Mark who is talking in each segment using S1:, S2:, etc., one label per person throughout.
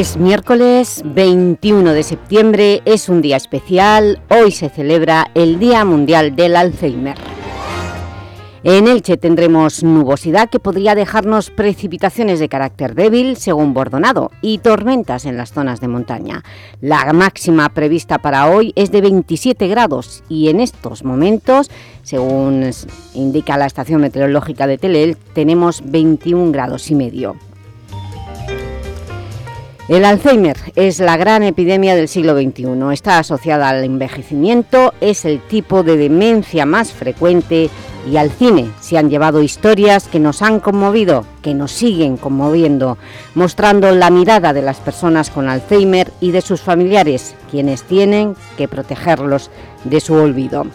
S1: Es miércoles 21 de septiembre, es un día especial, hoy se celebra el Día Mundial del Alzheimer. En Elche tendremos nubosidad que podría dejarnos precipitaciones de carácter débil según Bordonado y tormentas en las zonas de montaña. La máxima prevista para hoy es de 27 grados y en estos momentos, según indica la estación meteorológica de Telel, tenemos 21 grados y medio. El Alzheimer es la gran epidemia del siglo XXI. Está asociada al envejecimiento, es el tipo de demencia más frecuente y al cine se han llevado historias que nos han conmovido, que nos siguen conmoviendo, mostrando la mirada de las personas con Alzheimer y de sus familiares, quienes tienen que protegerlos de su olvido.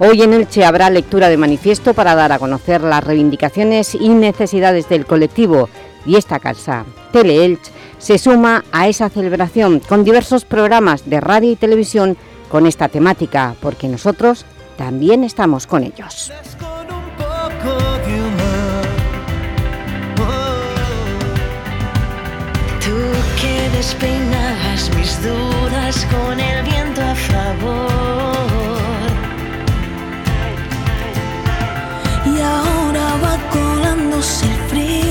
S1: Hoy en Elche habrá lectura de manifiesto para dar a conocer las reivindicaciones y necesidades del colectivo y esta casa, Tele-Elche, se suma a esa celebración con diversos programas de radio y televisión con esta temática, porque nosotros también estamos con ellos.
S2: Tú despeinabas mis dudas con el viento a favor. Y ahora va colándose el frío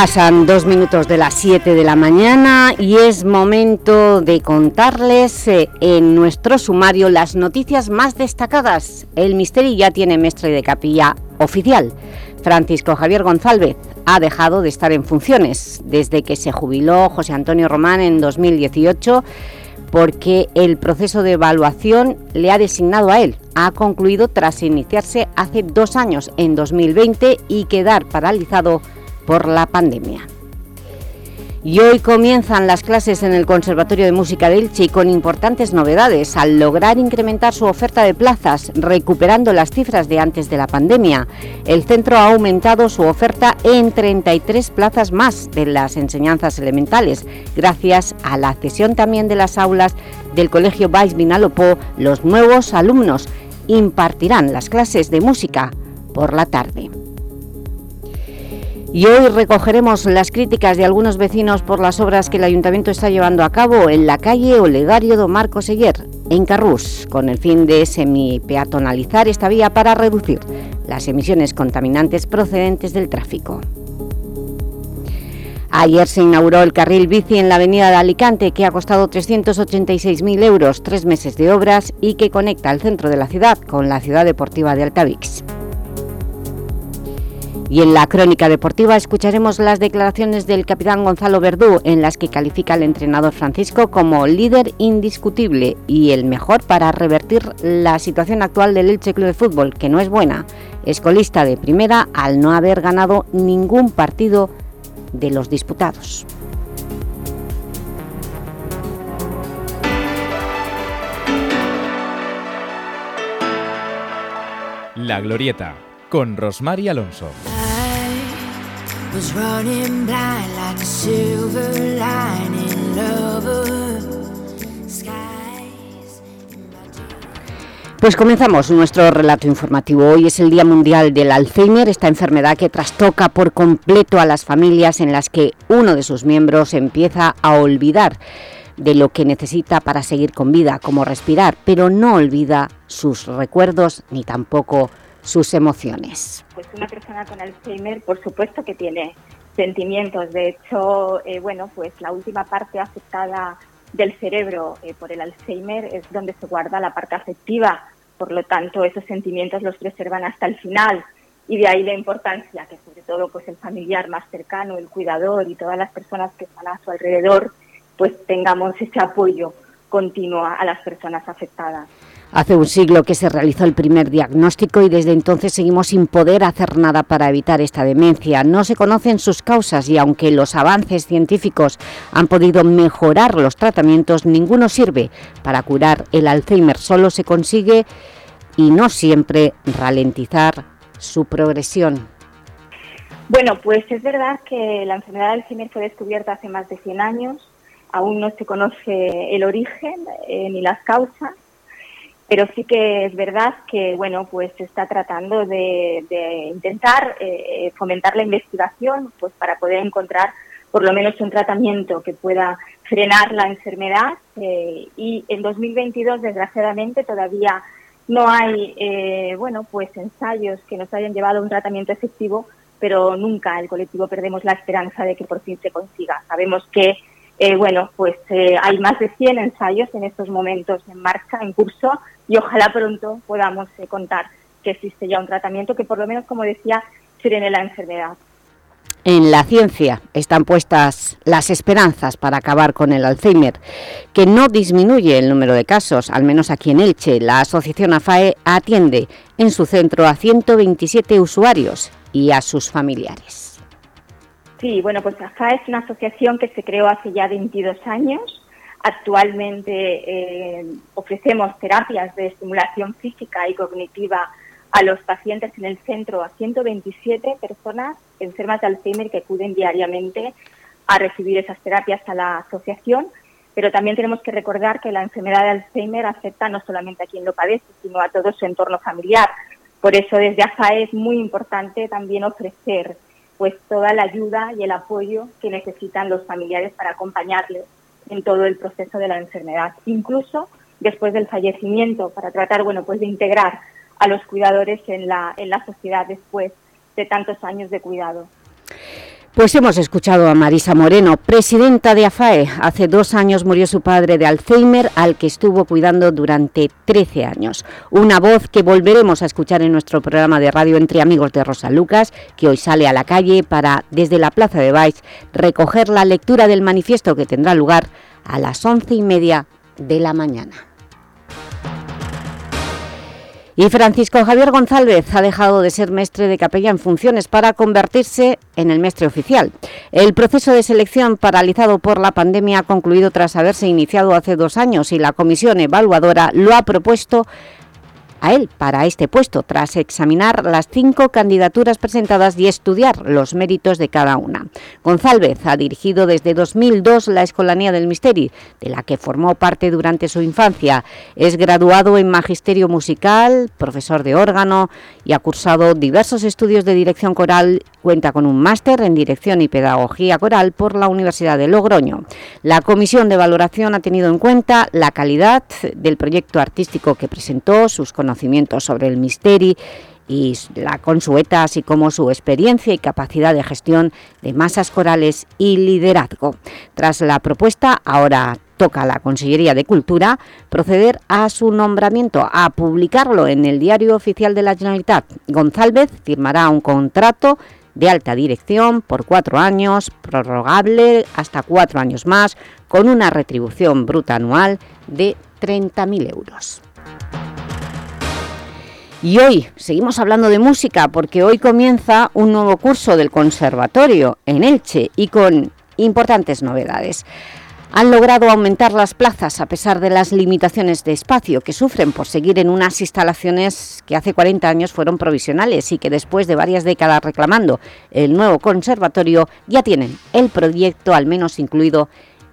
S1: Pasan dos minutos de las 7 de la mañana y es momento de contarles eh, en nuestro sumario las noticias más destacadas. El Misteri ya tiene mestre de capilla oficial. Francisco Javier González ha dejado de estar en funciones desde que se jubiló José Antonio Román en 2018 porque el proceso de evaluación le ha designado a él. Ha concluido tras iniciarse hace dos años, en 2020, y quedar paralizado por la pandemia. Y hoy comienzan las clases en el Conservatorio de Música de Elche con importantes novedades al lograr incrementar su oferta de plazas, recuperando las cifras de antes de la pandemia. El centro ha aumentado su oferta en 33 plazas más de las enseñanzas elementales, gracias a la cesión también de las aulas del Colegio Baix Vinalopó. Los nuevos alumnos impartirán las clases de música por la tarde. Y hoy recogeremos las críticas de algunos vecinos por las obras que el Ayuntamiento está llevando a cabo en la calle Olegario do Marco Seguer, en Carrús, con el fin de semipeatonalizar esta vía para reducir las emisiones contaminantes procedentes del tráfico. Ayer se inauguró el carril bici en la avenida de Alicante, que ha costado 386.000 euros, tres meses de obras y que conecta el centro de la ciudad con la ciudad deportiva de Altavix. Y en la crónica deportiva escucharemos las declaraciones del capitán Gonzalo Verdú, en las que califica al entrenador Francisco como líder indiscutible y el mejor para revertir la situación actual del Elche Club de Fútbol, que no es buena. Es colista de primera al no haber ganado ningún partido de los disputados.
S3: La Glorieta, con Rosmar y Alonso.
S1: Pues comenzamos nuestro relato informativo. Hoy es el Día Mundial del Alzheimer, esta enfermedad que trastoca por completo a las familias en las que uno de sus miembros empieza a olvidar de lo que necesita para seguir con vida, como respirar, pero no olvida sus recuerdos ni tampoco sus emociones.
S4: Pues una persona con Alzheimer, por supuesto que tiene sentimientos. De hecho, eh, bueno, pues la última parte afectada del cerebro eh, por el Alzheimer es donde se guarda la parte afectiva. Por lo tanto, esos sentimientos los preservan hasta el final. y de ahí la importancia que sobre todo pues el familiar más cercano, el cuidador y todas las personas que están a su alrededor, pues tengamos ese apoyo continuo a las personas afectadas.
S1: Hace un siglo que se realizó el primer diagnóstico y desde entonces seguimos sin poder hacer nada para evitar esta demencia. No se conocen sus causas y aunque los avances científicos han podido mejorar los tratamientos, ninguno sirve para curar el Alzheimer. Solo se consigue y no siempre ralentizar su progresión.
S4: Bueno, pues es verdad que la enfermedad del Alzheimer fue descubierta hace más de 100 años. Aún no se conoce el origen eh, ni las causas pero sí que es verdad que bueno pues se está tratando de, intentar eh, fomentar la investigación pues para poder encontrar por lo menos un tratamiento que pueda frenar la enfermedad eh, y en 2022 desgraciadamente todavía no hay eh, bueno pues ensayos que nos hayan llevado a un tratamiento efectivo pero nunca el colectivo perdemos la esperanza de que por fin se consiga. Sabemos que bueno, pues hay más de 100 ensayos en estos momentos en marcha, en curso, y ojalá pronto podamos eh, contar que existe ya un tratamiento que por lo menos, como decía, frene la enfermedad.
S1: En la ciencia están puestas las esperanzas para acabar con el Alzheimer, que no disminuye el número de casos, al menos aquí en Elche. La asociación AFAE atiende en su centro a 127 usuarios y a sus familiares.
S4: Sí, bueno, pues AFAE es una asociación que se creó hace ya 22 años Actualmente eh, ofrecemos terapias de estimulación física y cognitiva a los pacientes en el centro, a 127 personas enfermas de Alzheimer que acuden diariamente a recibir esas terapias a la asociación, pero también tenemos que recordar que la enfermedad de Alzheimer afecta no solamente a quien lo padece, sino a todo su entorno familiar. Por eso desde AFAE es muy importante también ofrecer pues toda la ayuda y el apoyo que necesitan los familiares para acompañarles en todo el proceso de la enfermedad, incluso después del fallecimiento, para tratar, bueno, pues de integrar a los cuidadores en la, en la sociedad después de tantos años de cuidado.
S1: Pues hemos escuchado a Marisa Moreno, presidenta de AFAE. Hace dos años murió su padre de Alzheimer, al que estuvo cuidando durante 13 años. Una voz que volveremos a escuchar en nuestro programa de radio Entre Amigos de Rosa Lucas, que hoy sale a la calle para, desde la Plaza de Baix, recoger la lectura del manifiesto que tendrá lugar a las once y media de la mañana. Y Francisco Javier González ha dejado de ser mestre de capella en funciones para convertirse en el mestre oficial. El proceso de selección paralizado por la pandemia ha concluido tras haberse iniciado hace dos años y la comisión evaluadora lo ha propuesto a él para este puesto, tras examinar las cinco candidaturas presentadas y estudiar los méritos de cada una. González ha dirigido desde 2002 la Escolanía del Misteri, de la que formó parte durante su infancia. Es graduado en Magisterio Musical, profesor de órgano y ha cursado diversos estudios de dirección coral. Cuenta con un máster en Dirección y Pedagogía Coral por la Universidad de Logroño. La Comisión de Valoración ha tenido en cuenta la calidad del proyecto artístico que presentó, sus conocimientos sobre el Misteri y la consueta, así como su experiencia y capacidad de gestión de masas corales y liderazgo. Tras la propuesta, ahora toca a la Consellería de Cultura proceder a su nombramiento, a publicarlo en el Diario Oficial de la Generalitat. González firmará un contrato de alta dirección por cuatro años, prorrogable hasta cuatro años más, con una retribución bruta anual de 30.000 euros. Y hoy seguimos hablando de música porque hoy comienza un nuevo curso del Conservatorio en Elche y con importantes novedades. Han logrado aumentar las plazas a pesar de las limitaciones de espacio que sufren por seguir en unas instalaciones que hace 40 años fueron provisionales y que después de varias décadas reclamando el nuevo conservatorio ya tienen el proyecto al menos incluido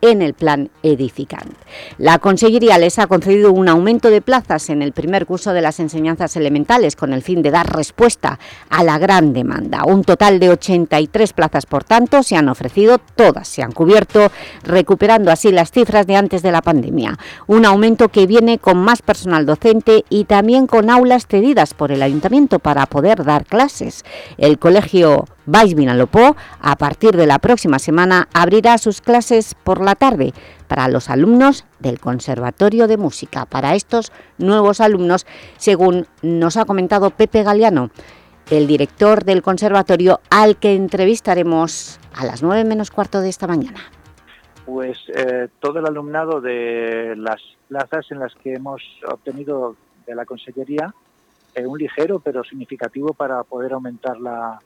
S1: en el plan edificante. La Consellería les ha concedido un aumento de plazas en el primer curso de las enseñanzas elementales con el fin de dar respuesta a la gran demanda. Un total de 83 plazas, por tanto, se han ofrecido, todas se han cubierto, recuperando así las cifras de antes de la pandemia. Un aumento que viene con más personal docente y también con aulas cedidas por el Ayuntamiento para poder dar clases. El Colegio Vais Vinalopó, a partir de la próxima semana, abrirá sus clases por la tarde para los alumnos del Conservatorio de Música. Para estos nuevos alumnos, según nos ha comentado Pepe Galeano, el director del conservatorio al que entrevistaremos a las nueve menos cuarto de esta mañana.
S5: Pues eh, todo el alumnado de las plazas en las que hemos obtenido de la Consellería eh, un ligero pero significativo para poder aumentar la,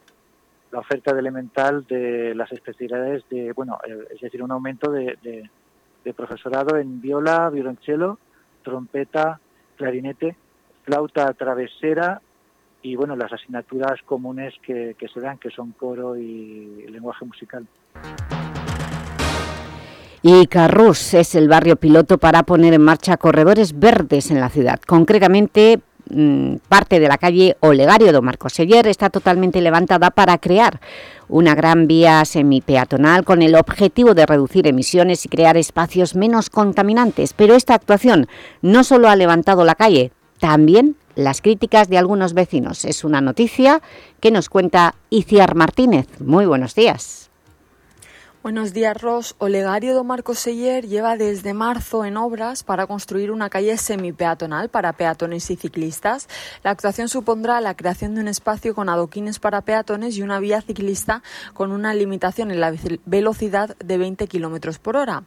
S5: la oferta de elemental de las especialidades de, bueno, eh, es decir, un aumento de, profesorado en viola, violonchelo, trompeta, clarinete, flauta travesera y, bueno, las asignaturas comunes que, que se dan, que son coro y lenguaje musical.
S1: Y Carrús es el barrio piloto para poner en marcha corredores verdes en la ciudad, concretamente Mm, parte de la calle Olegario de Marcos Seller está totalmente levantada para crear una gran vía semipeatonal con el objetivo de reducir emisiones y crear espacios menos contaminantes. Pero esta actuación no solo ha levantado la calle, también las críticas de algunos vecinos. Es una noticia que nos cuenta Iciar Martínez. Muy buenos días.
S6: Buenos días, Ros. Olegario do Marco Seller lleva desde marzo en obras para construir una calle semipeatonal para peatones y ciclistas. La actuación supondrá la creación de un espacio con adoquines para peatones y una vía ciclista con una limitación en la velocidad de 20 kilómetros por hora.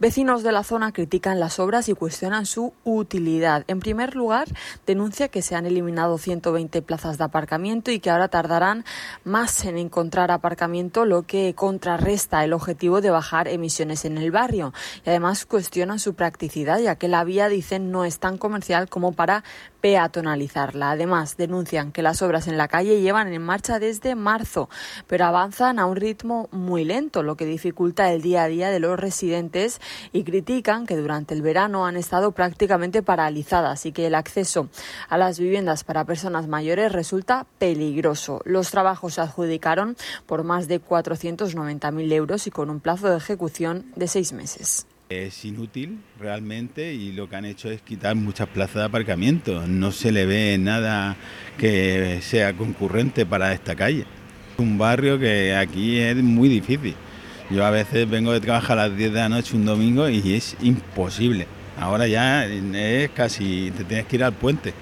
S6: Vecinos de la zona critican las obras y cuestionan su utilidad. En primer lugar, denuncia que se han eliminado 120 plazas de aparcamiento y que ahora tardarán más en encontrar aparcamiento, lo que contrarresta el objetivo de bajar emisiones en el barrio. Y además cuestionan su practicidad, ya que la vía, dicen, no es tan comercial como para peatonalizarla. Además, denuncian que las obras en la calle llevan en marcha desde marzo, pero avanzan a un ritmo muy lento, lo que dificulta el día a día de los residentes y critican que durante el verano han estado prácticamente paralizadas y que el acceso a las viviendas para personas mayores resulta peligroso. Los trabajos se adjudicaron por más de 490.000 euros y con un plazo de ejecución de seis meses.
S7: Es inútil realmente y lo que han hecho es quitar muchas plazas de aparcamiento. No se le ve nada que sea concurrente para esta calle. Un barrio que aquí es muy difícil. Yo a veces vengo de trabajar a las 10 de la noche un domingo y es imposible. Ahora ya es casi, te tienes que ir al puente.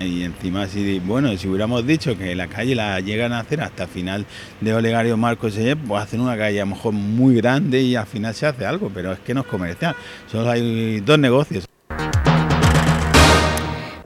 S7: Y encima, si, bueno, si hubiéramos dicho que la calle la llegan a hacer hasta final de Olegario Marcos, pues hacen una calle a lo mejor muy grande y al final se hace algo, pero es que no es comercial. Solo hay dos negocios.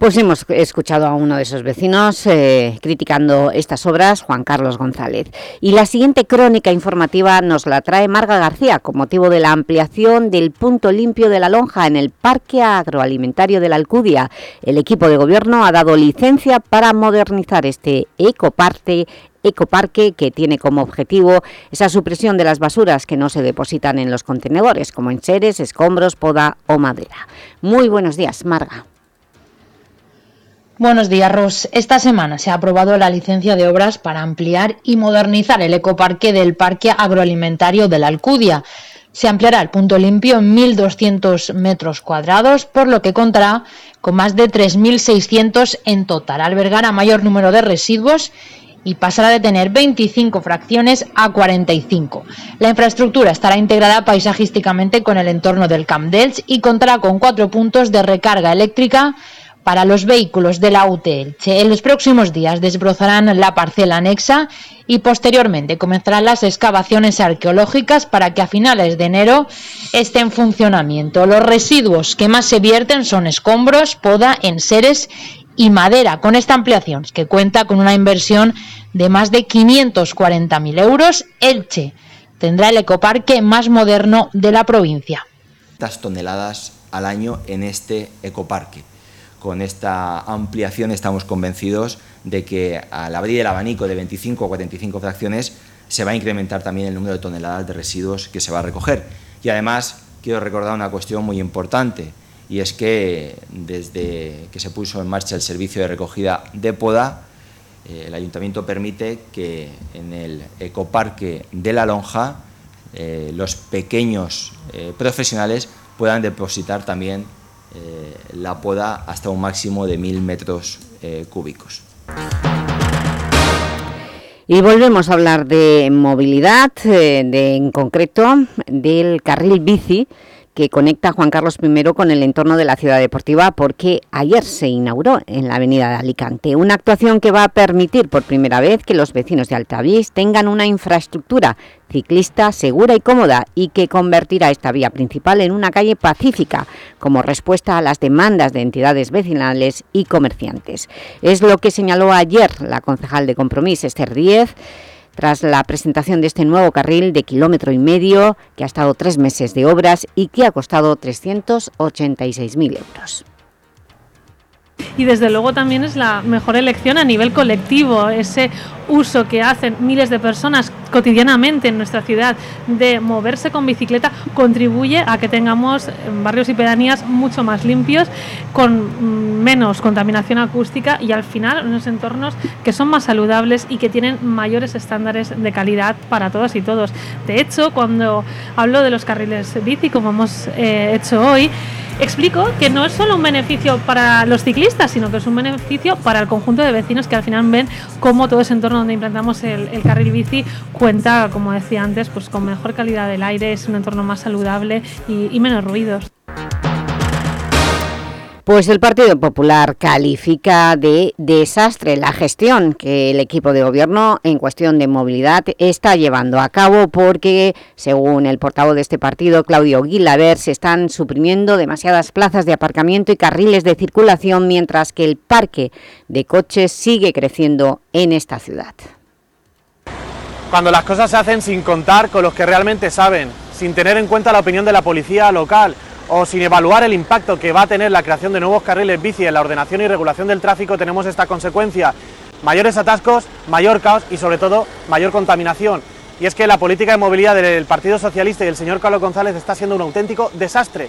S1: Pues hemos escuchado a uno de esos vecinos eh, criticando estas obras, Juan Carlos González. Y la siguiente crónica informativa nos la trae Marga García con motivo de la ampliación del punto limpio de la lonja en el Parque Agroalimentario de la Alcudia. El equipo de gobierno ha dado licencia para modernizar este ecoparque ecoparque que tiene como objetivo esa supresión de las basuras que no se depositan en los contenedores, como enseres, escombros, poda o madera. Muy buenos días, Marga.
S8: Buenos días, Ros. Esta semana se ha aprobado la licencia de obras para ampliar y modernizar el ecoparque del Parque Agroalimentario de la Alcudia. Se ampliará el punto limpio en 1.200 metros cuadrados, por lo que contará con más de 3.600 en total. Albergará mayor número de residuos y pasará de tener 25 fracciones a 45. La infraestructura estará integrada paisajísticamente con el entorno del Camp Delch y contará con cuatro puntos de recarga eléctrica para los vehículos de la UTE En los próximos días desbrozarán la parcela anexa y posteriormente comenzarán las excavaciones arqueológicas para que a finales de enero esté en funcionamiento. Los residuos que más se vierten son escombros, poda, enseres y madera. Con esta ampliación, que cuenta con una inversión de más de 540.000 euros, Elche tendrá el ecoparque más moderno de la provincia.
S9: toneladas al año en este ecoparque con esta ampliación estamos convencidos de que al abrir el abanico de 25 o 45 fracciones se va a incrementar también el número de toneladas de residuos que se va a recoger. Y además quiero recordar una cuestión muy importante y es que desde que se puso en marcha el servicio de recogida de poda, eh, el ayuntamiento permite que en el ecoparque de la lonja eh, los pequeños eh, profesionales puedan depositar también eh, la poda hasta un máximo de mil metros eh, cúbicos.
S1: Y volvemos a hablar de movilidad, eh, de, en concreto del carril bici, que conecta a Juan Carlos I con el entorno de la ciudad deportiva porque ayer se inauguró en la avenida de Alicante. Una actuación que va a permitir por primera vez que los vecinos de Altavís tengan una infraestructura ciclista segura y cómoda y que convertirá esta vía principal en una calle pacífica como respuesta a las demandas de entidades vecinales y comerciantes. Es lo que señaló ayer la concejal de Compromís, Esther Díez, tras la presentación de este nuevo carril de kilómetro y medio que ha estado tres meses de obras y que ha costado 386.000 euros
S10: y desde luego también es la mejor elección a nivel colectivo, ese uso que hacen miles de personas cotidianamente en nuestra ciudad de moverse con bicicleta contribuye a que tengamos barrios y pedanías mucho más limpios, con menos contaminación acústica y al final unos entornos que son más saludables y que tienen mayores estándares de calidad para todos y todos. De hecho, cuando hablo de los carriles bici, como hemos eh, hecho hoy, explico que no es solo un beneficio para los ciclistas, sino que es un beneficio para el conjunto de vecinos que al final ven cómo todo ese entorno donde implantamos el, carril bici cuenta, como decía antes, pues con mejor calidad del aire, es un entorno más saludable y menos ruidos.
S1: Pues el Partido Popular califica de desastre la gestión que el equipo de gobierno en cuestión de movilidad está llevando a cabo porque, según el portavoz de este partido, Claudio Guilaber, se están suprimiendo demasiadas plazas de aparcamiento y carriles de circulación mientras que el parque de coches sigue creciendo en esta ciudad.
S11: Cuando las cosas se hacen sin contar con los que realmente saben, sin tener en cuenta la opinión de la policía local, o sin evaluar el impacto que va a tener la creación de nuevos carriles bici en la ordenación y regulación del tráfico, tenemos esta consecuencia, mayores atascos, mayor caos y sobre todo mayor contaminación. Y es que la política de movilidad del Partido Socialista y del señor Carlos González está siendo un auténtico desastre.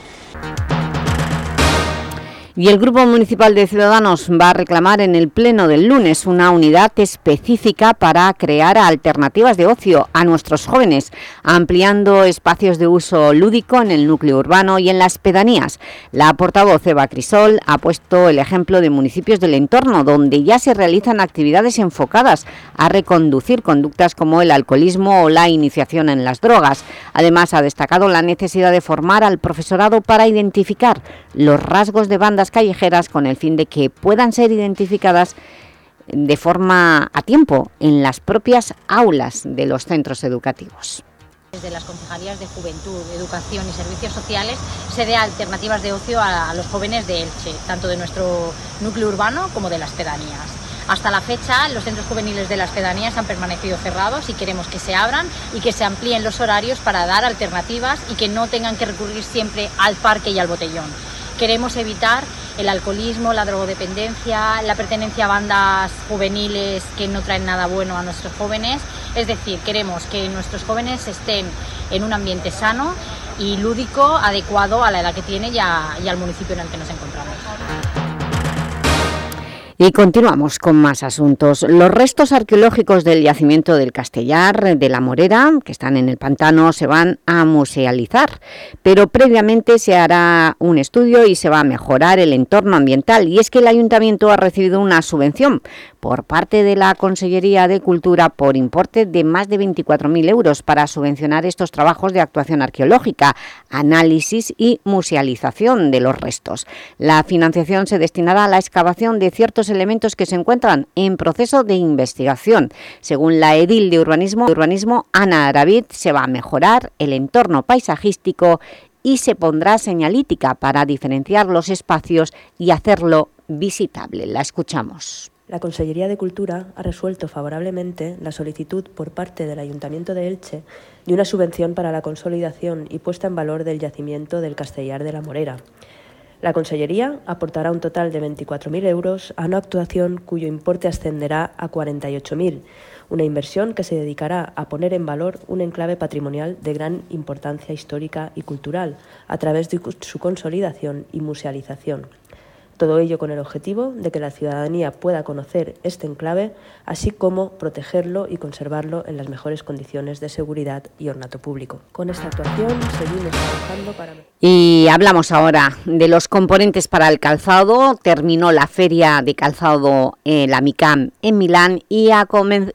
S1: Y el Grupo Municipal de Ciudadanos va a reclamar en el Pleno del lunes una unidad específica para crear alternativas de ocio a nuestros jóvenes, ampliando espacios de uso lúdico en el núcleo urbano y en las pedanías. La portavoz Eva Crisol ha puesto el ejemplo de municipios del entorno, donde ya se realizan actividades enfocadas a reconducir conductas como el alcoholismo o la iniciación en las drogas. Además, ha destacado la necesidad de formar al profesorado para identificar los rasgos de bandas callejeras con el fin de que puedan ser identificadas de forma a tiempo en las propias aulas de los centros educativos.
S12: Desde las concejalías de Juventud, Educación y Servicios Sociales se dé alternativas de ocio a, los jóvenes de Elche, tanto de nuestro núcleo urbano como de las pedanías. Hasta la fecha, los centros juveniles de las pedanías han permanecido cerrados y queremos que se abran y que se amplíen los horarios para dar alternativas y que no tengan que recurrir siempre al parque y al botellón. Queremos evitar el alcoholismo, la drogodependencia, la pertenencia a bandas juveniles que no traen nada bueno a nuestros jóvenes. Es decir, queremos que nuestros jóvenes estén en un ambiente sano y lúdico, adecuado a la edad que tiene y, al municipio en el que nos encontramos.
S1: Y continuamos con más asuntos. Los restos arqueológicos del yacimiento del Castellar, de la Morera, que están en el pantano, se van a musealizar, pero previamente se hará un estudio y se va a mejorar el entorno ambiental. Y es que el Ayuntamiento ha recibido una subvención por parte de la Consellería de Cultura por importe de más de 24.000 euros para subvencionar estos trabajos de actuación arqueológica, análisis y musealización de los restos. La financiación se destinará a la excavación de ciertos elementos que se encuentran en proceso de investigación. Según la edil de urbanismo, urbanismo Ana Aravid, se va a mejorar el entorno paisajístico y se pondrá señalítica para diferenciar los espacios y hacerlo visitable. La escuchamos.
S13: La Consellería de Cultura ha resuelto favorablemente la solicitud por parte del Ayuntamiento de Elche de una subvención para la consolidación y puesta en valor del yacimiento del Castellar de la Morera. La Consellería aportará un total de 24.000 euros a una actuación cuyo importe ascenderá a 48.000, una inversión que se dedicará a poner en valor un enclave patrimonial de gran importancia histórica y cultural a través de su consolidación y musealización
S14: Todo ello con el objetivo de que la ciudadanía pueda conocer este enclave, así como protegerlo y conservarlo en las mejores condiciones de seguridad y ornato público. Con esta actuación seguimos trabajando para...
S1: Y hablamos ahora de los componentes para el calzado. Terminó la feria de calzado en la MICAM en Milán y,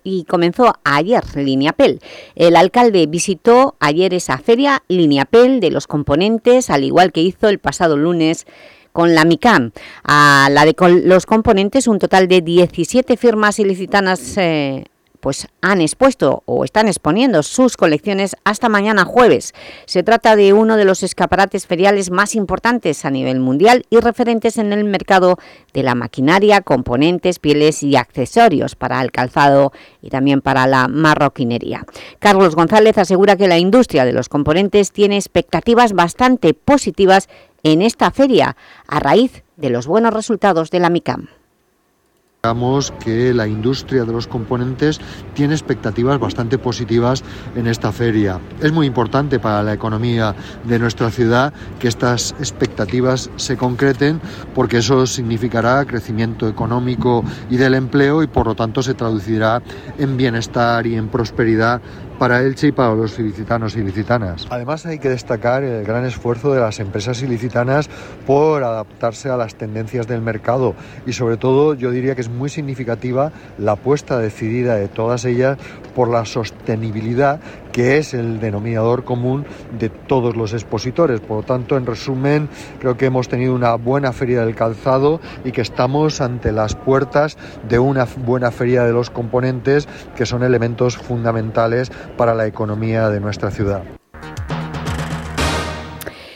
S1: y comenzó ayer Lineapel. El alcalde visitó ayer esa feria Lineapel de los componentes, al igual que hizo el pasado lunes con la MICAM. A la de los componentes, un total de 17 firmas ilicitanas eh, pues han expuesto o están exponiendo sus colecciones hasta mañana jueves. Se trata de uno de los escaparates feriales más importantes a nivel mundial y referentes en el mercado de la maquinaria, componentes, pieles y accesorios para el calzado y también para la marroquinería. Carlos González asegura que la industria de los componentes tiene expectativas bastante positivas en esta feria a raíz de los buenos resultados de la MICAM.
S15: Digamos que la industria de los componentes tiene expectativas bastante positivas en esta feria. Es muy importante para la economía de nuestra ciudad que estas expectativas se concreten porque eso significará crecimiento económico y del empleo y por lo tanto se traducirá en bienestar y en prosperidad para Elche y para los ilicitanos y ilicitanas. Además hay que destacar el gran esfuerzo de las empresas ilicitanas por adaptarse a las tendencias del mercado y sobre todo yo diría que es muy significativa la apuesta decidida de todas ellas por la sostenibilidad que es el denominador común de todos los expositores. Por lo tanto, en resumen, creo que hemos tenido una buena feria del calzado y que estamos ante las puertas de una buena feria de los componentes que son elementos fundamentales para la economía de nuestra ciudad.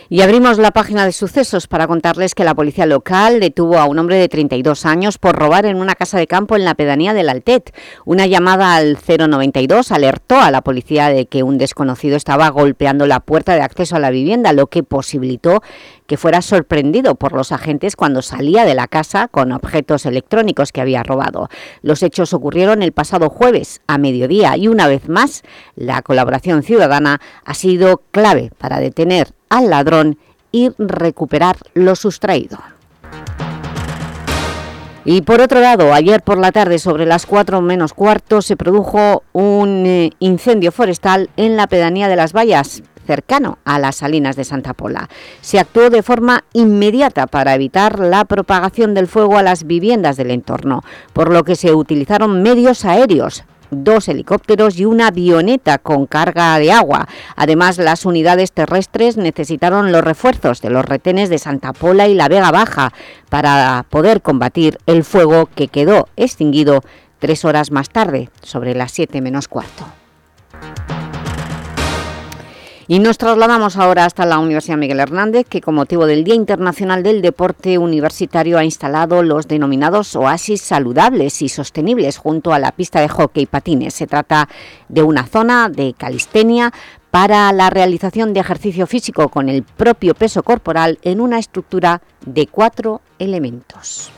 S1: Y abrimos la página de sucesos para contarles que la policía local detuvo a un hombre de 32 años por robar en una casa de campo en la pedanía del Altet. Una llamada al 092 alertó a la policía de que un desconocido estaba golpeando la puerta de acceso a la vivienda, lo que posibilitó que fuera sorprendido por los agentes cuando salía de la casa con objetos electrónicos que había robado. Los hechos ocurrieron el pasado jueves a mediodía y una vez más la colaboración ciudadana ha sido clave para detener al ladrón y recuperar lo sustraído. Y por otro lado, ayer por la tarde, sobre las 4 menos cuarto, se produjo un eh, incendio forestal en la pedanía de Las Vallas, cercano a las salinas de Santa Pola. Se actuó de forma inmediata para evitar la propagación del fuego a las viviendas del entorno, por lo que se utilizaron medios aéreos dos helicópteros y una avioneta con carga de agua. Además, las unidades terrestres necesitaron los refuerzos de los retenes de Santa Pola y la Vega Baja para poder combatir el fuego que quedó extinguido tres horas más tarde, sobre las 7 menos cuarto. Y nos trasladamos ahora hasta la Universidad Miguel Hernández, que con motivo del Día Internacional del Deporte Universitario ha instalado los denominados oasis saludables y sostenibles junto a la pista de hockey y patines. Se trata de una zona de calistenia para la realización de ejercicio físico con el propio peso corporal en una estructura de cuatro elementos.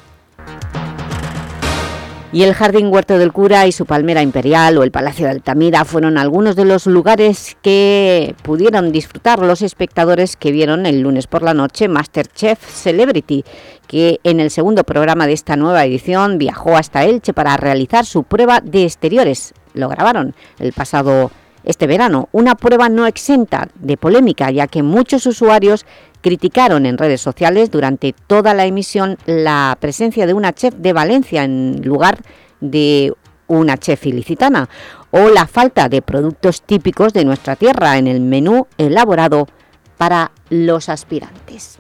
S1: Y el Jardín Huerto del Cura y su Palmera Imperial o el Palacio de Altamira fueron algunos de los lugares que pudieron disfrutar los espectadores que vieron el lunes por la noche Masterchef Celebrity, que en el segundo programa de esta nueva edición viajó hasta Elche para realizar su prueba de exteriores. Lo grabaron el pasado este verano, una prueba no exenta de polémica, ya que muchos usuarios criticaron en redes sociales durante toda la emisión la presencia de una chef de Valencia en lugar de una chef ilicitana o la falta de productos típicos de nuestra tierra en el menú elaborado para los aspirantes.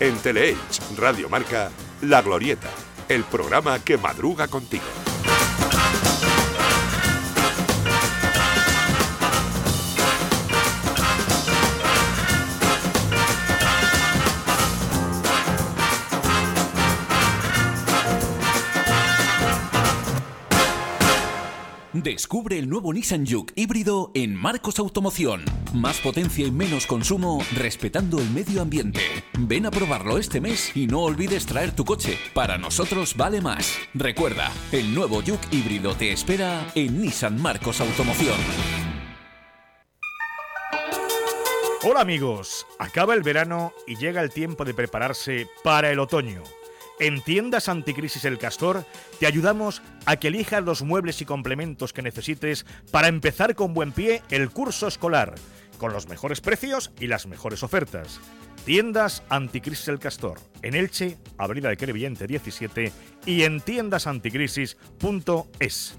S16: En Teleelch Radio Marca, La Glorieta, el programa que madruga contigo.
S17: Descubre el nuevo Nissan Juke híbrido en Marcos Automoción. Más potencia y menos consumo respetando el medio ambiente. Ven a probarlo este mes y no olvides traer tu coche. Para nosotros vale más. Recuerda, el nuevo Juke híbrido te espera en Nissan Marcos Automoción.
S18: Hola amigos, acaba el verano y llega el tiempo de prepararse para el otoño. En Tiendas Anticrisis El Castor te ayudamos a que elijas los muebles y complementos que necesites para empezar con buen pie el curso escolar, con los mejores precios y las mejores ofertas. Tiendas Anticrisis El Castor, en Elche, Avenida de Crevillente 17 y en tiendasanticrisis.es.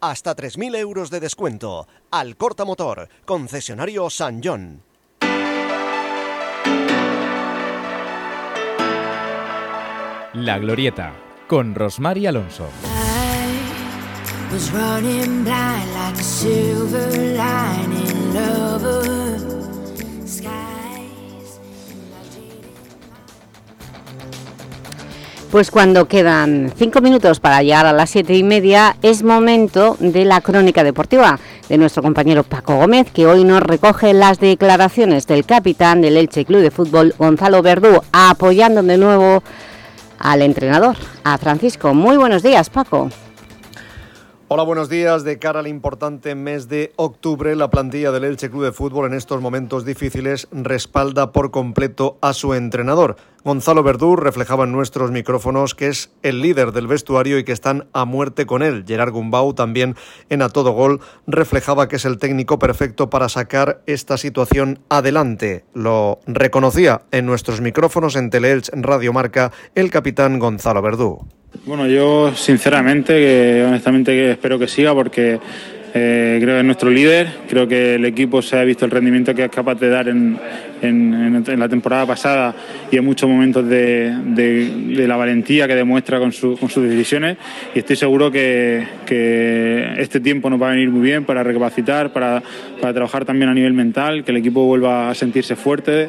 S19: hasta 3.000 euros de descuento. Al Corta Motor, concesionario San John.
S3: La Glorieta, con Rosmar y Alonso.
S1: Pues cuando quedan cinco minutos para llegar a las siete y media, es momento de la crónica deportiva de nuestro compañero Paco Gómez, que hoy nos recoge las declaraciones del capitán del Elche Club de Fútbol, Gonzalo Verdú, apoyando de nuevo al entrenador, a Francisco. Muy buenos días, Paco.
S20: Hola, buenos días. De cara al importante mes de octubre, la plantilla del Elche Club de Fútbol en estos momentos difíciles respalda por completo a su entrenador. Gonzalo Verdú reflejaba en nuestros micrófonos que es el líder del vestuario y que están a muerte con él. Gerard Gumbau también en A Todo Gol reflejaba que es el técnico perfecto para sacar esta situación adelante. Lo reconocía en nuestros micrófonos en Teleelch Radio Marca el capitán Gonzalo Verdú.
S21: Bueno, yo sinceramente, que honestamente que espero que siga porque eh, creo que es nuestro líder, creo que el equipo se ha visto el rendimiento que es capaz de dar en, en- en- la temporada pasada y en muchos momentos de, de- la valentía que demuestra con, su- sus decisiones. Y estoy seguro que, este tiempo nos va a venir muy bien para recapacitar, para, para trabajar también a nivel mental, que el equipo vuelva a sentirse fuerte.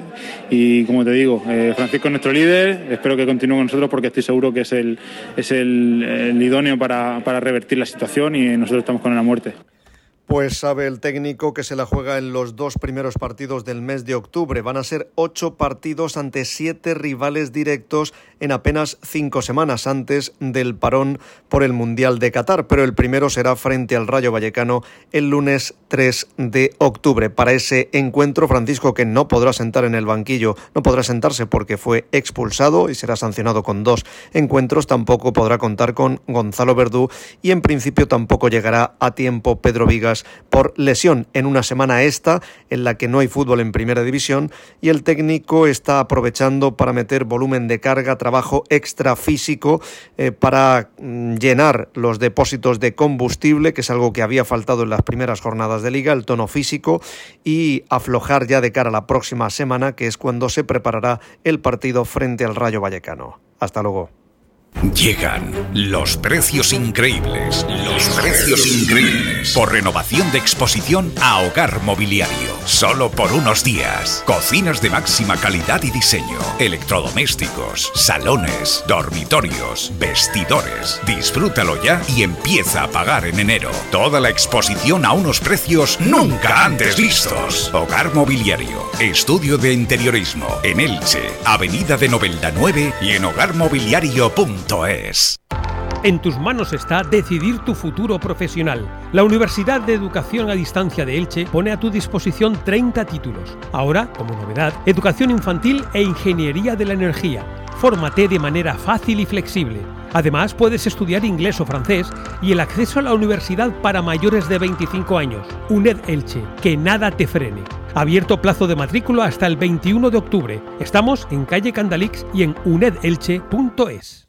S21: Y como te digo, eh, Francisco es nuestro líder, espero que continúe con nosotros porque estoy seguro que es el, es el, idóneo para, para revertir la situación y nosotros estamos con él a muerte.
S20: Pues sabe el técnico que se la juega en los dos primeros partidos del mes de octubre. Van a ser ocho partidos ante siete rivales directos en apenas cinco semanas antes del parón por el Mundial de Qatar. Pero el primero será frente al Rayo Vallecano el lunes 3 de octubre. Para ese encuentro, Francisco, que no podrá sentar en el banquillo, no podrá sentarse porque fue expulsado y será sancionado con dos encuentros, tampoco podrá contar con Gonzalo Verdú y en principio tampoco llegará a tiempo Pedro Vigas por lesión en una semana esta en la que no hay fútbol en primera división y el técnico está aprovechando para meter volumen de carga, trabajo extra físico eh, para mm, llenar los depósitos de combustible, que es algo que había faltado en las primeras jornadas de liga, el tono físico y aflojar ya de cara a la próxima semana, que es cuando se preparará el partido frente al Rayo Vallecano. Hasta luego.
S22: Llegan los precios increíbles, los precios increíbles. Por renovación de exposición a hogar mobiliario. Solo por unos días. Cocinas de máxima calidad y diseño. Electrodomésticos, salones, dormitorios, vestidores. Disfrútalo ya y empieza a pagar en enero. Toda la exposición a unos precios nunca antes vistos. Hogar mobiliario. Estudio de interiorismo. En Elche, Avenida de Novelda 9 y en
S23: En tus manos está decidir tu futuro profesional. La Universidad de Educación a Distancia de Elche pone a tu disposición 30 títulos. Ahora, como novedad, Educación Infantil e Ingeniería de la Energía. Fórmate de manera fácil y flexible. Además, puedes estudiar inglés o francés y el acceso a la universidad para mayores de 25 años. UNED Elche, que nada te frene. Abierto plazo de matrícula hasta el 21 de octubre. Estamos en calle Candalix y en unedelche.es.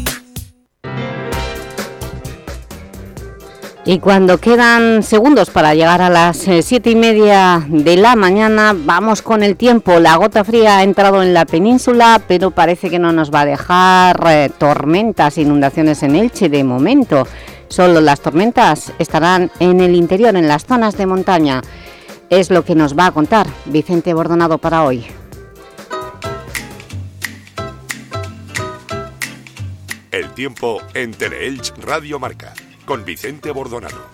S1: Y cuando quedan segundos para llegar a las eh, siete y media de la mañana, vamos con el tiempo. La gota fría ha entrado en la península, pero parece que no nos va a dejar eh, tormentas, inundaciones en Elche de momento. Solo las tormentas estarán en el interior, en las zonas de montaña. Es lo que nos va a contar Vicente Bordonado para hoy.
S16: El tiempo en Teleelch Radio Marca con Vicente Bordonado.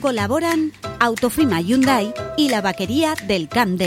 S24: Colaboran Autofima Hyundai y la vaquería del Camp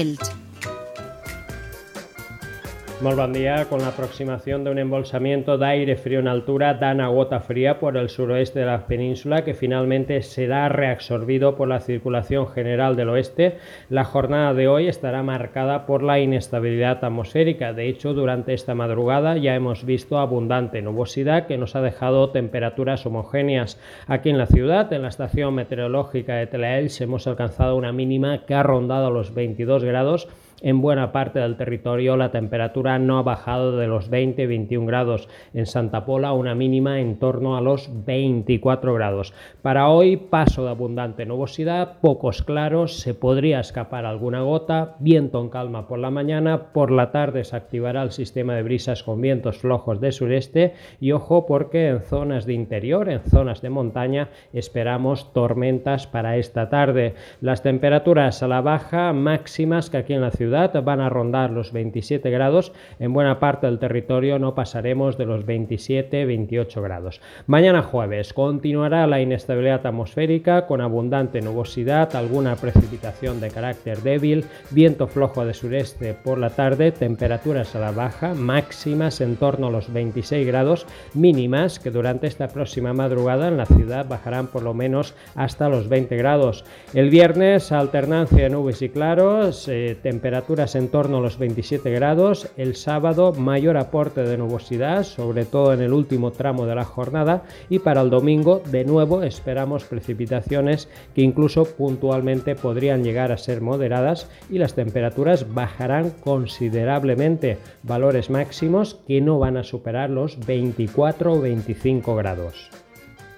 S25: bon dia. Con la aproximación de un embolsamiento de aire frío en altura dan a gota fría por el suroeste de la península que finalmente será reabsorbido por la circulación general del oeste, la jornada de hoy estará marcada por la inestabilidad atmosférica. De hecho, durante esta madrugada ya hemos visto abundante nubosidad que nos ha dejado temperaturas homogéneas. Aquí en la ciudad, en la estación meteorológica de Telaels, hemos alcanzado una mínima que ha rondado los 22 grados en buena parte del territorio la temperatura no ha bajado de los 20-21 grados. En Santa Pola una mínima en torno a los 24 grados. Para hoy paso de abundante nubosidad, pocos claros, se podría escapar alguna gota, viento en calma por la mañana, por la tarde se activará el sistema de brisas con vientos flojos de sureste y ojo porque en zonas de interior, en zonas de montaña, esperamos tormentas para esta tarde. Las temperaturas a la baja máximas que aquí en la ciudad van a rondar los 27 grados, en buena parte del territorio no pasaremos de los 27-28 grados. Mañana jueves continuará la inestabilidad atmosférica con abundante nubosidad, alguna precipitación de carácter débil, viento flojo de sureste por la tarde, temperaturas a la baja, máximas en torno a los 26 grados, mínimas que durante esta próxima madrugada en la ciudad bajarán por lo menos hasta los 20 grados. El viernes alternancia de nubes y claros, eh, temperaturas en torno a los 27 grados. El sábado mayor aporte de nubosidad, sobre todo en el último tramo de la jornada. Y para el domingo de nuevo esperamos precipitaciones que incluso puntualmente podrían llegar a ser moderadas y las temperaturas bajarán considerablemente. Valores máximos que no van a superar los 24 o 25 grados.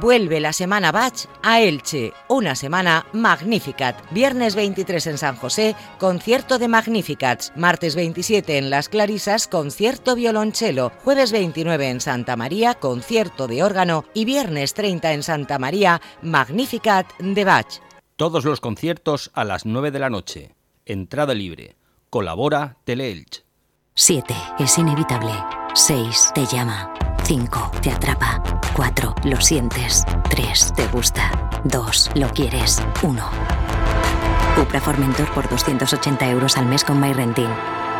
S26: Vuelve la semana Bach a Elche, una semana Magnificat. Viernes 23 en San José, concierto de Magnificats. Martes 27 en Las Clarisas, concierto violonchelo. Jueves 29 en Santa María, concierto de órgano. Y viernes 30 en Santa María, Magnificat de Bach.
S27: Todos los conciertos a las 9 de la noche. Entrada libre. Colabora Teleelch.
S28: 7. Es inevitable. 6. Te llama. 5. Te atrapa. 4. Lo sientes. 3. Te gusta. 2. Lo quieres. 1. Cupra Formentor por 280 euros al mes con MyRenting.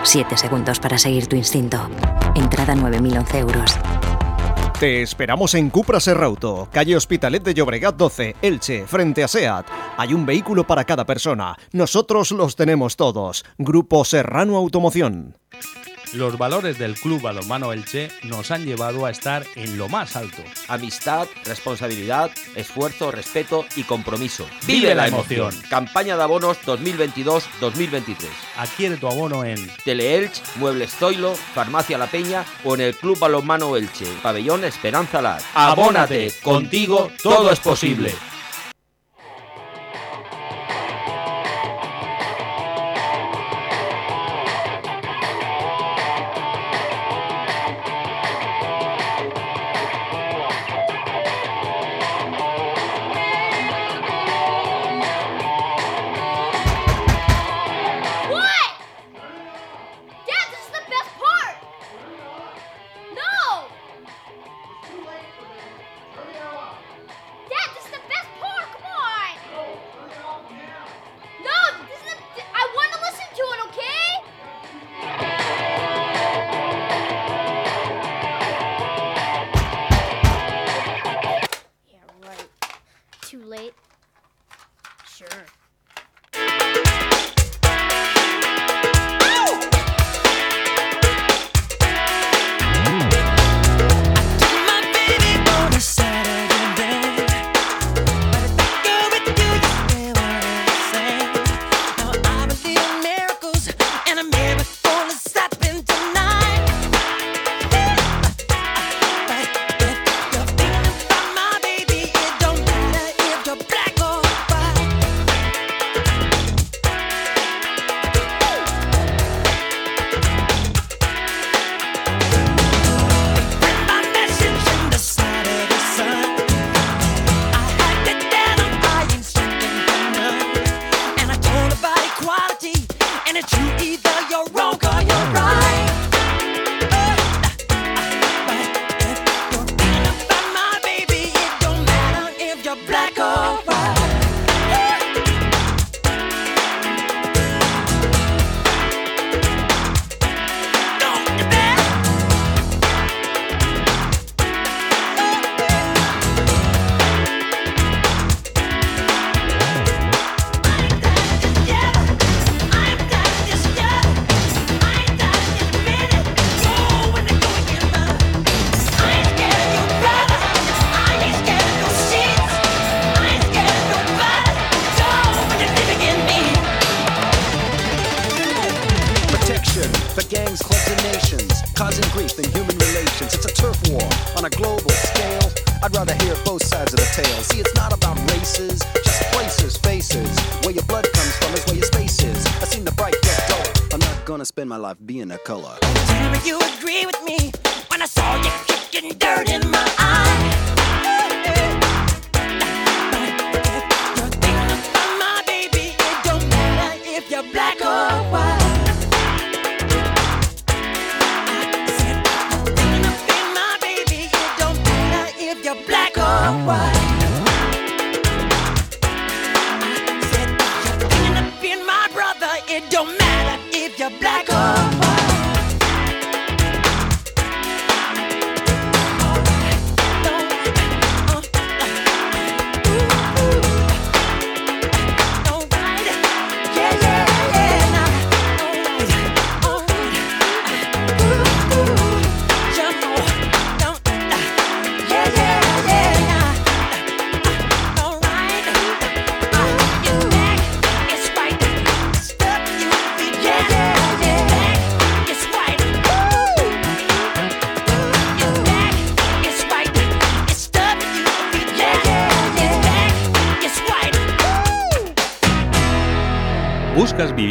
S28: 7 segundos para seguir tu instinto. Entrada 9.011 euros.
S29: Te esperamos en Cupra Serrauto, calle Hospitalet de Llobregat 12, Elche, frente a SEAT. Hay un vehículo para cada persona. Nosotros los tenemos todos. Grupo Serrano Automoción.
S30: Los valores del Club Balonmano Elche nos han llevado a estar en lo más alto.
S31: Amistad, responsabilidad, esfuerzo, respeto y compromiso.
S30: ¡Vive la emoción!
S31: Campaña de abonos 2022-2023.
S30: Adquiere tu abono en
S31: Teleelch, Muebles Zoilo, Farmacia La Peña o en el Club Balonmano Elche, Pabellón Esperanza Lar.
S30: Abónate, contigo todo es posible.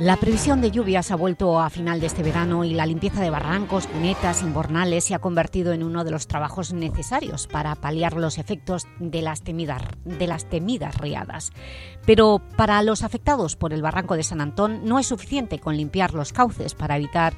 S1: La previsión de lluvias ha vuelto a final de este verano y la limpieza de barrancos, cunetas, invernales se ha convertido en uno de los trabajos necesarios para paliar los efectos de las temidas, de las temidas riadas. Pero para los afectados por el barranco de San Antón no es suficiente con limpiar los cauces para evitar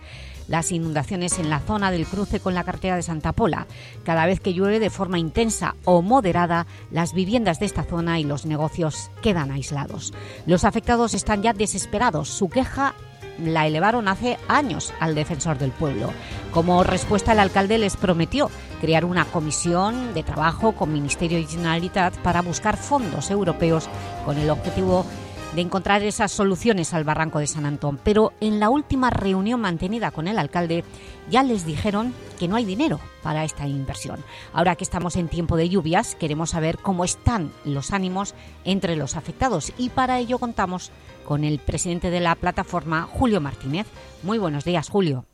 S1: las inundaciones en la zona del cruce con la carretera de Santa Pola. Cada vez que llueve de forma intensa o moderada, las viviendas de esta zona y los negocios quedan aislados. Los afectados están ya desesperados. Su queja la elevaron hace años al defensor del pueblo. Como respuesta, el alcalde les prometió crear una comisión de trabajo con Ministerio y Generalitat para buscar fondos europeos con el objetivo de encontrar esas soluciones al barranco de San Antón. Pero en la última reunión mantenida con el alcalde ya les dijeron que no hay dinero para esta inversión. Ahora que estamos en tiempo de lluvias, queremos saber cómo están los ánimos entre los afectados y para ello contamos con el presidente de la plataforma, Julio Martínez. Muy buenos días, Julio.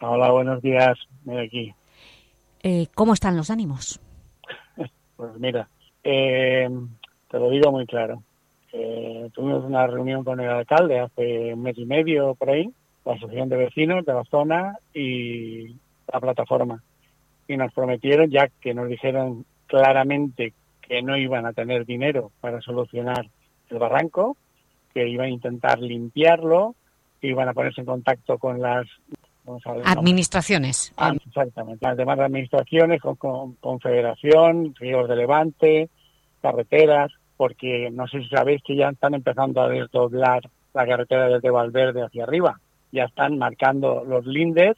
S32: Hola, buenos días. Mira aquí.
S1: Eh, ¿Cómo están los ánimos?
S32: Pues mira, eh, te lo digo muy claro. Eh, tuvimos una reunión con el alcalde hace un mes y medio por ahí, la asociación de vecinos de la zona y la plataforma. Y nos prometieron, ya que nos dijeron claramente que no iban a tener dinero para solucionar el barranco, que iban a intentar limpiarlo, que iban a ponerse en contacto con las.
S1: Administraciones.
S32: Ah, exactamente. Las demás administraciones, con, con Confederación, Ríos de Levante, carreteras, porque no sé si sabéis que ya están empezando a desdoblar la carretera desde Valverde hacia arriba. Ya están marcando los lindes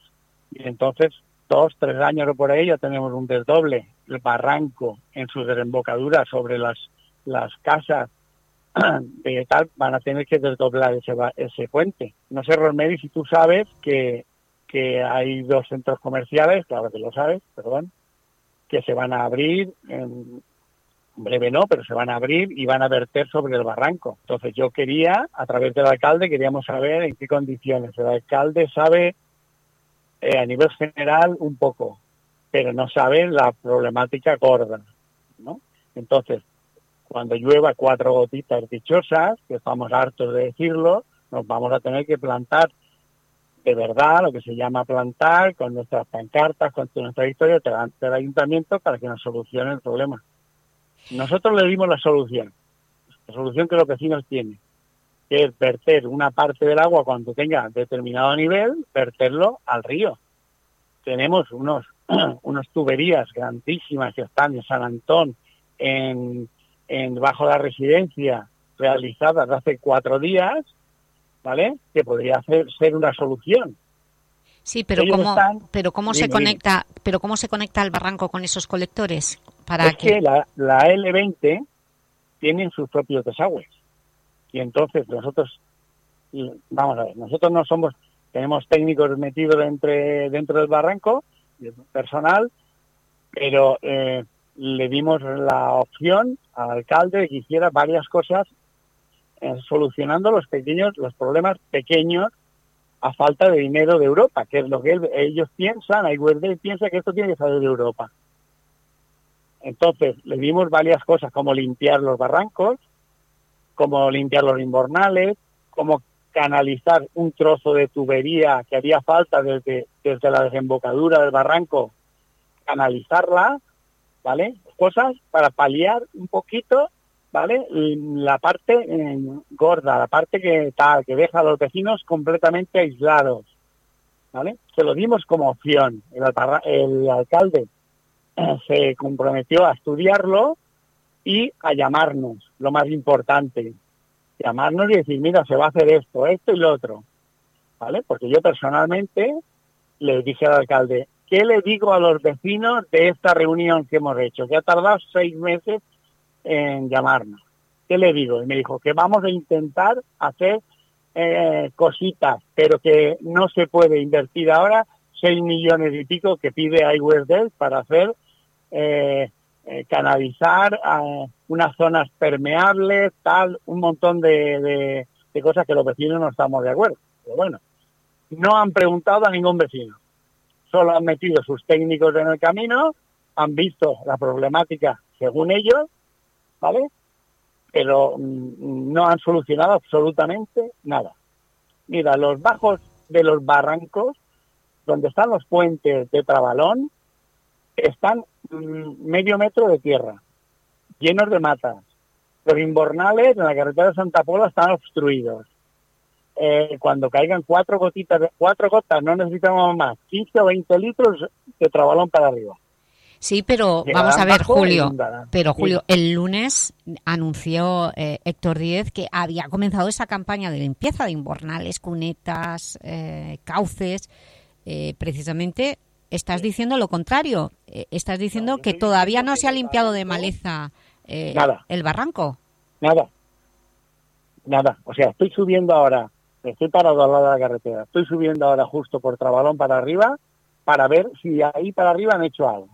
S32: y entonces dos, tres años o por ahí ya tenemos un desdoble. El barranco en su desembocadura sobre las, las casas de tal van a tener que desdoblar ese, ese puente. No sé, Rosemary, si tú sabes que, que hay dos centros comerciales, claro que lo sabes, perdón, que se van a abrir, en breve no, pero se van a abrir y van a verter sobre el barranco. Entonces yo quería, a través del alcalde, queríamos saber en qué condiciones. El alcalde sabe eh, a nivel general un poco, pero no saben la problemática gorda, ¿no? Entonces, cuando llueva cuatro gotitas dichosas, que estamos hartos de decirlo, nos vamos a tener que plantar de verdad, lo que se llama plantar, con nuestras pancartas, con nuestra historia del ayuntamiento para que nos solucione el problema. Nosotros le dimos la solución, la solución que los vecinos tienen, que es verter una parte del agua cuando tenga determinado nivel, verterlo al río. Tenemos unos, unos tuberías grandísimas que están en San Antón, en, en bajo la residencia, realizadas hace cuatro días, ¿vale? Que podría hacer, ser una solución.
S1: Sí, pero
S32: Ellos
S1: cómo,
S32: están-
S1: pero cómo se
S32: dime.
S1: conecta, pero cómo se conecta el barranco con esos colectores para
S32: es que la, la L20 tienen sus propios desagües. Y entonces nosotros, vamos a ver, nosotros no somos, tenemos técnicos metidos entre, dentro del barranco, personal, pero eh, le dimos la opción al alcalde de que hiciera varias cosas eh, solucionando los pequeños, los problemas pequeños a falta de dinero de Europa, que es lo que él- ellos piensan, Aiguardel piensa que esto tiene que salir de Europa. Entonces, le dimos varias cosas, como limpiar los barrancos, como limpiar los invernales, como canalizar un trozo de tubería que haría falta desde, desde la desembocadura del barranco, canalizarla, ¿vale? Cosas para paliar un poquito, ¿vale? La parte eh, gorda, la parte que tal, que deja a los vecinos completamente aislados, ¿vale? Se lo dimos como opción. El alcalde se comprometió a estudiarlo y a llamarnos, lo más importante, llamarnos y decir, mira, se va a hacer esto, esto y lo otro, ¿vale? Porque yo personalmente le dije al alcalde, ¿qué le digo a los vecinos de esta reunión que hemos hecho? Que ha tardado seis meses en llamarnos. ¿Qué le digo? Y me dijo que vamos a intentar hacer eh, cositas, pero que no se puede invertir ahora seis millones y pico que pide iWordell para hacer eh, eh, canalizar a unas zonas permeables, tal, un montón de, de- cosas que los vecinos no estamos de acuerdo. Pero bueno, no han preguntado a ningún vecino. Solo han metido sus técnicos en el camino, han visto la problemática según ellos, ¿vale? Pero mm, no han solucionado absolutamente nada. Mira, los bajos de los barrancos, donde están los puentes de Trabalón, están mm, medio metro de tierra, llenos de matas. Los invernales en la carretera de Santa Pola están obstruidos. Eh, cuando caigan cuatro gotitas, de- cuatro gotas, no necesitamos más, 15 o 20 litros de trabalón para arriba.
S1: Sí, pero
S32: Llegarán
S1: vamos a ver, Julio. Pero
S32: Sí.
S1: Julio, el lunes anunció eh, Héctor Díez que había comenzado esa campaña de limpieza de invernales, cunetas, eh, cauces. Eh, precisamente estás diciendo lo contrario. Eh, estás diciendo que todavía no se ha limpiado de maleza eh,
S32: Nada.
S1: el barranco.
S32: Nada. Nada. O sea, estoy subiendo ahora, estoy parado al lado de la carretera, estoy subiendo ahora justo por Trabalón para arriba para ver si ahí para arriba han hecho algo.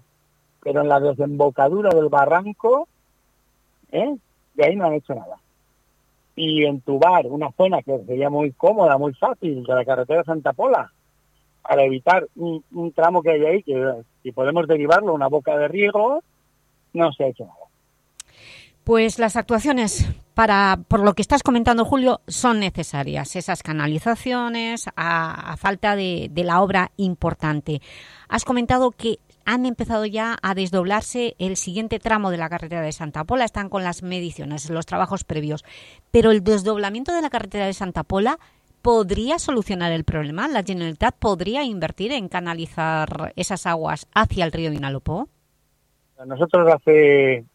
S32: Pero en la desembocadura del barranco, ¿eh? de ahí no han hecho nada. Y entubar una zona que sería muy cómoda, muy fácil, de la carretera Santa Pola, para evitar un, tramo que hay ahí, que si podemos derivarlo a una boca de riego, no se ha hecho nada.
S1: Pues las actuaciones, para, por lo que estás comentando, Julio, son necesarias. Esas canalizaciones, a, falta de la obra importante. Has comentado que han empezado ya a desdoblarse el siguiente tramo de la carretera de Santa Pola. Están con las mediciones, los trabajos previos. Pero el desdoblamiento de la carretera de Santa Pola podría solucionar el problema. La Generalitat podría invertir en canalizar esas aguas hacia el río Vinalopó.
S32: Nosotros hace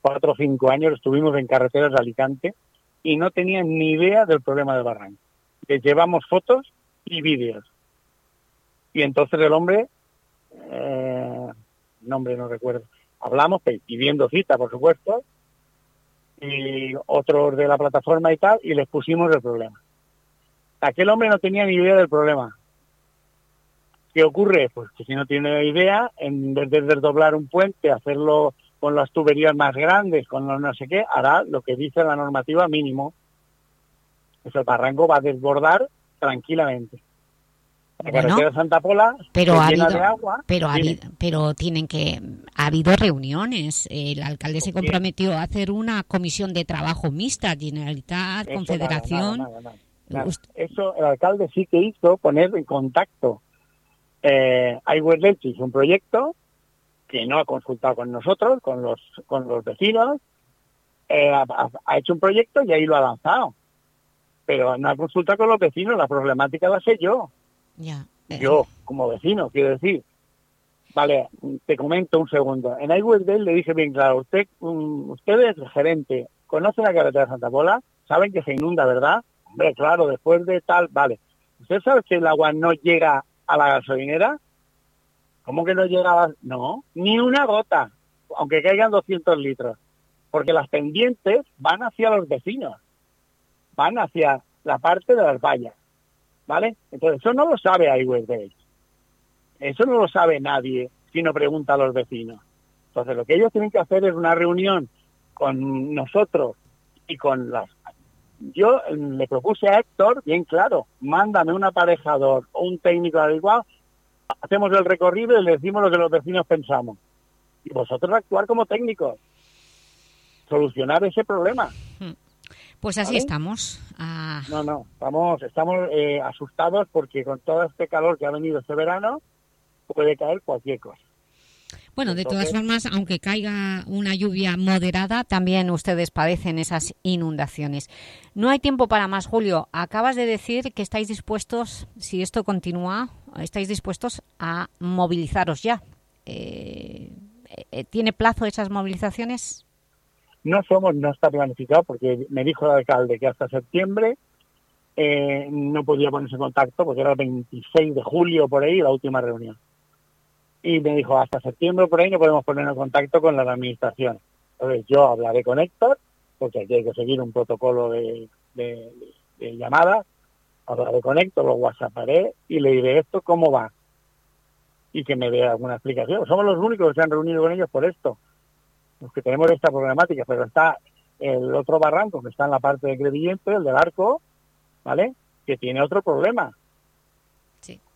S32: cuatro o cinco años estuvimos en carreteras de Alicante y no tenían ni idea del problema del barranco. Les llevamos fotos y vídeos. Y entonces el hombre, eh, nombre no recuerdo, hablamos pidiendo cita, por supuesto, y otros de la plataforma y tal, y les pusimos el problema. Aquel hombre no tenía ni idea del problema. ¿Qué ocurre? Pues que si no tiene idea, en vez de desdoblar un puente, hacerlo con las tuberías más grandes, con los no sé qué, hará lo que dice la normativa mínimo. Pues el barranco va a desbordar tranquilamente. La
S1: Bueno,
S32: carretera de Santa Pola
S1: pero
S32: se
S1: ha
S32: llena
S1: habido,
S32: de agua.
S1: pero ha habido, pero tienen que ha habido reuniones. El alcalde se comprometió a hacer una comisión de trabajo mixta, Generalitat, Confederación.
S32: nada, nada, nada, Eso el alcalde sí que hizo poner en contacto. Eh, hizo un proyecto que no ha consultado con nosotros, con los con los vecinos. Eh, ha, hecho un proyecto y ahí lo ha lanzado. Pero no ha consultado con los vecinos. La problemática la sé yo.
S1: Ya.
S32: Yo, como vecino, quiero decir. Vale, te comento un segundo. En iWebDel le dije bien claro, usted, mm, usted es el gerente, conoce la carretera de Santa Pola, saben que se inunda, ¿verdad? Hombre, claro, después de tal, vale. ¿Usted sabe que el agua no llega a la gasolinera? ¿Cómo que no llega a la... No, ni una gota, aunque caigan 200 litros. Porque las pendientes van hacia los vecinos, van hacia la parte de las vallas. ¿Vale? Entonces, eso no lo sabe iWebDel. Eso no lo sabe nadie si no pregunta a los vecinos. Entonces, lo que ellos tienen que hacer es una reunión con nosotros y con las... Yo eh, le propuse a Héctor, bien claro, mándame un aparejador o un técnico adecuado, hacemos el recorrido y le decimos lo que los vecinos pensamos. Y vosotros actuar como técnicos, solucionar ese problema.
S1: Pues así
S32: ¿Vale?
S1: estamos. Ah,
S32: No, no, estamos, estamos eh, asustados porque con todo este calor que ha venido este verano puede caer cualquier cosa.
S1: Bueno, de todas formas, aunque caiga una lluvia moderada, también ustedes padecen esas inundaciones. No hay tiempo para más, Julio. Acabas de decir que estáis dispuestos, si esto continúa, estáis dispuestos a movilizaros ya. Eh, eh, ¿Tiene plazo esas movilizaciones?
S32: No somos, no está planificado porque me dijo el alcalde que hasta septiembre eh, no podía ponerse en contacto porque era el 26 de julio por ahí la última reunión. Y me dijo hasta septiembre por ahí no podemos ponernos en contacto con la administración. Entonces yo hablaré con Héctor porque aquí hay que seguir un protocolo de, de, de llamada. Hablaré con Héctor, lo whatsapparé y le diré esto cómo va y que me dé alguna explicación. Somos los únicos que se han reunido con ellos por esto los que tenemos esta problemática, pero está el otro barranco que está en la parte de Crevillente, el del arco, ¿vale? Que tiene otro problema.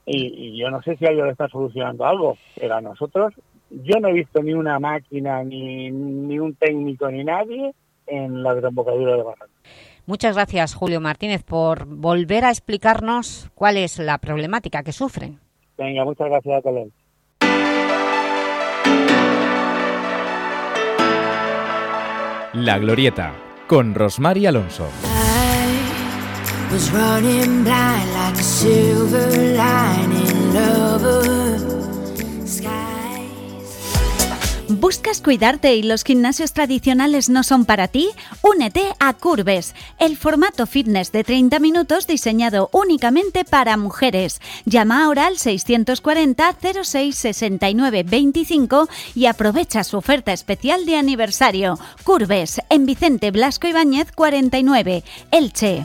S32: Y, y yo no sé si a ellos le están solucionando algo, pero a nosotros, yo no he visto ni una máquina, ni, ni un técnico, ni nadie en la desembocadura del barranco.
S1: Muchas gracias, Julio Martínez, por volver a explicarnos cuál es la problemática que sufren.
S32: Venga, muchas gracias a todos.
S3: La Glorieta, con Rosmar y Alonso.
S24: ¿Buscas cuidarte y los gimnasios tradicionales no son para ti? Únete a Curves, el formato fitness de 30 minutos diseñado únicamente para mujeres. Llama ahora al 640 06 69 25 y aprovecha su oferta especial de aniversario. Curves, en Vicente Blasco Ibáñez 49, Elche.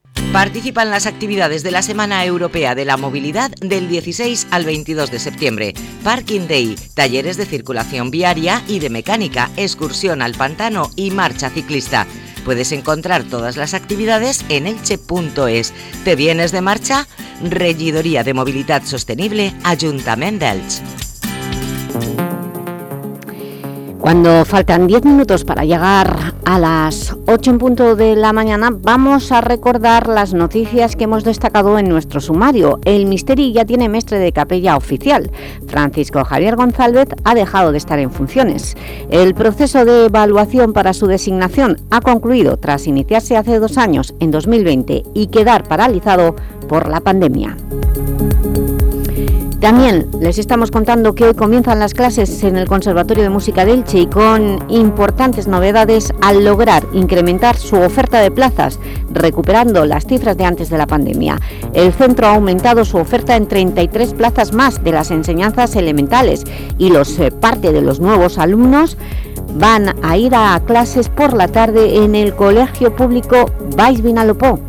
S26: Participa en las actividades de la Semana Europea de la Movilidad del 16 al 22 de septiembre. Parking Day, talleres de circulación viaria y de mecánica, excursión al pantano y marcha ciclista. Puedes encontrar todas las actividades en elche.es. ¿Te vienes de marcha? Regidoría de Movilidad Sostenible, Ayuntamiento de Elche.
S1: Cuando faltan 10 minutos para llegar a las 8 en punto de la mañana, vamos a recordar las noticias que hemos destacado en nuestro sumario. El Misteri ya tiene mestre de capella oficial. Francisco Javier González ha dejado de estar en funciones. El proceso de evaluación para su designación ha concluido tras iniciarse hace dos años, en 2020, y quedar paralizado por la pandemia. También les estamos contando que hoy comienzan las clases en el Conservatorio de Música de Elche y con importantes novedades al lograr incrementar su oferta de plazas, recuperando las cifras de antes de la pandemia. El centro ha aumentado su oferta en 33 plazas más de las enseñanzas elementales y los eh, parte de los nuevos alumnos van a ir a clases por la tarde en el Colegio Público Vais Vinalopó.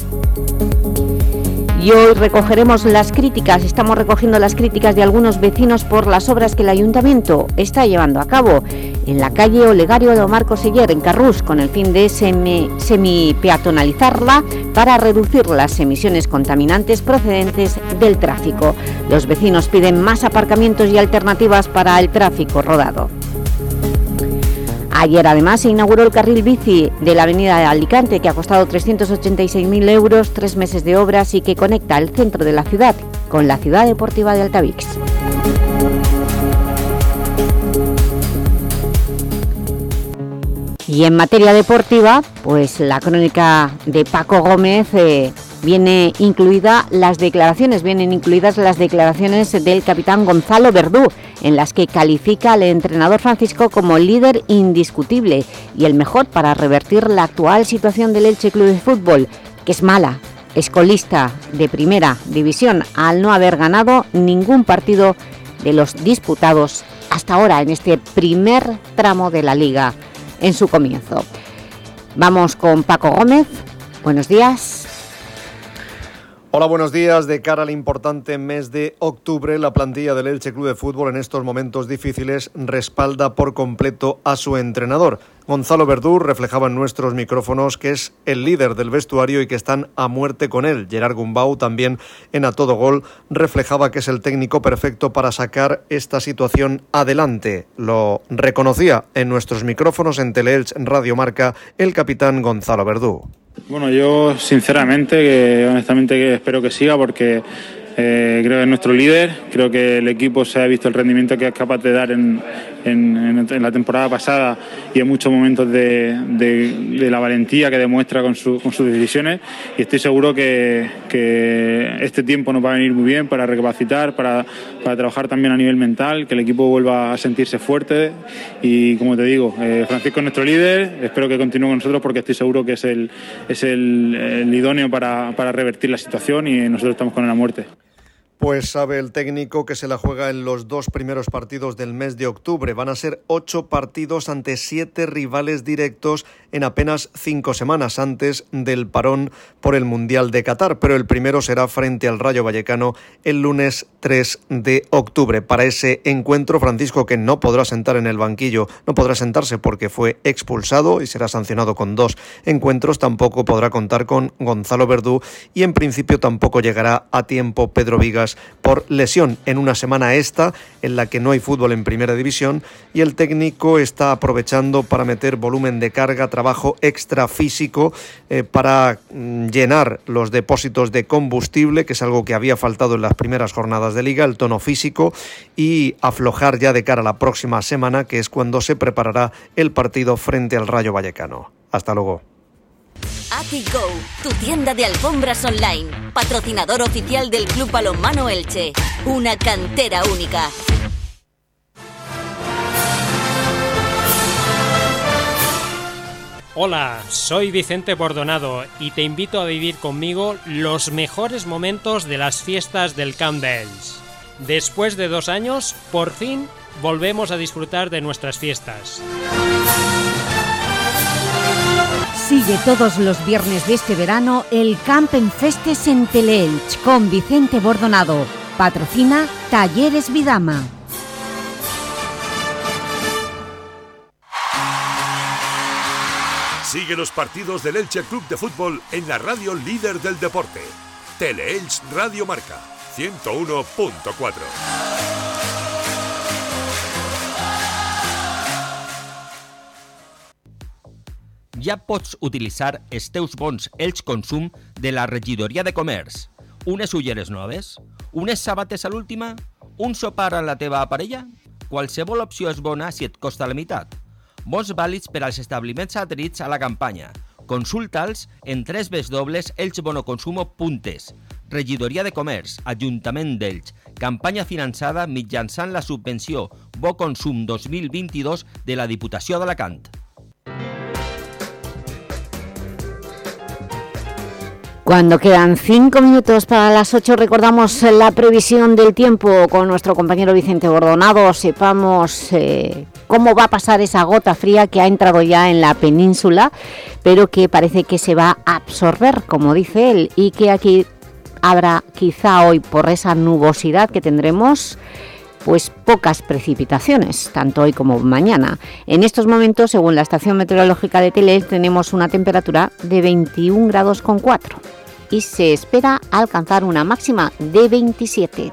S1: Y hoy recogeremos las críticas, estamos recogiendo las críticas de algunos vecinos por las obras que el Ayuntamiento está llevando a cabo en la calle Olegario de Omar Coseller, en Carrús, con el fin de semi-peatonalizarla para reducir las emisiones contaminantes procedentes del tráfico. Los vecinos piden más aparcamientos y alternativas para el tráfico rodado. Ayer además se inauguró el carril bici de la avenida de Alicante que ha costado 386.000 euros, tres meses de obras y que conecta el centro de la ciudad con la ciudad deportiva de Altavix. Y en materia deportiva, pues la crónica de Paco Gómez eh, viene incluida las declaraciones, vienen incluidas las declaraciones del capitán Gonzalo Verdú, en las que califica al entrenador Francisco como líder indiscutible y el mejor para revertir la actual situación del Elche Club de Fútbol, que es mala, escolista de primera división al no haber ganado ningún partido de los disputados hasta ahora en este primer tramo de la Liga en su comienzo. Vamos con Paco Gómez. Buenos días.
S20: Hola, buenos días. De cara al importante mes de octubre, la plantilla del Elche Club de Fútbol en estos momentos difíciles respalda por completo a su entrenador. Gonzalo Verdú reflejaba en nuestros micrófonos que es el líder del vestuario y que están a muerte con él. Gerard Gumbau también en A Todo Gol reflejaba que es el técnico perfecto para sacar esta situación adelante. Lo reconocía en nuestros micrófonos en Teleelch Radio Marca el capitán Gonzalo Verdú.
S21: Bueno, yo sinceramente, honestamente que espero que siga porque eh, creo que es nuestro líder, creo que el equipo se ha visto el rendimiento que es capaz de dar en, en, en la temporada pasada y en muchos momentos de, la valentía que demuestra con, su, con, sus decisiones. Y estoy seguro que, este tiempo nos va a venir muy bien para recapacitar, para, trabajar también a nivel mental, que el equipo vuelva a sentirse fuerte. Y como te digo, eh, Francisco es nuestro líder, espero que continúe con nosotros porque estoy seguro que es el, es el, el idóneo para, para revertir la situación y nosotros estamos con la muerte.
S20: Pues sabe el técnico que se la juega en los dos primeros partidos del mes de octubre. Van a ser ocho partidos ante siete rivales directos en apenas cinco semanas antes del parón por el Mundial de Qatar. Pero el primero será frente al Rayo Vallecano el lunes 3 de octubre. Para ese encuentro, Francisco, que no podrá sentar en el banquillo, no podrá sentarse porque fue expulsado y será sancionado con dos encuentros, tampoco podrá contar con Gonzalo Verdú y en principio tampoco llegará a tiempo Pedro Vigas por lesión en una semana esta en la que no hay fútbol en primera división y el técnico está aprovechando para meter volumen de carga, trabajo extra físico eh, para mm, llenar los depósitos de combustible, que es algo que había faltado en las primeras jornadas de liga, el tono físico y aflojar ya de cara a la próxima semana, que es cuando se preparará el partido frente al Rayo Vallecano. Hasta luego.
S33: AtiGo, tu tienda de alfombras online, patrocinador oficial del Club Balonmano Elche, una cantera única.
S25: Hola, soy Vicente Bordonado y te invito a vivir conmigo los mejores momentos de las fiestas del Camp. Después de dos años, por fin volvemos a disfrutar de nuestras fiestas.
S1: Sigue todos los viernes de este verano el Campen Festes en Teleelch con Vicente Bordonado. Patrocina Talleres Vidama.
S16: Sigue los partidos del Elche Club de Fútbol en la radio líder del deporte. Teleelch Radio Marca 101.4.
S31: ja pots utilitzar els teus bons Elx Consum de la regidoria de comerç. Unes ulleres noves? Unes sabates a l'última? Un sopar a la teva parella? Qualsevol opció és bona si et costa la meitat. Bons vàlids per als establiments adherits a la campanya. Consulta'ls en www.elxbonoconsumo.es. Regidoria de Comerç, Ajuntament d'Elx, campanya finançada mitjançant la subvenció Bo Consum 2022 de la Diputació d'Alacant.
S1: Cuando quedan cinco minutos para las ocho, recordamos la previsión del tiempo con nuestro compañero Vicente Bordonado. Sepamos eh, cómo va a pasar esa gota fría que ha entrado ya en la península, pero que parece que se va a absorber, como dice él, y que aquí habrá quizá hoy, por esa nubosidad que tendremos, pues pocas precipitaciones, tanto hoy como mañana. En estos momentos, según la estación meteorológica de Telel, tenemos una temperatura de 21 grados con 4 y se espera alcanzar una máxima de 27.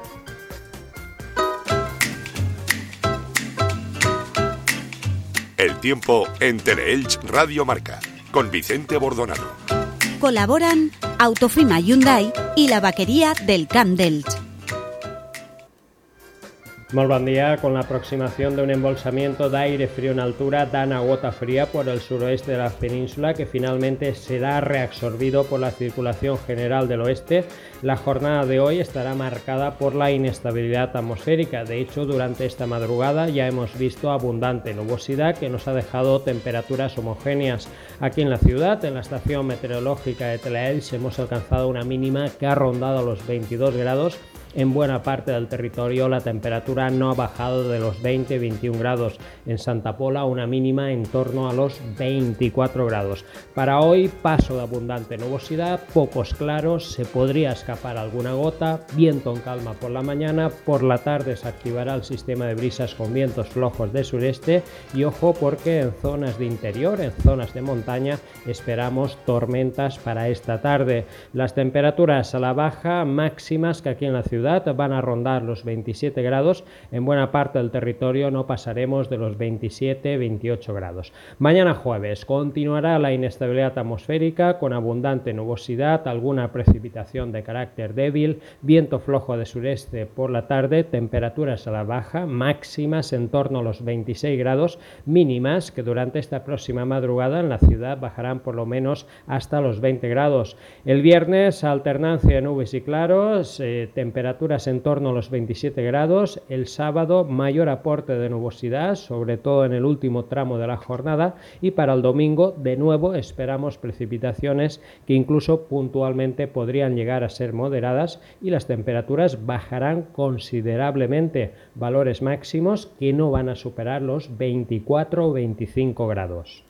S16: El tiempo en Teleelch Radio Marca, con Vicente Bordonado.
S24: Colaboran Autofima Hyundai y la vaquería del Camp d'Elx.
S25: Molt bon. Con la aproximación de un embolsamiento de aire frío en altura dan a gota fría por el suroeste de la península que finalmente será reabsorbido por la circulación general del oeste, la jornada de hoy estará marcada por la inestabilidad atmosférica. De hecho, durante esta madrugada ya hemos visto abundante nubosidad que nos ha dejado temperaturas homogéneas. Aquí en la ciudad, en la estación meteorológica de Telaels, hemos alcanzado una mínima que ha rondado los 22 grados en buena parte del territorio la temperatura no ha bajado de los 20-21 grados. En Santa Pola una mínima en torno a los 24 grados. Para hoy paso de abundante nubosidad, pocos claros, se podría escapar alguna gota, viento en calma por la mañana, por la tarde se activará el sistema de brisas con vientos flojos de sureste y ojo porque en zonas de interior, en zonas de montaña, esperamos tormentas para esta tarde. Las temperaturas a la baja máximas que aquí en la ciudad van a rondar los 27 grados, en buena parte del territorio no pasaremos de los 27-28 grados. Mañana jueves continuará la inestabilidad atmosférica con abundante nubosidad, alguna precipitación de carácter débil, viento flojo de sureste por la tarde, temperaturas a la baja, máximas en torno a los 26 grados, mínimas que durante esta próxima madrugada en la ciudad bajarán por lo menos hasta los 20 grados. El viernes alternancia de nubes y claros, eh, temperaturas en torno a los 27 grados. El sábado mayor aporte de nubosidad, sobre todo en el último tramo de la jornada. Y para el domingo, de nuevo, esperamos precipitaciones que incluso puntualmente podrían llegar a ser moderadas y las temperaturas bajarán considerablemente. Valores máximos que no van a superar los 24 o 25 grados.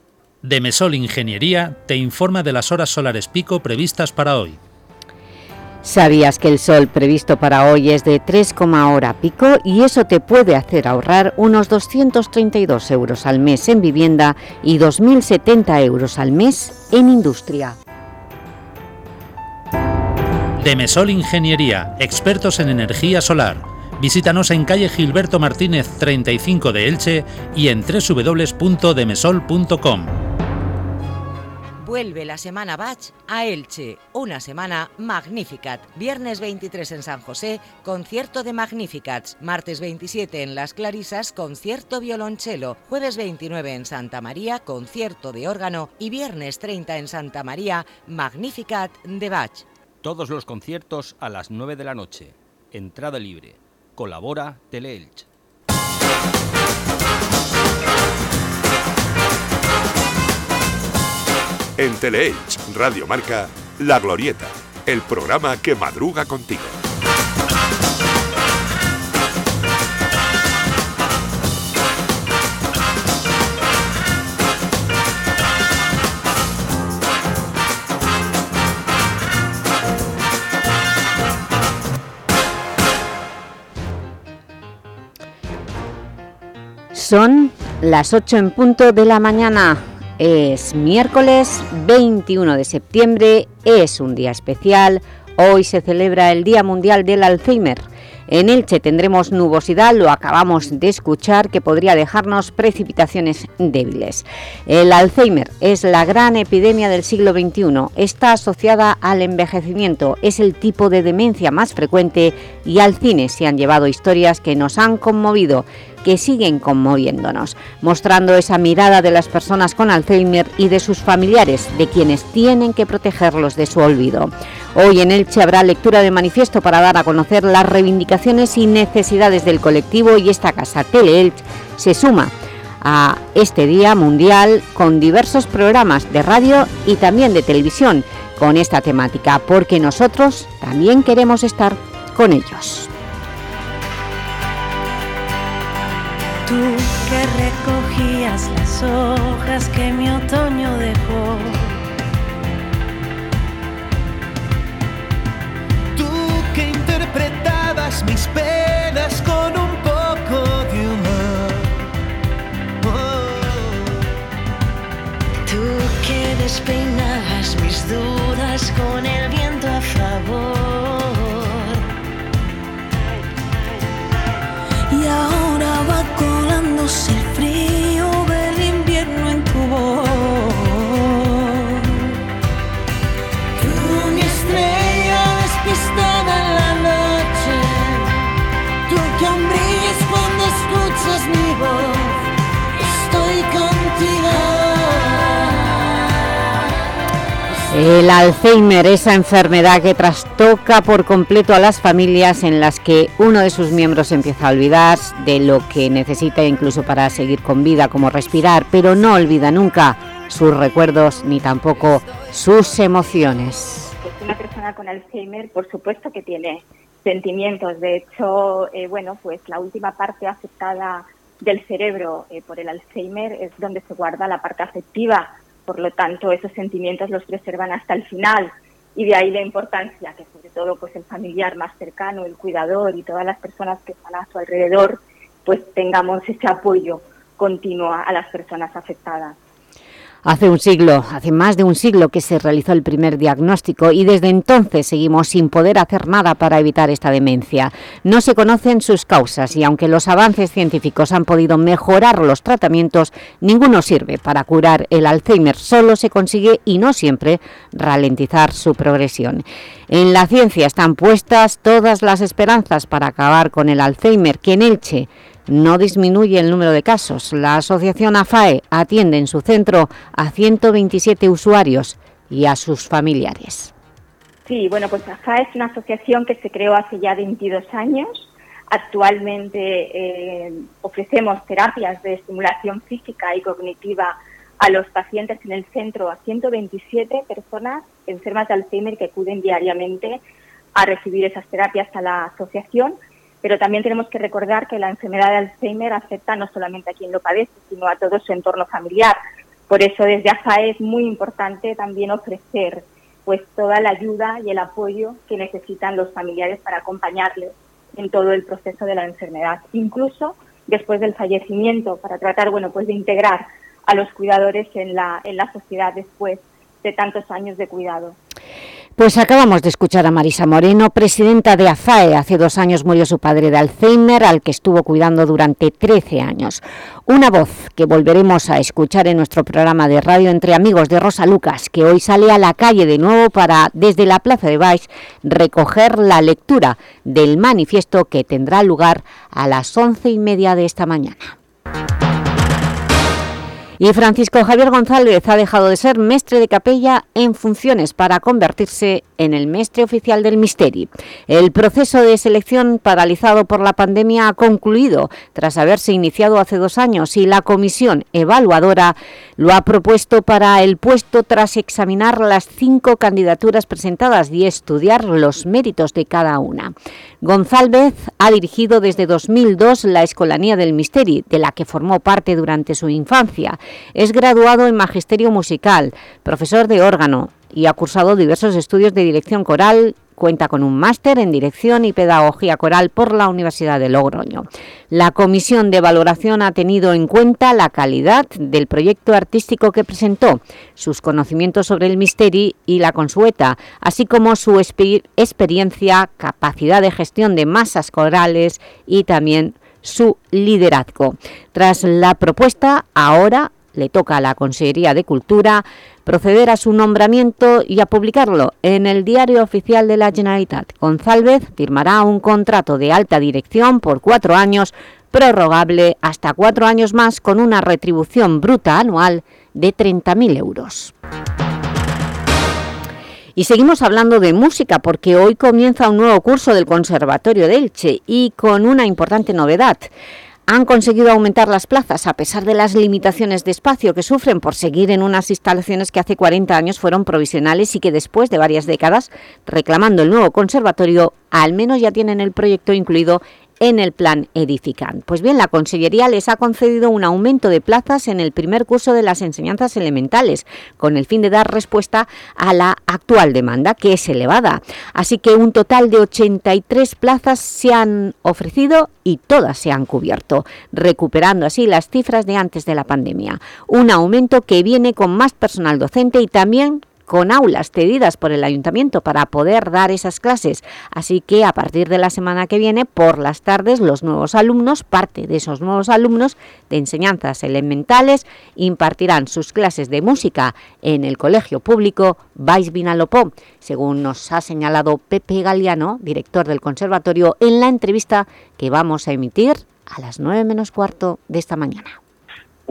S34: Demesol Ingeniería te informa de las horas solares pico previstas para hoy.
S1: ¿Sabías que el sol previsto para hoy es de 3,1 hora pico y eso te puede hacer ahorrar unos 232 euros al mes en vivienda y 2.070 euros al mes en industria?
S34: Demesol Ingeniería, expertos en energía solar. Visítanos en calle Gilberto Martínez 35 de Elche y en www.demesol.com.
S26: Vuelve la semana Bach a Elche, una semana Magnificat. Viernes 23 en San José, concierto de Magnificats. Martes 27 en Las Clarisas, concierto violonchelo. Jueves 29 en Santa María, concierto de órgano. Y viernes 30 en Santa María, Magnificat de Bach.
S31: Todos los conciertos a las 9 de la noche. Entrada libre. Colabora Teleelch.
S16: En Teleelch Radio Marca, La Glorieta, el programa que madruga contigo.
S1: Son las 8 en punto de la mañana. Es miércoles 21 de septiembre, es un día especial. Hoy se celebra el Día Mundial del Alzheimer. En Elche tendremos nubosidad, lo acabamos de escuchar, que podría dejarnos precipitaciones débiles. El Alzheimer es la gran epidemia del siglo XXI. Está asociada al envejecimiento, es el tipo de demencia más frecuente y al cine se han llevado historias que nos han conmovido que siguen conmoviéndonos, mostrando esa mirada de las personas con Alzheimer y de sus familiares, de quienes tienen que protegerlos de su olvido. Hoy en Elche habrá lectura de manifiesto para dar a conocer las reivindicaciones y necesidades del colectivo y esta casa Tele-Elche se suma a este Día Mundial con diversos programas de radio y también de televisión con esta temática, porque nosotros también queremos estar con ellos.
S2: Tú que recogías las hojas que mi otoño dejó.
S35: Tú que interpretabas mis penas con un poco de humor.
S2: Tú que despeinabas mis dudas con el viento colándose El
S1: Alzheimer, esa enfermedad que trastoca por completo a las familias en las que uno de sus miembros empieza a olvidar de lo que necesita incluso para seguir con vida, como respirar, pero no olvida nunca sus recuerdos ni tampoco sus emociones.
S4: Una persona con Alzheimer, por supuesto que tiene sentimientos. De hecho, eh, bueno, pues la última parte afectada del cerebro eh, por el Alzheimer es donde se guarda la parte afectiva. Por lo tanto, esos sentimientos los preservan hasta el final. Y de ahí la importancia que sobre todo pues el familiar más cercano, el cuidador y todas las personas que están a su alrededor, pues tengamos ese apoyo continuo a las personas afectadas.
S1: Hace un siglo, hace más de un siglo que se realizó el primer diagnóstico y desde entonces seguimos sin poder hacer nada para evitar esta demencia. No se conocen sus causas y aunque los avances científicos han podido mejorar los tratamientos, ninguno sirve para curar el Alzheimer. Solo se consigue, y no siempre, ralentizar su progresión. En la ciencia están puestas todas las esperanzas para acabar con el Alzheimer, que en Elche no disminuye el número de casos. La asociación AFAE atiende en su centro a 127 usuarios y a sus familiares.
S4: Sí, bueno, pues AFA es una asociación que se creó hace ya 22 años. Actualmente eh, ofrecemos terapias de estimulación física y cognitiva a los pacientes en el centro, a 127 personas enfermas de Alzheimer que acuden diariamente a recibir esas terapias a la asociación, pero también tenemos que recordar que la enfermedad de Alzheimer afecta no solamente a quien lo padece, sino a todo su entorno familiar. Por eso desde AFA es muy importante también ofrecer pues toda la ayuda y el apoyo que necesitan los familiares para acompañarles en todo el proceso de la enfermedad, incluso después del fallecimiento, para tratar bueno pues de integrar a los cuidadores en la, en la sociedad después de tantos años de cuidado.
S1: Pues acabamos de escuchar a Marisa Moreno, presidenta de AFAE. Hace dos años murió su padre de Alzheimer, al que estuvo cuidando durante 13 años. Una voz que volveremos a escuchar en nuestro programa de radio Entre Amigos de Rosa Lucas, que hoy sale a la calle de nuevo para, desde la Plaza de Baix, recoger la lectura del manifiesto que tendrá lugar a las once y media de esta mañana. Y Francisco Javier González ha dejado de ser mestre de capella en funciones para convertirse en el mestre oficial del Misteri. El proceso de selección paralizado por la pandemia ha concluido tras haberse iniciado hace dos años y la comisión evaluadora lo ha propuesto para el puesto tras examinar las cinco candidaturas presentadas y estudiar los méritos de cada una. González ha dirigido desde 2002 la Escolanía del Misteri, de la que formó parte durante su infancia. Es graduado en Magisterio Musical, profesor de órgano y ha cursado diversos estudios de dirección coral, cuenta con un máster en Dirección y Pedagogía Coral por la Universidad de Logroño. La comisión de valoración ha tenido en cuenta la calidad del proyecto artístico que presentó, sus conocimientos sobre el misteri y la consueta, así como su experiencia, capacidad de gestión de masas corales y también su liderazgo. Tras la propuesta, ahora le toca a la Consejería de Cultura proceder a su nombramiento y a publicarlo en el Diario Oficial de la Generalitat. González firmará un contrato de alta dirección por cuatro años, prorrogable hasta cuatro años más, con una retribución bruta anual de 30.000 euros. Y seguimos hablando de música porque hoy comienza un nuevo curso del Conservatorio de Elche y con una importante novedad han conseguido aumentar las plazas a pesar de las limitaciones de espacio que sufren por seguir en unas instalaciones que hace 40 años fueron provisionales y que después de varias décadas, reclamando el nuevo conservatorio, al menos ya tienen el proyecto incluido en el plan Edifican. Pues bien, la Consellería les ha concedido un aumento de plazas en el primer curso de las enseñanzas elementales, con el fin de dar respuesta a la actual demanda, que es elevada. Así que un total de 83 plazas se han ofrecido y todas se han cubierto, recuperando así las cifras de antes de la pandemia. Un aumento que viene con más personal docente y también con aulas cedidas por el Ayuntamiento para poder dar esas clases. Así que a partir de la semana que viene, por las tardes, los nuevos alumnos, parte de esos nuevos alumnos de enseñanzas elementales, impartirán sus clases de música en el Colegio Público Vais Vinalopó, según nos ha señalado Pepe Galiano, director del Conservatorio, en la entrevista que vamos a emitir a las 9 menos cuarto de esta mañana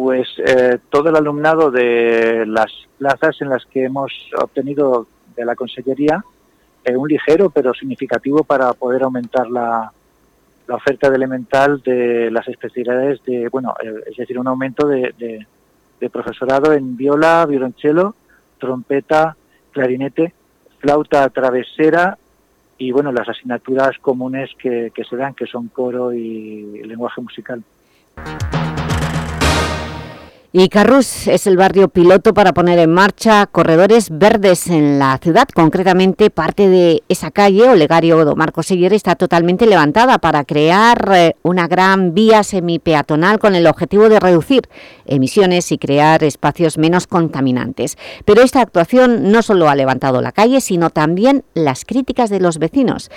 S5: pues eh, todo el alumnado de las plazas en las que hemos obtenido de la Consellería eh, un ligero pero significativo para poder aumentar la, oferta de elemental de las especialidades de, bueno, eh, es decir, un aumento de, de, profesorado en viola, violonchelo, trompeta, clarinete, flauta travesera y, bueno, las asignaturas comunes que, que se dan, que son coro y lenguaje musical.
S1: Y Carrus es el barrio piloto para poner en marcha corredores verdes en la ciudad. Concretamente, parte de esa calle, Olegario do Marcos Seguir, está totalmente levantada para crear eh, una gran vía semipeatonal con el objetivo de reducir emisiones y crear espacios menos contaminantes. Pero esta actuación no solo ha levantado la calle, sino también las críticas de los vecinos.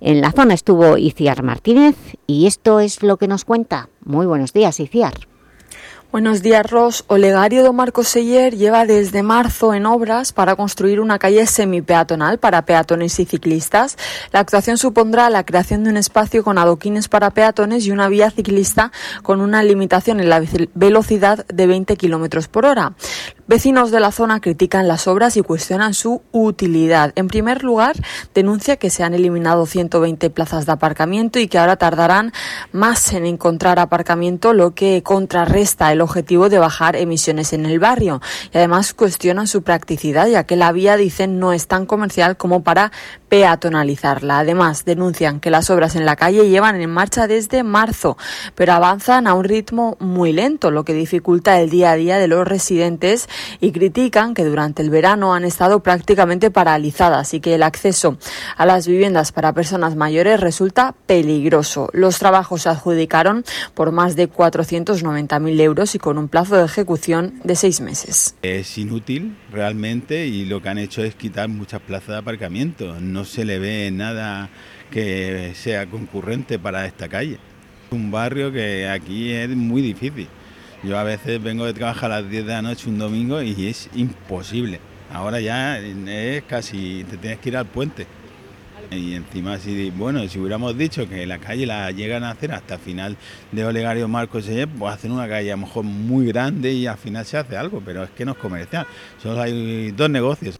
S1: En la zona estuvo Iciar Martínez y esto es lo que nos cuenta. Muy buenos días, Iciar.
S6: Buenos días, Ros. Olegario do Marco Seller lleva desde marzo en obras para construir una calle semipeatonal para peatones y ciclistas. La actuación supondrá la creación de un espacio con adoquines para peatones y una vía ciclista con una limitación en la velocidad de 20 kilómetros por hora. Vecinos de la zona critican las obras y cuestionan su utilidad. En primer lugar, denuncia que se han eliminado 120 plazas de aparcamiento y que ahora tardarán más en encontrar aparcamiento, lo que contrarresta el objetivo de bajar emisiones en el barrio. Y además cuestionan su practicidad, ya que la vía, dicen, no es tan comercial como para peatonalizarla. Además, denuncian que las obras en la calle llevan en marcha desde marzo, pero avanzan a un ritmo muy lento, lo que dificulta el día a día de los residentes y critican que durante el verano han estado prácticamente paralizadas y que el acceso a las viviendas para personas mayores resulta peligroso. Los trabajos se adjudicaron por más de 490.000 euros y con un plazo de ejecución de seis meses.
S7: Es inútil realmente y lo que han hecho es quitar muchas plazas de aparcamiento. No se le ve nada que sea concurrente para esta calle. Un barrio que aquí es muy difícil. Yo a veces vengo de trabajar a las 10 de la noche un domingo y es imposible. Ahora ya es casi, te tienes que ir al puente. Y encima, si, bueno, si hubiéramos dicho que la calle la llegan a hacer hasta final de Olegario Marcos, pues hacen una calle a lo mejor muy grande y al final se hace algo, pero es que no es comercial. Solo hay dos negocios.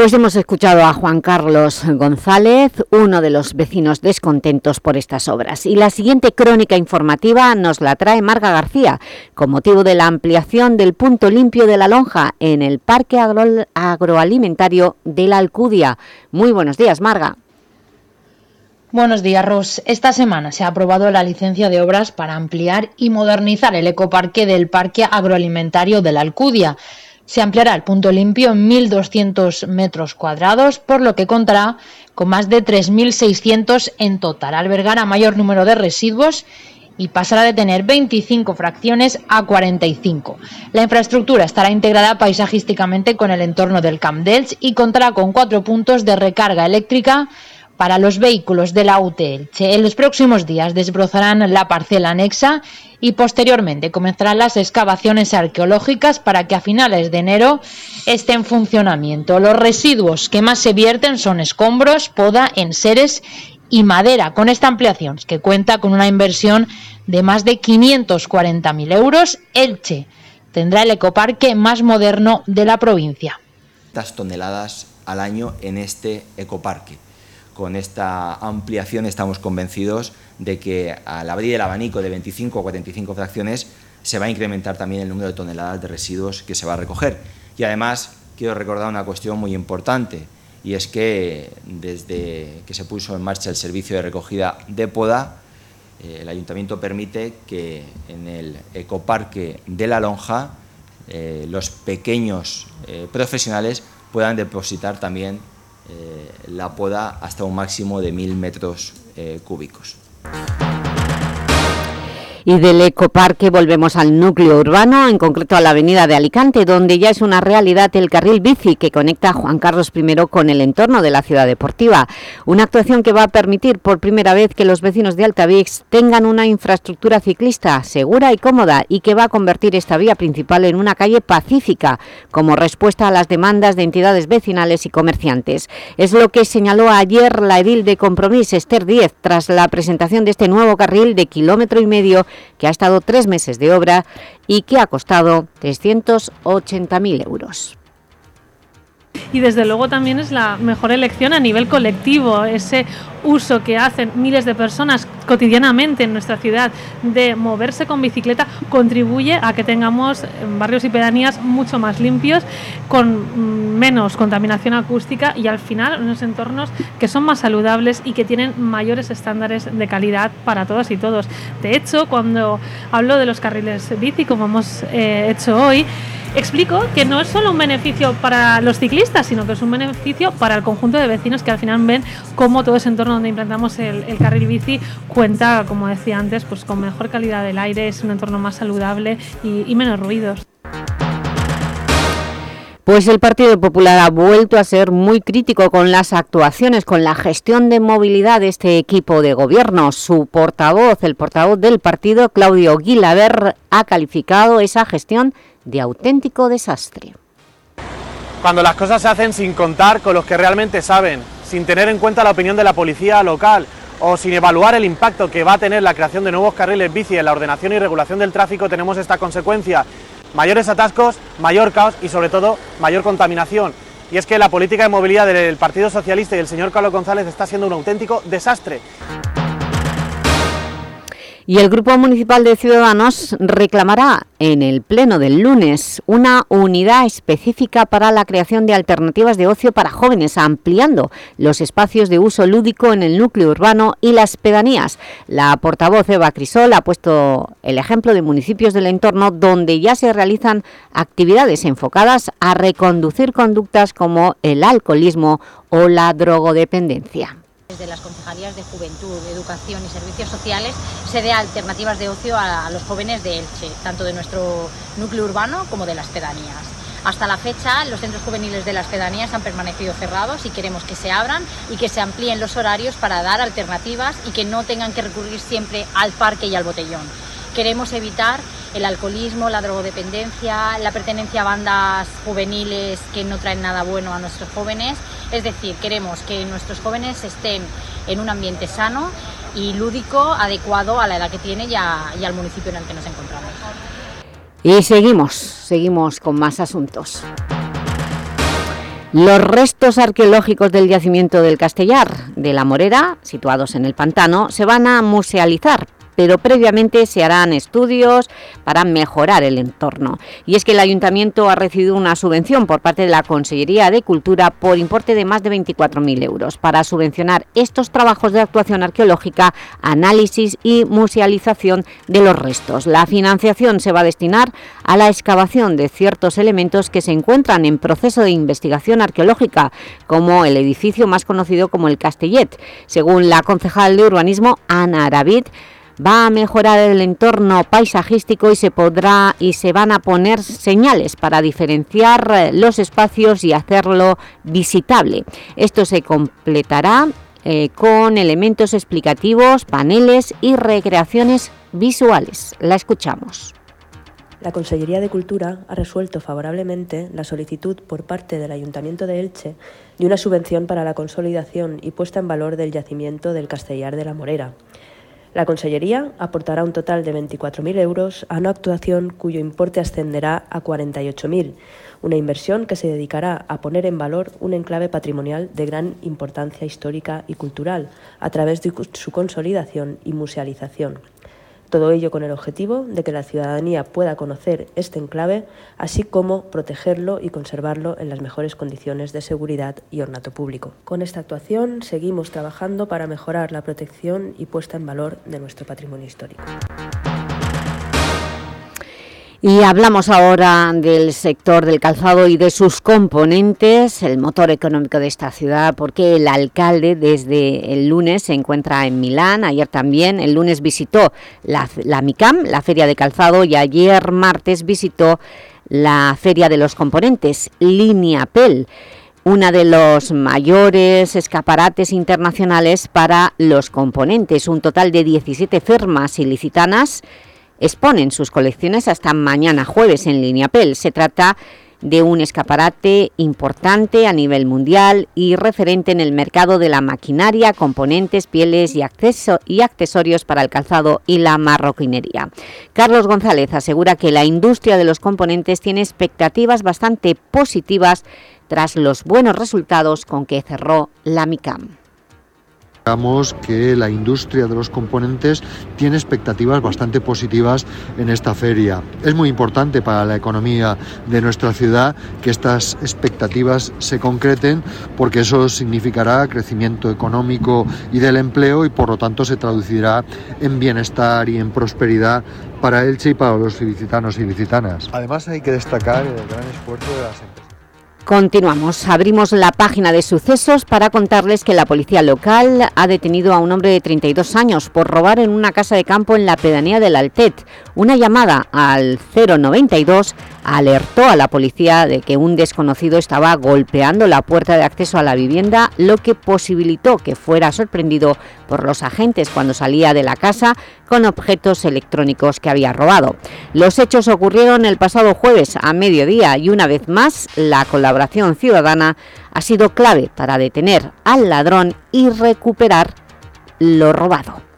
S1: Pues hemos escuchado a Juan Carlos González, uno de los vecinos descontentos por estas obras. Y la siguiente crónica informativa nos la trae Marga García, con motivo de la ampliación del punto limpio de la lonja en el Parque Agroalimentario de la Alcudia. Muy buenos días, Marga.
S8: Buenos días, Ros. Esta semana se ha aprobado la licencia de obras para ampliar y modernizar el ecoparque del Parque Agroalimentario de la Alcudia. Se ampliará el punto limpio en 1.200 metros cuadrados, por lo que contará con más de 3.600 en total. Albergará mayor número de residuos y pasará de tener 25 fracciones a 45. La infraestructura estará integrada paisajísticamente con el entorno del Camp Delch y contará con cuatro puntos de recarga eléctrica para los vehículos de la UTE En los próximos días desbrozarán la parcela anexa y posteriormente comenzarán las excavaciones arqueológicas para que a finales de enero esté en funcionamiento. Los residuos que más se vierten son escombros, poda, enseres y madera. Con esta ampliación, que cuenta con una inversión de más de 540.000 euros, Elche tendrá el ecoparque más moderno de la provincia.
S9: toneladas al año en este ecoparque. Con esta ampliación estamos convencidos de que al abrir el abanico de 25 o 45 fracciones se va a incrementar también el número de toneladas de residuos que se va a recoger. Y además quiero recordar una cuestión muy importante y es que desde que se puso en marcha el servicio de recogida de poda, eh, el ayuntamiento permite que en el ecoparque de la lonja eh, los pequeños eh, profesionales puedan depositar también la poda hasta un máximo de mil metros cúbicos.
S1: Y del ecoparque volvemos al núcleo urbano, en concreto a la avenida de Alicante, donde ya es una realidad el carril bici que conecta a Juan Carlos I con el entorno de la ciudad deportiva. Una actuación que va a permitir por primera vez que los vecinos de Altavix tengan una infraestructura ciclista segura y cómoda y que va a convertir esta vía principal en una calle pacífica como respuesta a las demandas de entidades vecinales y comerciantes. Es lo que señaló ayer la edil de Compromís, Esther Díez, tras la presentación de este nuevo carril de kilómetro y medio que ha estado tres meses de obra y que ha costado 380.000 euros
S10: y desde luego también es la mejor elección a nivel colectivo, ese uso que hacen miles de personas cotidianamente en nuestra ciudad de moverse con bicicleta contribuye a que tengamos barrios y pedanías mucho más limpios, con menos contaminación acústica y al final unos entornos que son más saludables y que tienen mayores estándares de calidad para todos y todos. De hecho, cuando hablo de los carriles bici, como hemos eh, hecho hoy, explico que no es solo un beneficio para los ciclistas, sino que es un beneficio para el conjunto de vecinos que al final ven cómo todo ese entorno donde implantamos el, carril bici cuenta, como decía antes, pues con mejor calidad del aire, es un entorno más saludable y menos ruidos.
S1: Pues el Partido Popular ha vuelto a ser muy crítico con las actuaciones, con la gestión de movilidad de este equipo de gobierno. Su portavoz, el portavoz del partido, Claudio Guilaber, ha calificado esa gestión de auténtico desastre.
S11: Cuando las cosas se hacen sin contar con los que realmente saben, sin tener en cuenta la opinión de la policía local o sin evaluar el impacto que va a tener la creación de nuevos carriles bici en la ordenación y regulación del tráfico, tenemos esta consecuencia. Mayores atascos, mayor caos y sobre todo mayor contaminación. Y es que la política de movilidad del Partido Socialista y el señor Carlos González está siendo un auténtico desastre.
S1: Y el Grupo Municipal de Ciudadanos reclamará en el pleno del lunes una unidad específica para la creación de alternativas de ocio para jóvenes, ampliando los espacios de uso lúdico en el núcleo urbano y las pedanías. La portavoz Eva Crisol ha puesto el ejemplo de municipios del entorno donde ya se realizan actividades enfocadas a reconducir conductas como el alcoholismo o la drogodependencia.
S12: Desde las concejalías de Juventud, Educación y Servicios Sociales se dé alternativas de ocio a, los jóvenes de Elche, tanto de nuestro núcleo urbano como de las pedanías. Hasta la fecha, los centros juveniles de las pedanías han permanecido cerrados y queremos que se abran y que se amplíen los horarios para dar alternativas y que no tengan que recurrir siempre al parque y al botellón. Queremos evitar el alcoholismo, la drogodependencia, la pertenencia a bandas juveniles que no traen nada bueno a nuestros jóvenes es decir, queremos que nuestros jóvenes estén en un ambiente sano y lúdico adecuado a la edad que tiene y, al municipio en el que nos encontramos.
S1: Y seguimos, seguimos con más asuntos. Los restos arqueológicos del yacimiento del Castellar de la Morera, situados en el pantano, se van a musealizar pero previamente se harán estudios para mejorar el entorno. Y es que el Ayuntamiento ha recibido una subvención por parte de la Consellería de Cultura por importe de más de 24.000 euros para subvencionar estos trabajos de actuación arqueológica, análisis y musealización de los restos. La financiación se va a destinar a la excavación de ciertos elementos que se encuentran en proceso de investigación arqueológica, como el edificio más conocido como el Castellet. Según la concejal de urbanismo, Ana Aravid, va a mejorar el entorno paisajístico y se podrá y se van a poner señales para diferenciar eh, los espacios y hacerlo visitable. Esto se completará eh, con elementos explicativos, paneles y recreaciones visuales. La escuchamos.
S13: La Consellería de Cultura ha resuelto favorablemente la solicitud por parte del Ayuntamiento de Elche de una subvención para la consolidación y puesta en valor del yacimiento del Castellar de la Morera. La Consellería aportará un total de 24.000 euros a una actuación cuyo importe ascenderá a 48.000, una inversión que se dedicará a poner en valor un enclave patrimonial de gran importancia histórica y cultural a través de su consolidación y musealización. Todo ello con el objetivo de que la ciudadanía pueda conocer este enclave, así como protegerlo y conservarlo en las mejores condiciones de seguridad y ornato público. Con esta actuación seguimos trabajando para mejorar la protección y puesta en valor de nuestro patrimonio histórico.
S1: Y hablamos ahora del sector del calzado y de sus componentes, el motor económico de esta ciudad, porque el alcalde desde el lunes se encuentra en Milán, ayer también, el lunes visitó la, la MICAM, la Feria de Calzado, y ayer martes visitó la Feria de los Componentes, Línea PEL, una de los mayores escaparates internacionales para los componentes, un total de 17 firmas ilicitanas, exponen sus colecciones hasta mañana jueves en Línea Pel. Se trata de un escaparate importante a nivel mundial y referente en el mercado de la maquinaria, componentes, pieles y, acceso y accesorios para el calzado y la marroquinería. Carlos González asegura que la industria de los componentes tiene expectativas bastante positivas tras los buenos resultados con que cerró la MICAM
S15: que la industria de los componentes tiene expectativas bastante positivas en esta feria. Es muy importante para la economía de nuestra ciudad que estas expectativas se concreten porque eso significará crecimiento económico y del empleo y por lo tanto se traducirá en bienestar y en prosperidad para Elche y para los ilicitanos y ilicitanas. Además hay que destacar el gran esfuerzo de las
S1: Continuamos. Abrimos la página de sucesos para contarles que la policía local ha detenido a un hombre de 32 años por robar en una casa de campo en la pedanía del Altet. Una llamada al 092 alertó a la policía de que un desconocido estaba golpeando la puerta de acceso a la vivienda, lo que posibilitó que fuera sorprendido por los agentes cuando salía de la casa con objetos electrónicos que había robado. Los hechos ocurrieron el pasado jueves a mediodía y una vez más la colaboración ciudadana ha sido clave para detener al ladrón y recuperar lo robado.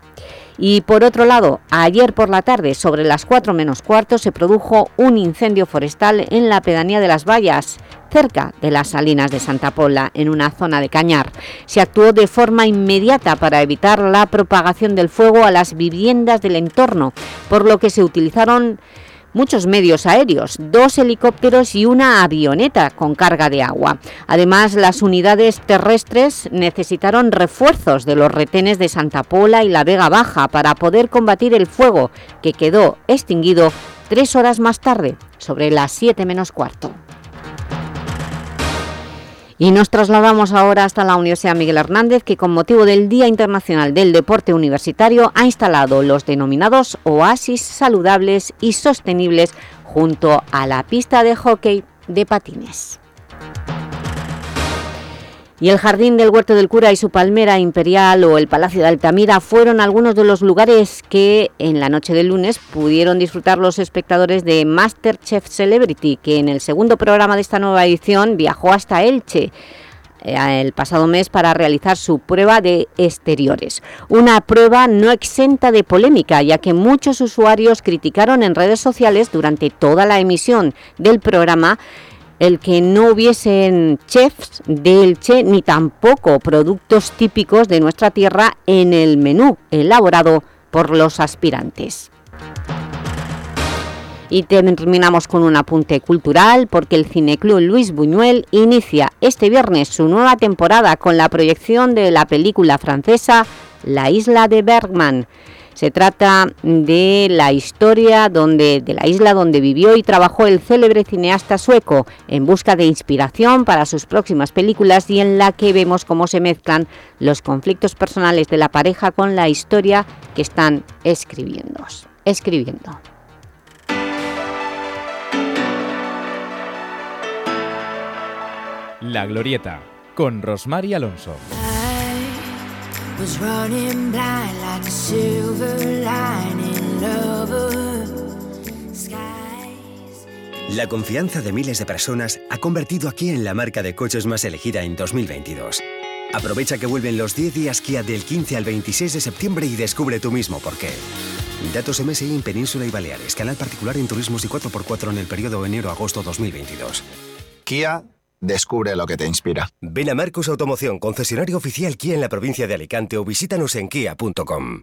S1: Y por otro lado, ayer por la tarde, sobre las 4 menos cuarto, se produjo un incendio forestal en la pedanía de Las Vallas, cerca de las salinas de Santa Pola, en una zona de Cañar. Se actuó de forma inmediata para evitar la propagación del fuego a las viviendas del entorno, por lo que se utilizaron muchos medios aéreos, dos helicópteros y una avioneta con carga de agua. Además, las unidades terrestres necesitaron refuerzos de los retenes de Santa Pola y la Vega Baja para poder combatir el fuego, que quedó extinguido tres horas más tarde, sobre las 7 menos cuarto. Y nos trasladamos ahora hasta la Universidad Miguel Hernández, que con motivo del Día Internacional del Deporte Universitario ha instalado los denominados oasis saludables y sostenibles junto a la pista de hockey de patines. Y el Jardín del Huerto del Cura y su Palmera Imperial o el Palacio de Altamira fueron algunos de los lugares que en la noche del lunes pudieron disfrutar los espectadores de Masterchef Celebrity, que en el segundo programa de esta nueva edición viajó hasta Elche eh, el pasado mes para realizar su prueba de exteriores. Una prueba no exenta de polémica, ya que muchos usuarios criticaron en redes sociales durante toda la emisión del programa el que no hubiesen chefs del Che ni tampoco productos típicos de nuestra tierra en el menú elaborado por los aspirantes. Y terminamos con un apunte cultural porque el Cineclub Luis Buñuel inicia este viernes su nueva temporada con la proyección de la película francesa La isla de Bergman. Se trata de la historia donde, de la isla donde vivió y trabajó el célebre cineasta sueco en busca de inspiración para sus próximas películas y en la que vemos cómo se mezclan los conflictos personales de la pareja con la historia que están escribiendo. escribiendo.
S19: La Glorieta, con Rosmar Alonso.
S3: Was running blind like a silver lining lover.
S36: La confianza de miles de personas ha convertido a Kia en la marca de coches más elegida en 2022. Aprovecha que vuelven los 10 días Kia del 15 al 26 de septiembre y descubre tú mismo por qué. Datos MSI en Península y Baleares. Canal particular en turismos y 4x4 en el periodo enero-agosto 2022.
S37: Kia Descubre lo que te inspira.
S36: Ven a Marcos Automoción, concesionario oficial Kia en la provincia de Alicante o visítanos en kia.com.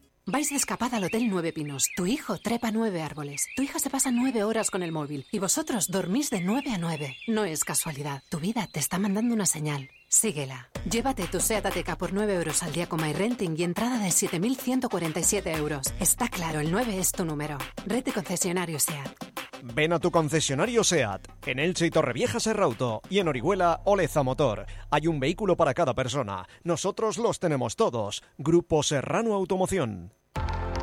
S38: Vais de escapada al Hotel Nueve Pinos. Tu hijo trepa nueve árboles. Tu hija se pasa nueve horas con el móvil. Y vosotros dormís de nueve a nueve. No es casualidad. Tu vida te está mandando una señal. Síguela. Llévate tu SEAT Ateca por 9 euros al día con MyRenting y entrada de 7.147 euros. Está claro, el 9 es tu número. Red de concesionarios SEAT.
S20: Ven a tu concesionario SEAT, en Elche y Torrevieja Serrauto y en Orihuela Oleza Motor. Hay un vehículo para cada persona. Nosotros los tenemos todos. Grupo Serrano Automoción.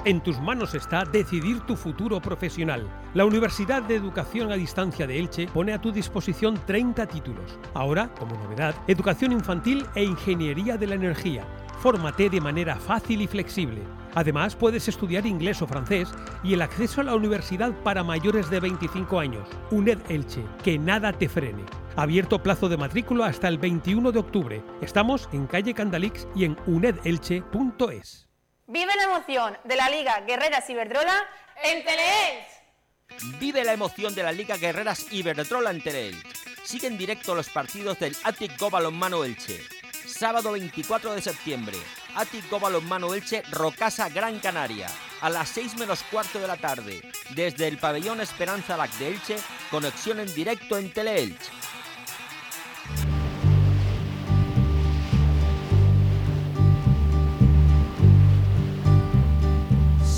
S23: En tus manos está decidir tu futuro profesional. La Universidad de Educación a Distancia de Elche pone a tu disposición 30 títulos. Ahora, como novedad, Educación Infantil e Ingeniería de la Energía. Fórmate de manera fácil y flexible. Además, puedes estudiar inglés o francés y el acceso a la universidad para mayores de 25 años. UNED Elche, que nada te frene. Abierto plazo de matrícula hasta el 21 de octubre. Estamos en calle Candalix y en unedelche.es.
S39: Vive la emoción de la Liga Guerreras Iberdrola en Teleelch.
S31: Vive la emoción de la Liga Guerreras Iberdrola en Teleelch. Sigue en directo los partidos del Atic Go Balonmano Elche. Sábado 24 de septiembre, Atic Go Balonmano Elche, Rocasa, Gran Canaria. A las 6 menos cuarto de la tarde, desde el pabellón Esperanza Lac de Elche, conexión en directo en Teleelch.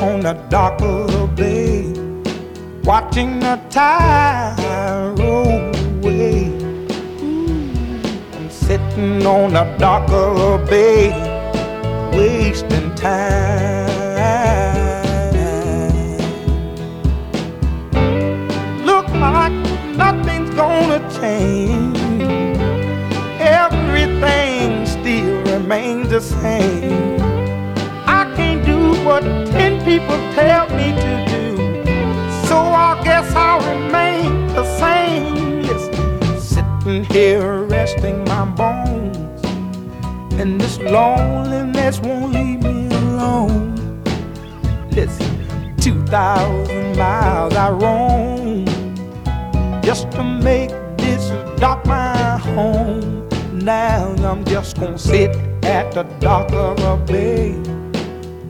S35: on the dock of the bay, watching the tide roll away. I'm sitting on the dock of the bay, wasting time. Look like nothing's gonna change. Everything still remains the same. What ten people tell me to do. So I guess I'll remain the same. Listen, sitting here resting my bones. And this loneliness won't leave me alone. Listen, 2,000 miles I roam. just to make this dock my home. Now I'm just gonna sit at the dock of a bay,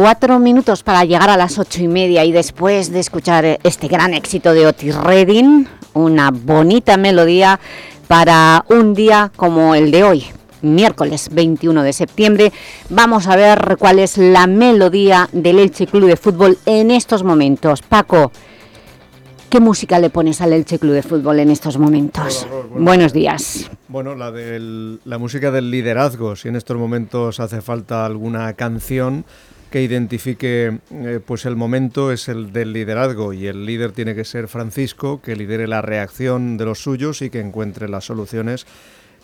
S1: cuatro minutos para llegar a las ocho y media y después de escuchar este gran éxito de Otis Redding, una bonita melodía para un día como el de hoy, miércoles 21 de septiembre. Vamos a ver cuál es la melodía del Elche Club de Fútbol en estos momentos. Paco, ¿qué música le pones al Elche Club de Fútbol en estos momentos? Buenos días.
S20: Bueno, la, del, la música del liderazgo, si en estos momentos hace falta alguna canción que identifique eh, pues el momento es el del liderazgo y el líder tiene que ser Francisco, que lidere la reacción de los suyos y que encuentre las soluciones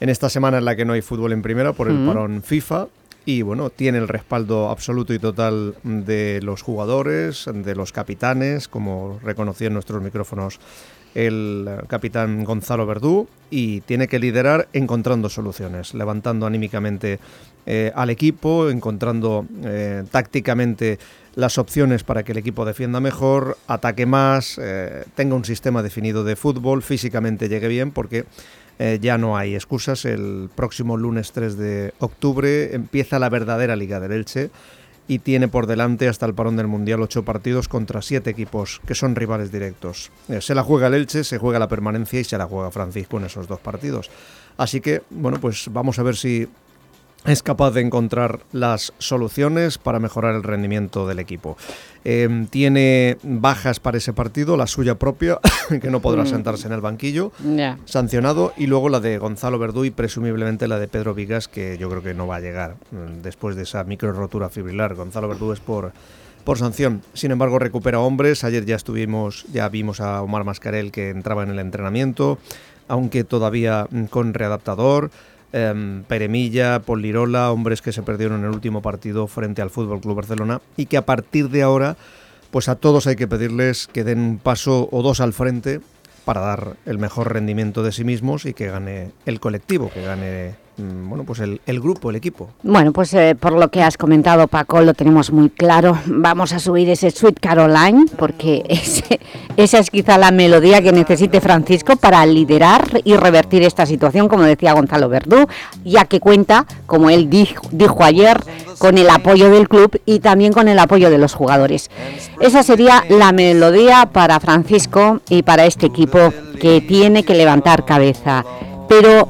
S20: en esta semana en la que no hay fútbol en primera por el
S40: Mm.
S20: parón FIFA y bueno, tiene el respaldo absoluto y total de los jugadores, de los capitanes, como reconocía en nuestros micrófonos el eh, capitán Gonzalo Verdú y tiene que liderar encontrando soluciones, levantando anímicamente eh, al equipo, encontrando eh, tácticamente las opciones para que el equipo defienda mejor, ataque más, eh, tenga un sistema definido de fútbol, físicamente llegue bien, porque ya no hay excusas. El próximo lunes 3 de octubre empieza la verdadera Liga del Elche y tiene por delante hasta el parón del Mundial ocho partidos contra siete equipos que son rivales directos. Se la juega el Elche, se juega la permanencia y se la juega Francisco en esos dos partidos. Así que, bueno, pues vamos a ver si es capaz de encontrar las soluciones para mejorar el rendimiento del equipo. Eh, tiene bajas para ese partido, la suya propia, que no podrá
S1: Mm.
S20: sentarse en el banquillo, sancionado, y luego la de Gonzalo Verdú y presumiblemente la de Pedro Vigas, que yo creo que no va a llegar mm, después de esa micro rotura fibrilar. Gonzalo Verdú es por, por sanción. Sin embargo, recupera hombres. Ayer ya estuvimos, ya vimos a Omar Mascarel que entraba en el entrenamiento, aunque todavía mm, con readaptador. Em, Peremilla, Polirola, hombres que se perdieron en el último partido frente al Fútbol Club Barcelona y que a partir de ahora, pues a todos hay que pedirles que den un paso o dos al frente para dar el mejor rendimiento de sí mismos y que gane el colectivo, que gane bueno, pues el, el grupo, el equipo.
S1: Bueno, pues eh, por lo que has comentado, Paco, lo tenemos muy claro. Vamos a subir ese Sweet Caroline, porque ese- esa es quizá la melodía que necesite Francisco para liderar y revertir esta situación, como decía Gonzalo Verdú, ya que cuenta, como él dijo, dijo ayer, con el apoyo del club y también con el apoyo de los jugadores. Esa sería la melodía para Francisco y para este equipo que tiene que levantar cabeza. Pero,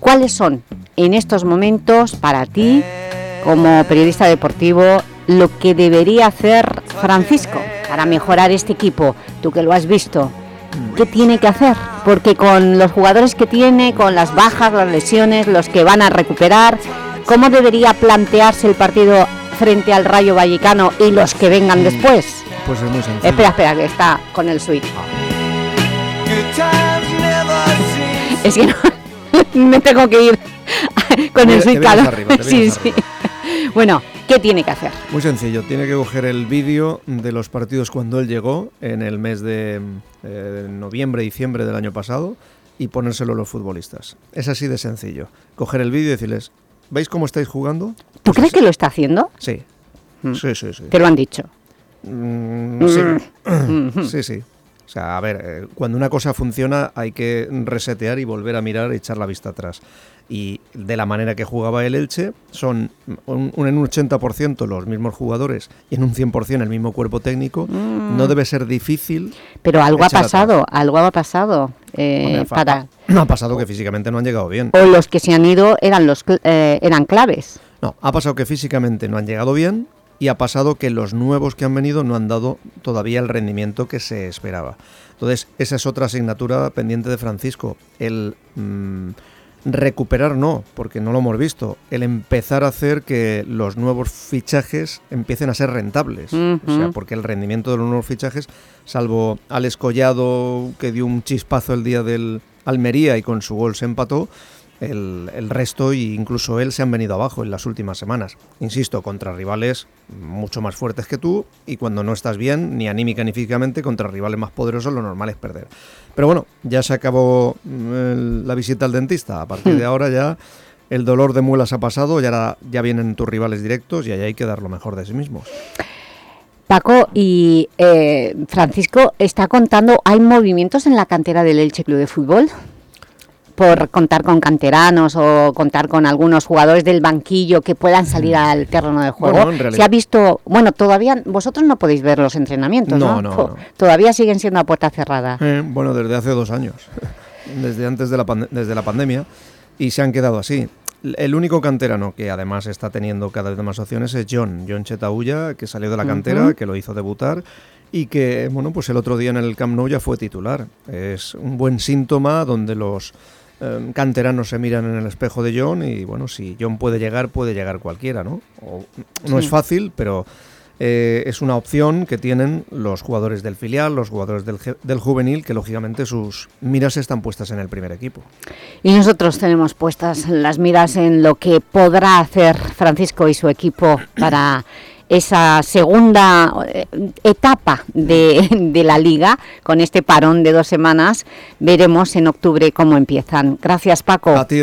S1: ¿cuáles son en estos momentos para ti, como periodista deportivo, lo que debería hacer Francisco para mejorar este equipo? Tú que lo has visto, ¿qué tiene que hacer? Porque con los jugadores que tiene, con las bajas, las lesiones, los que van a recuperar, ¿cómo debería plantearse el partido frente al Rayo Vallecano y los que vengan después?
S20: Pues es muy sencillo.
S1: Espera, espera, que está con el suite. Es que no, me tengo que ir con
S20: Te-
S1: el
S20: arriba, te
S1: Sí, sí. Bueno, ¿qué tiene que hacer?
S20: Muy sencillo, tiene que coger el vídeo de los partidos cuando él llegó en el mes de eh, noviembre, diciembre del año pasado y ponérselo a los futbolistas. Es así de sencillo. Coger el vídeo y decirles, ¿veis cómo estáis jugando?
S1: ¿Tú crees que lo está haciendo?
S20: Sí.
S1: Mm.
S20: Sí, sí, sí.
S1: Te lo han dicho.
S20: Mm, sí.
S1: Mm.
S20: sí, sí. O sea, a ver, eh, cuando una cosa funciona hay que resetear y volver a mirar y echar la vista atrás. Y de la manera que jugaba el Elche, son un, un- en un 80% los mismos jugadores y en un 100% el mismo cuerpo técnico,
S1: Mm.
S20: no debe ser difícil.
S1: Pero algo ha
S20: atrás.
S1: pasado, algo ha pasado. eh, para
S20: ha pasado que físicamente no han llegado bien.
S1: O los que se han ido eran, los, eh, eran claves.
S20: No, ha pasado que físicamente no han llegado bien y ha pasado que los nuevos que han venido no han dado todavía el rendimiento que se esperaba. Entonces, esa es otra asignatura pendiente de Francisco. El mm, recuperar no, porque no lo hemos visto. El empezar a hacer que los nuevos fichajes empiecen a ser rentables. O sea, porque el rendimiento de los nuevos fichajes, salvo Alex Collado, que dio un chispazo el día del Almería y con su gol se empató, el, el resto e incluso él se han venido abajo en las últimas semanas. Insisto, contra rivales mucho más fuertes que tú y cuando no estás bien, ni anímica ni físicamente, contra rivales más poderosos lo normal es perder. Pero bueno, ya se acabó mm, el- la visita al dentista. A partir de ahora ya el dolor de muelas ha pasado y ahora ya vienen tus rivales directos y allá hay que dar lo mejor de sí mismos.
S1: Paco y eh, Francisco está contando, ¿hay movimientos en la cantera del Elche Club de Fútbol? Por contar con canteranos o contar con algunos jugadores del banquillo que puedan salir al terreno de juego.
S20: Bueno, en realidad-
S1: Se ha visto, bueno, todavía, vosotros no podéis ver los entrenamientos, ¿no?
S20: No, no.
S1: Todavía siguen siendo a puerta cerrada.
S20: Eh, bueno, desde hace dos años, desde antes de la, desde la pandemia, y se han quedado así. El único canterano que además está teniendo cada vez más opciones es John, John Chetaulla, que salió de la cantera, que lo hizo debutar y que, bueno, pues el otro día en el Camp Nou ya fue titular. Es un buen síntoma donde los eh, canteranos se miran en el espejo de John y, bueno, si John puede llegar, puede llegar cualquiera, ¿no? O- no
S1: Sí.
S20: es fácil, pero eh, es una opción que tienen los jugadores del filial, los jugadores del, del juvenil, que lógicamente sus miras están puestas en el primer equipo.
S1: Y nosotros tenemos puestas las miras en lo que podrá hacer Francisco y su equipo para esa segunda eh, etapa de, la Liga, con este parón de dos semanas. Veremos en octubre cómo empiezan. Gracias, Paco.
S20: A ti.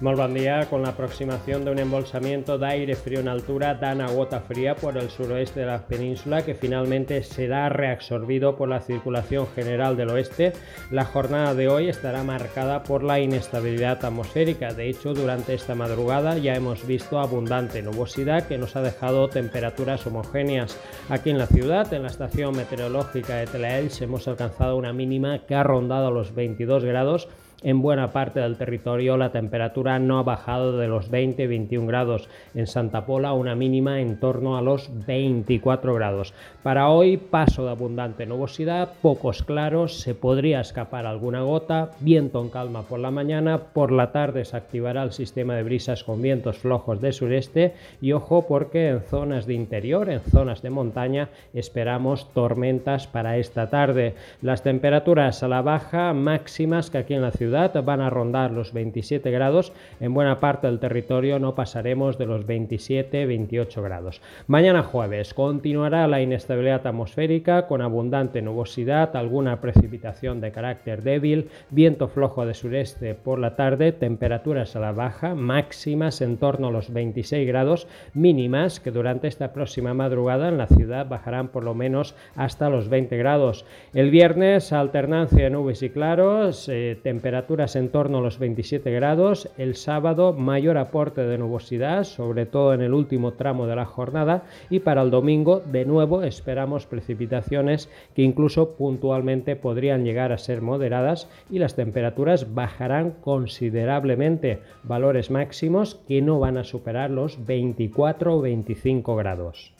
S25: Molt bon dia. Con la aproximación de un embolsamiento de aire frío en altura dan a gota fría por el suroeste de la península que finalmente será reabsorbido por la circulación general del oeste, la jornada de hoy estará marcada por la inestabilidad atmosférica. De hecho, durante esta madrugada ya hemos visto abundante nubosidad que nos ha dejado temperaturas homogéneas. Aquí en la ciudad, en la estación meteorológica de Telaelch, hemos alcanzado una mínima que ha rondado los 22 grados en buena parte del territorio la temperatura no ha bajado de los 20-21 grados. En Santa Pola una mínima en torno a los 24 grados. Para hoy paso de abundante nubosidad, pocos claros, se podría escapar alguna gota, viento en calma por la mañana, por la tarde se activará el sistema de brisas con vientos flojos de sureste y ojo porque en zonas de interior, en zonas de montaña, esperamos tormentas para esta tarde. Las temperaturas a la baja máximas que aquí en la ciudad van a rondar los 27 grados. En buena parte del territorio no pasaremos de los 27-28 grados. Mañana jueves continuará la inestabilidad atmosférica con abundante nubosidad, alguna precipitación de carácter débil, viento flojo de sureste por la tarde, temperaturas a la baja, máximas en torno a los 26 grados, mínimas que durante esta próxima madrugada en la ciudad bajarán por lo menos hasta los 20 grados. El viernes alternancia de nubes y claros, eh, temperaturas temperaturas en torno a los 27 grados. El sábado mayor aporte de nubosidad, sobre todo en el último tramo de la jornada. Y para el domingo, de nuevo, esperamos precipitaciones que incluso puntualmente podrían llegar a ser moderadas y las temperaturas bajarán considerablemente, valores máximos que no van a superar los 24 o 25 grados.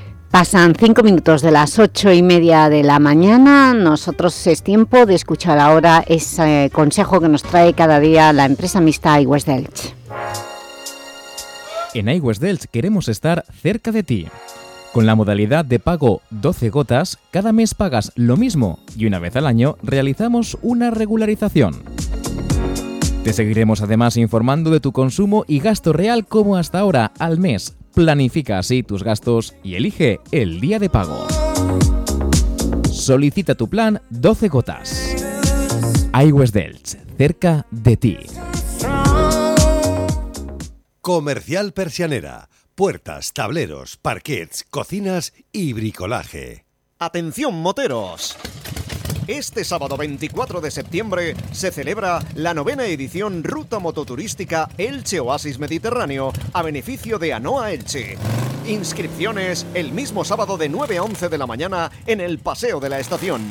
S1: Pasan cinco minutos de las ocho y media de la mañana. Nosotros es tiempo de escuchar ahora ese consejo que nos trae cada día la empresa mixta iWest Delch.
S19: En iWest Delch queremos estar cerca de ti. Con la modalidad de pago 12 gotas, cada mes pagas lo mismo y una vez al año realizamos una regularización. Te seguiremos además informando de tu consumo y gasto real como hasta ahora al mes Planifica así tus gastos y elige el día de pago. Solicita tu plan 12 gotas. iWest Delch, cerca de ti.
S41: Comercial Persianera. Puertas, tableros, parquets, cocinas y bricolaje.
S20: Atención moteros. Este sábado 24 de septiembre se celebra la novena edición Ruta Mototurística Elche Oasis Mediterráneo a beneficio de Anoa Elche. Inscripciones el mismo sábado de 9 a 11 de la mañana en el Paseo de la Estación.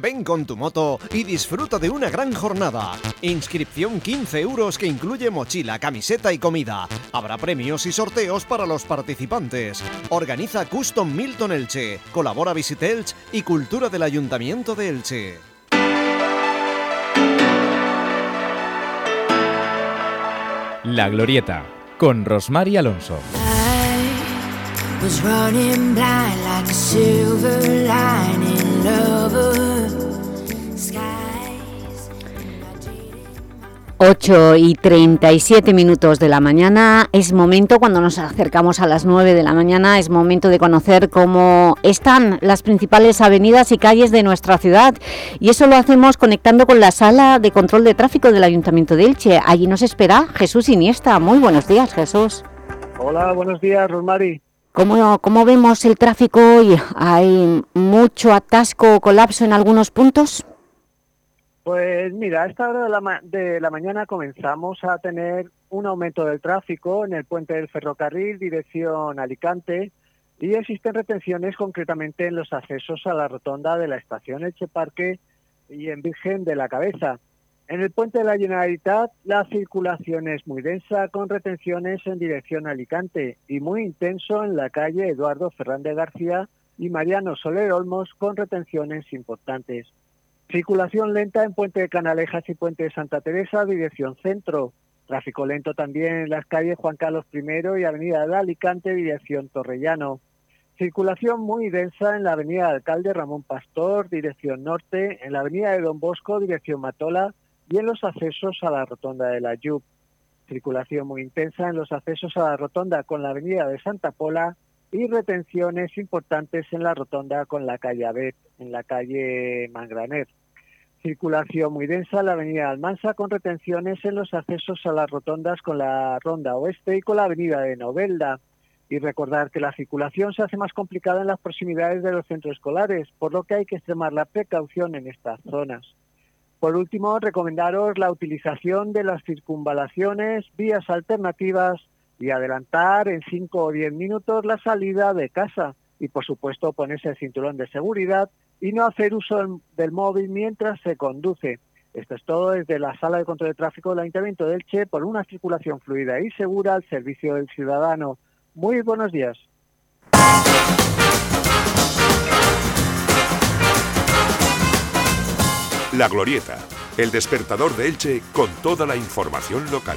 S20: Ven con tu moto y disfruta de una gran jornada. Inscripción 15 euros que incluye mochila, camiseta y comida. Habrá premios y sorteos para los participantes. Organiza Custom Milton Elche. Colabora Visit Elche y Cultura del Ayuntamiento de Elche.
S19: La Glorieta, con Rosmar Alonso.
S3: was running blind like a silver lining lover.
S1: 8 y 37 minutos de la mañana, es momento, cuando nos acercamos a las 9 de la mañana, es momento de conocer cómo están las principales avenidas y calles de nuestra ciudad. Y eso lo hacemos conectando con la sala de control de tráfico del Ayuntamiento de Elche. Allí nos espera Jesús Iniesta. Muy buenos días, Jesús.
S32: Hola, buenos días, Rosmari.
S1: ¿Cómo, ¿Cómo vemos el tráfico hoy? ¿Hay mucho atasco o colapso en algunos puntos?
S32: Pues mira, a esta hora de la, mañana comenzamos a tener un aumento del tráfico en el puente del ferrocarril dirección Alicante y existen retenciones concretamente en los accesos a la rotonda de la estación Eche Parque y en Virgen de la Cabeza. En el puente de la Generalitat la circulación es muy densa con retenciones en dirección Alicante y muy intenso en la calle Eduardo Fernández García y Mariano Soler Olmos con retenciones importantes. Circulación lenta en Puente de Canalejas y Puente de Santa Teresa, dirección centro. Tráfico lento también en las calles Juan Carlos I y Avenida de Alicante, dirección Torrellano. Circulación muy densa en la Avenida Alcalde Ramón Pastor, dirección norte, en la Avenida de Don Bosco, dirección Matola, y en los accesos a la Rotonda de la Yup. Circulación muy intensa en los accesos a la Rotonda con la Avenida de Santa Pola y retenciones importantes en la Rotonda con la calle Abet, en la calle Mangraner. Circulación muy densa en la avenida Almansa con retenciones en los accesos a las rotondas con la Ronda Oeste y con la avenida de Novelda. Y recordar que la circulación se hace más complicada en las proximidades de los centros escolares, por lo que hay que extremar la precaución en estas zonas. Por último, recomendaros la utilización de las circunvalaciones, vías alternativas y adelantar en 5 o 10 minutos la salida de casa y, por supuesto, ponerse el cinturón de seguridad y no hacer uso del móvil mientras se conduce. Esto es todo desde la Sala de Control de Tráfico del Ayuntamiento de Elche por una circulación fluida y segura al servicio del ciudadano. Muy buenos días.
S42: La Glorieta, el despertador de Elche con toda la información local.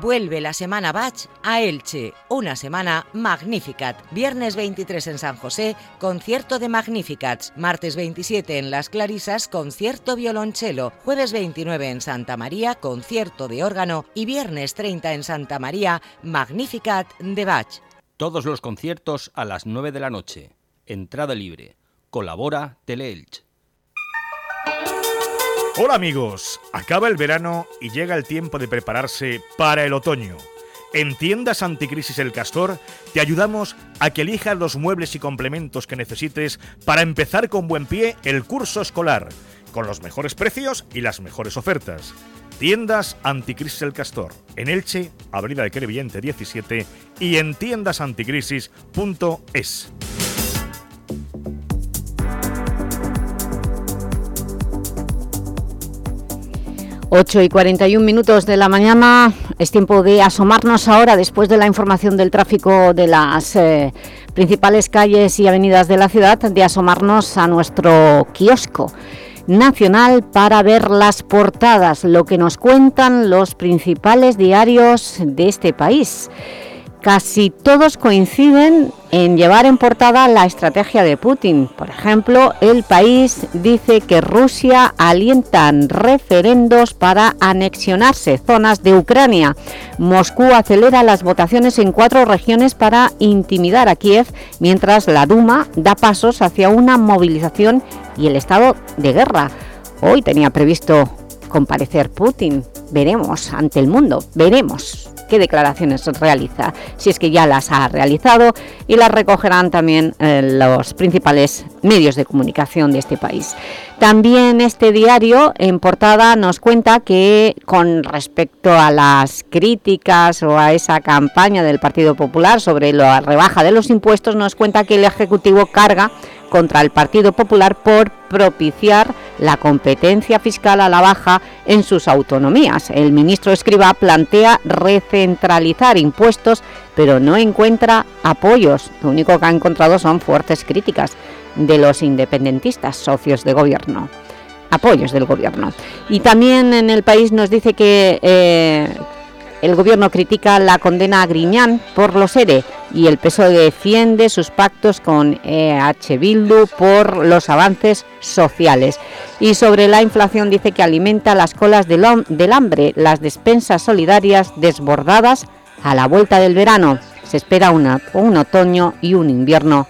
S43: Vuelve la semana Batch a Elche, una semana Magnificat. Viernes 23 en San José, concierto de Magnificats. Martes 27 en Las Clarisas, concierto violonchelo. Jueves 29 en Santa María, concierto de órgano. Y viernes 30 en Santa María, Magnificat de Bach.
S31: Todos los conciertos a las 9 de la noche. Entrada libre. Colabora Teleelch.
S44: Hola amigos, acaba el verano y llega el tiempo de prepararse para el otoño. En Tiendas Anticrisis El Castor te ayudamos a que elijas los muebles y complementos que necesites para empezar con buen pie el curso escolar, con los mejores precios y las mejores ofertas. Tiendas Anticrisis El Castor, en Elche, Avenida de Crevillente 17 y en tiendasanticrisis.es.
S1: 8 y 41 minutos de la mañana, es tiempo de asomarnos ahora, después de la información del tráfico de las eh, principales calles y avenidas de la ciudad, de asomarnos a nuestro kiosco nacional para ver las portadas, lo que nos cuentan los principales diarios de este país casi todos coinciden en llevar en portada la estrategia de Putin. Por ejemplo, El País dice que Rusia alienta referendos para anexionarse zonas de Ucrania. Moscú acelera las votaciones en cuatro regiones para intimidar a Kiev, mientras la Duma da pasos hacia una movilización y el estado de guerra. Hoy tenía previsto comparecer Putin. Veremos ante el mundo, veremos qué declaraciones realiza, si es que ya las ha realizado y las recogerán también eh, los principales medios de comunicación de este país. También este diario en portada nos cuenta que con respecto a las críticas o a esa campaña del Partido Popular sobre la rebaja de los impuestos, nos cuenta que el Ejecutivo carga contra el Partido Popular por propiciar la competencia fiscal a la baja en sus autonomías. El ministro Escriba plantea recentralizar impuestos, pero no encuentra apoyos. Lo único que ha encontrado son fuertes críticas de los independentistas, socios de gobierno apoyos del gobierno. Y también en el país nos dice que eh, el gobierno critica la condena a Griñán por los ERE y el PSOE defiende sus pactos con EH Bildu por los avances sociales. Y sobre la inflación dice que alimenta las colas del, hambre, las despensas solidarias desbordadas a la vuelta del verano. Se espera un otoño y un invierno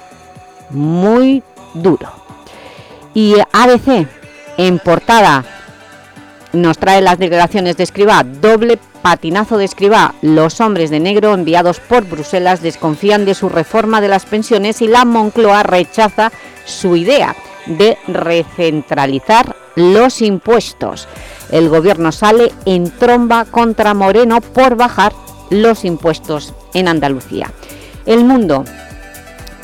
S1: muy duro. Y ABC, en portada, nos trae las declaraciones de Escribá, doble patinazo de Escribá. Los hombres de negro enviados por Bruselas desconfían de su reforma de las pensiones y la Moncloa rechaza su idea de recentralizar los impuestos. El gobierno sale en tromba contra Moreno por bajar los impuestos en Andalucía. El Mundo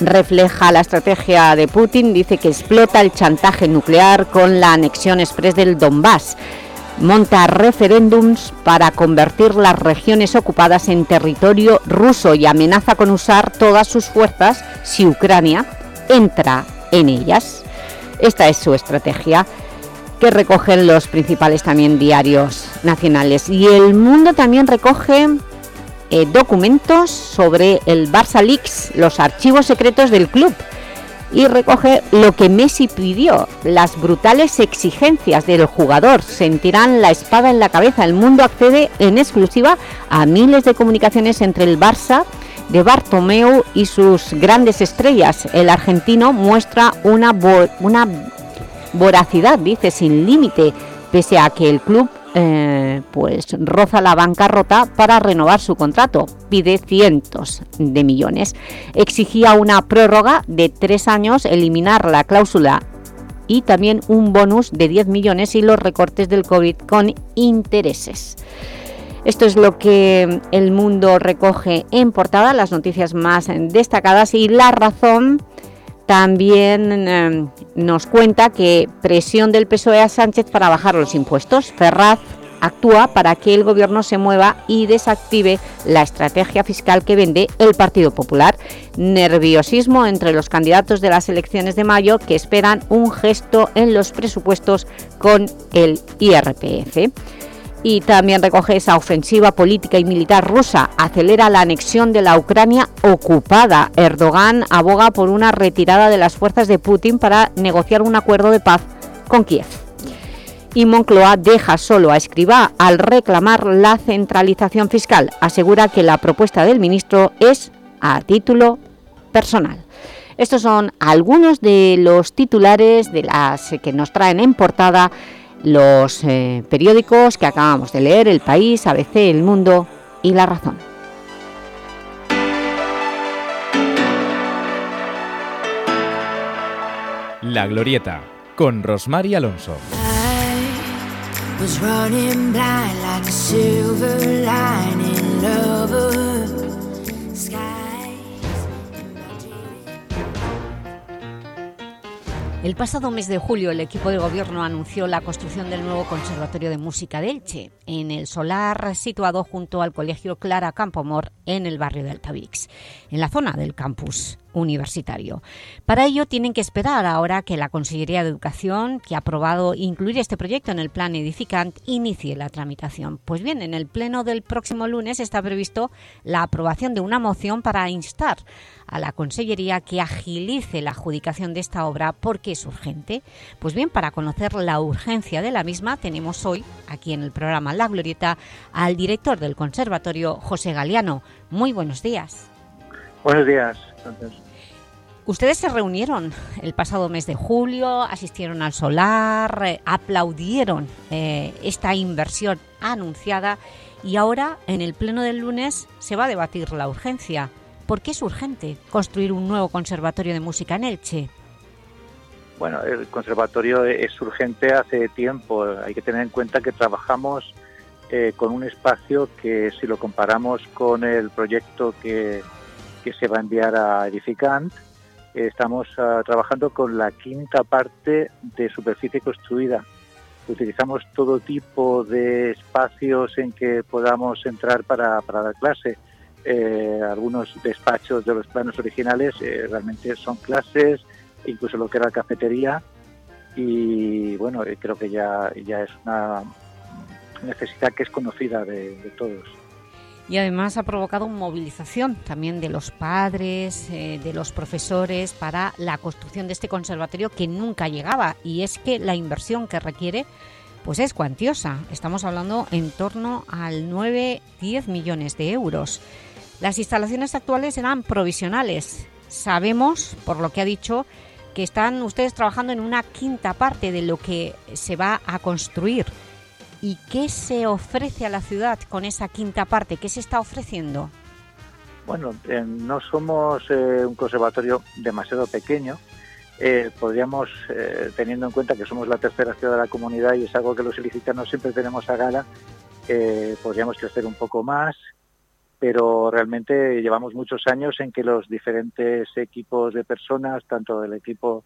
S1: refleja la estrategia de Putin, dice que explota el chantaje nuclear con la anexión express del Donbass monta referéndums para convertir las regiones ocupadas en territorio ruso y amenaza con usar todas sus fuerzas si Ucrania entra en ellas. Esta es su estrategia que recogen los principales también diarios nacionales. Y El Mundo también recoge eh, documentos sobre el Barça Leaks, los archivos secretos del club, y recoge lo que Messi pidió, las brutales exigencias del jugador. Sentirán la espada en la cabeza. El mundo accede en exclusiva a miles de comunicaciones entre el Barça de Bartomeu y sus grandes estrellas. El argentino muestra una, una voracidad, dice, sin límite, pese a que el club eh, pues roza la bancarrota para renovar su contrato. Pide cientos de millones. Exigía una prórroga de tres años, eliminar la cláusula y también un bonus de 10 millones y los recortes del COVID con intereses. Esto es lo que El Mundo recoge en portada, las noticias más destacadas y la razón también em, nos cuenta que presión del PSOE a Sánchez para bajar los impuestos. Ferraz actúa para que el Gobierno se mueva y desactive la estrategia fiscal que vende el Partido Popular. Nerviosismo entre los candidatos de las elecciones de mayo que esperan un gesto en los presupuestos con el IRPF y también recoge esa ofensiva política y militar rusa. Acelera la anexión de la Ucrania ocupada. Erdogan aboga por una retirada de las fuerzas de Putin para negociar un acuerdo de paz con Kiev. Y Moncloa deja solo a Escribá al reclamar la centralización fiscal. Asegura que la propuesta del ministro es a título personal. Estos son algunos de los titulares de las que nos traen en portada los eh, periódicos que acabamos de leer, El País, ABC, El Mundo y La Razón.
S19: La Glorieta, con Rosmar Alonso.
S1: El pasado mes de julio el equipo de gobierno anunció la construcción del nuevo Conservatorio de Música de Elche, en el solar situado junto al Colegio Clara Campomor en el barrio del Altavix, en la zona del campus universitario. Para ello tienen que esperar ahora que la Consellería de Educación, que ha aprobado incluir este proyecto en el plan edificante, inicie la tramitación. Pues bien, en el pleno del próximo lunes está previsto la aprobación de una moción para instar a la Consellería que agilice la adjudicación de esta obra porque es urgente. Pues bien, para conocer la urgencia de la misma, tenemos hoy, aquí en el programa La Glorieta, al director del Conservatorio, José Galeano. Muy buenos días.
S5: Buenos días.
S1: Ustedes se reunieron el pasado mes de julio, asistieron al solar, eh, aplaudieron eh, esta inversión anunciada y ahora, en el pleno del lunes, se va a debatir la urgencia. ¿Por qué es urgente construir un nuevo conservatorio de música en Elche?
S5: Bueno, el conservatorio es urgente hace tiempo. Hay que tener en cuenta que trabajamos eh, con un espacio que, si lo comparamos con el proyecto que, que se va a enviar a Edificant, estamos ah, trabajando con la quinta parte de superficie construida. Utilizamos todo tipo de espacios en que podamos entrar para, dar clase. Eh, algunos despachos de los planos originales eh, realmente son clases, incluso lo que era cafetería. Y bueno, eh, creo que ya, ya es una necesidad que es conocida de todos
S1: y además ha provocado movilización también de los padres, eh, de los profesores para la construcción de este conservatorio que nunca llegaba. Y es que la inversión que requiere pues es cuantiosa, estamos hablando en torno al 9-10 millones de euros. Las instalaciones actuales eran provisionales, sabemos, por lo que ha dicho, que están ustedes trabajando en una quinta parte de lo que se va a construir ¿Y qué se ofrece a la ciudad con esa quinta parte? ¿Qué se está ofreciendo?
S5: Bueno, eh, no somos eh, un conservatorio demasiado pequeño. Eh, podríamos, teniendo en cuenta que somos la tercera ciudad de la comunidad y es algo que los ilicitanos siempre tenemos a gala, podríamos crecer un poco más, pero realmente llevamos muchos años en que los diferentes equipos de personas, tanto el equipo,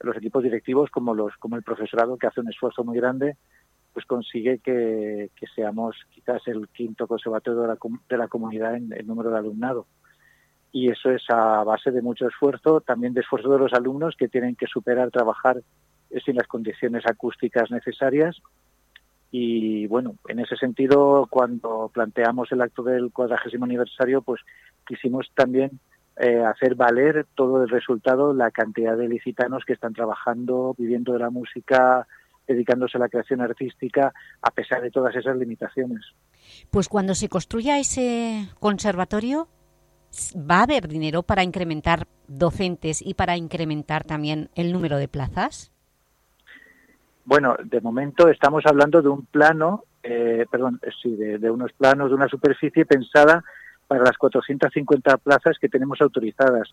S5: los equipos directivos como los, como el profesorado, que hace un esfuerzo muy grande, pues consigue que, seamos quizás el quinto conservatorio de la, de la comunidad en el número de alumnado. Y eso es a base de mucho esfuerzo, también de esfuerzo de los alumnos que tienen que superar, trabajar sin las condiciones acústicas necesarias. Y bueno, en ese sentido, cuando planteamos el acto del cuadragésimo aniversario, pues quisimos también eh, hacer valer todo el resultado, la cantidad de licitanos que están trabajando, viviendo de la música, dedicándose a la creación artística a pesar de todas esas limitaciones.
S1: Pues cuando se construya ese conservatorio, ¿va a haber dinero para incrementar docentes y para incrementar también el número de plazas?
S5: Bueno, de momento estamos hablando de un plano, eh, perdón, sí, de, unos planos, de una superficie pensada para las 450 plazas que tenemos autorizadas.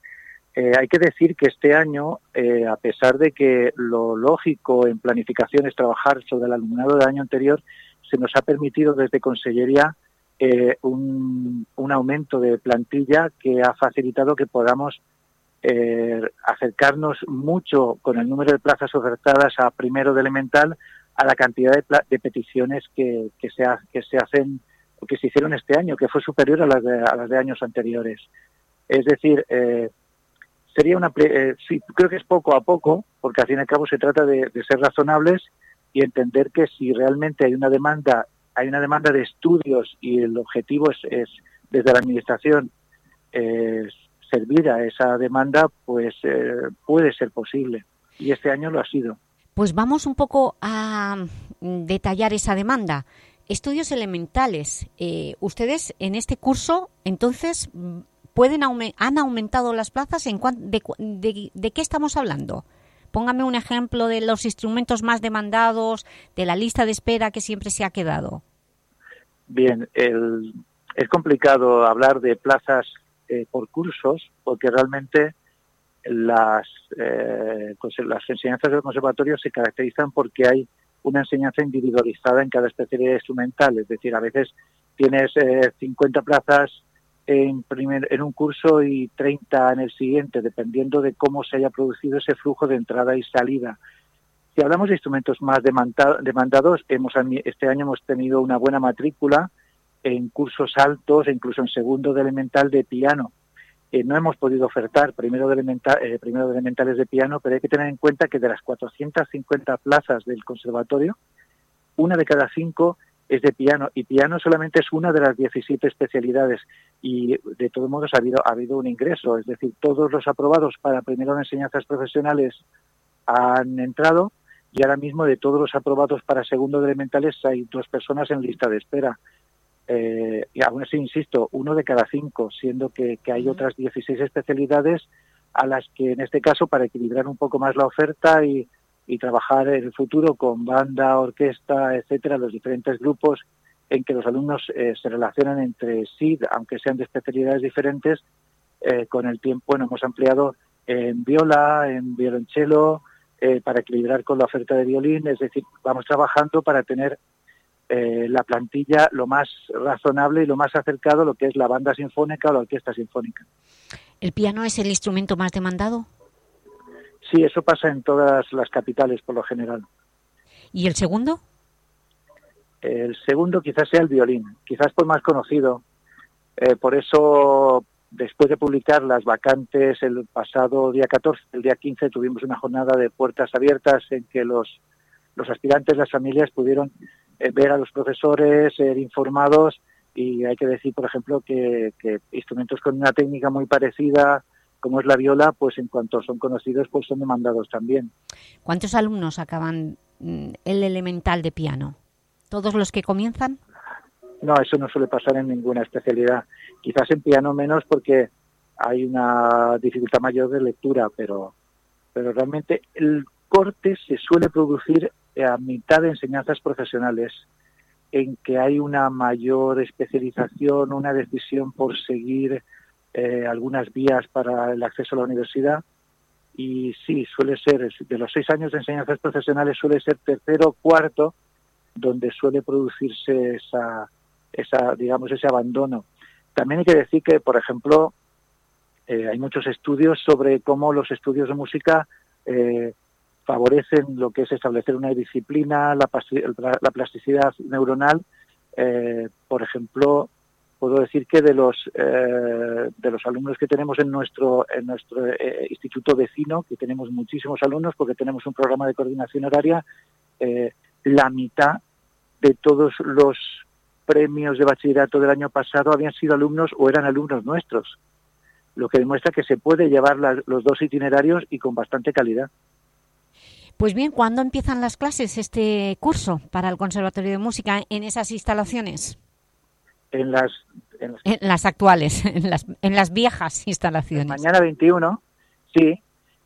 S5: Eh, hay que decir que este año, eh, a pesar de que lo lógico en planificación es trabajar sobre el alumnado del año anterior, se nos ha permitido desde Consellería eh, un, aumento de plantilla que ha facilitado que podamos eh, acercarnos mucho con el número de plazas ofertadas a primero de elemental a la cantidad de, de peticiones que, se que se hacen o que se hicieron este año, que fue superior a las de, a las de años anteriores. Es decir, eh, sería una eh, sí, creo que es poco a poco, porque al fin y al cabo se trata de, ser razonables y entender que si realmente hay una demanda, hay una demanda de estudios y el objetivo es, es desde la administración eh, servir a esa demanda, pues eh, puede ser posible. Y este año lo ha sido.
S1: Pues vamos un poco a detallar esa demanda. Estudios elementales. Eh, ustedes en este curso, entonces, pueden ¿han aumentado las plazas? En de, de, ¿De qué estamos hablando? Póngame un ejemplo de los instrumentos más demandados, de la lista de espera que siempre se ha quedado.
S5: Bien, el, es complicado hablar de plazas eh, por cursos, porque realmente las, eh, las enseñanzas del conservatorio se caracterizan porque hay una enseñanza individualizada en cada especialidad instrumental, es decir, a veces tienes eh, 50 plazas en, primer, en un curso y 30 en el siguiente, dependiendo de cómo se haya producido ese flujo de entrada y salida. Si hablamos de instrumentos más demandados, hemos, este año hemos tenido una buena matrícula, en cursos altos incluso en segundo de elemental de piano. Eh, no hemos podido ofertar primero de, elemental, eh, primero de elementales de piano, pero hay que tener en cuenta que de las 450 plazas del conservatorio, una de cada cinco es de piano y piano solamente es una de las 17 especialidades y de todos modos ha habido, ha habido un ingreso, es decir, todos los aprobados para primero de enseñanzas profesionales han entrado y ahora mismo de todos los aprobados para segundo de elementales hay dos personas en lista de espera. Eh, y aún así, insisto, uno de cada cinco, siendo que, que hay otras 16 especialidades a las que, en este caso, para equilibrar un poco más la oferta y, y trabajar en el futuro con banda, orquesta, etcétera, los diferentes grupos en que los alumnos eh, se relacionan entre sí, aunque sean de especialidades diferentes, eh, con el tiempo bueno, hemos ampliado en viola, en violonchelo, eh, para equilibrar con la oferta de violín, es decir, vamos trabajando para tener eh, la plantilla lo más razonable y lo más acercado a lo que es la banda sinfónica o la orquesta sinfónica.
S1: ¿El piano es el instrumento más demandado?
S5: Sí, eso pasa en todas las capitales por lo general.
S1: ¿Y el segundo?
S5: El segundo quizás sea el violín, quizás por más conocido. Eh, por eso, después de publicar las vacantes el pasado día 14, el día 15, tuvimos una jornada de puertas abiertas en que los, los aspirantes, las familias pudieron eh, ver a los profesores, ser informados y hay que decir, por ejemplo, que, instrumentos con una técnica muy parecida como es la viola, pues en cuanto son conocidos, pues son demandados también.
S1: ¿Cuántos alumnos acaban mm, el elemental de piano? ¿Todos los que comienzan?
S5: No, eso no suele pasar en ninguna especialidad. Quizás en piano menos porque hay una dificultad mayor de lectura, pero, pero realmente el corte se suele producir a mitad de enseñanzas profesionales en que hay una mayor especialización, una decisión por seguir eh, algunas vías para el acceso a la universidad. Y sí, suele ser, de los seis años de enseñanzas profesionales, suele ser tercero cuarto donde suele producirse esa, esa, digamos, ese abandono. También hay que decir que, por ejemplo, eh, hay muchos estudios sobre cómo los estudios de música eh, favorecen lo que es establecer una disciplina, la, la plasticidad neuronal. Por ejemplo, puedo decir que de los eh, de los alumnos que tenemos en nuestro en nuestro eh, instituto vecino, que tenemos muchísimos alumnos porque tenemos un programa de coordinación horaria, la mitad de todos los premios de bachillerato del año pasado habían sido alumnos o eran alumnos nuestros, lo que demuestra que se puede llevar los dos itinerarios y con bastante calidad.
S1: Pues bien, ¿cuándo empiezan las clases, este curso para el Conservatorio de Música en esas instalaciones?
S5: En las,
S1: en las, actuales, en las, en las viejas instalaciones.
S5: Mañana 21, sí.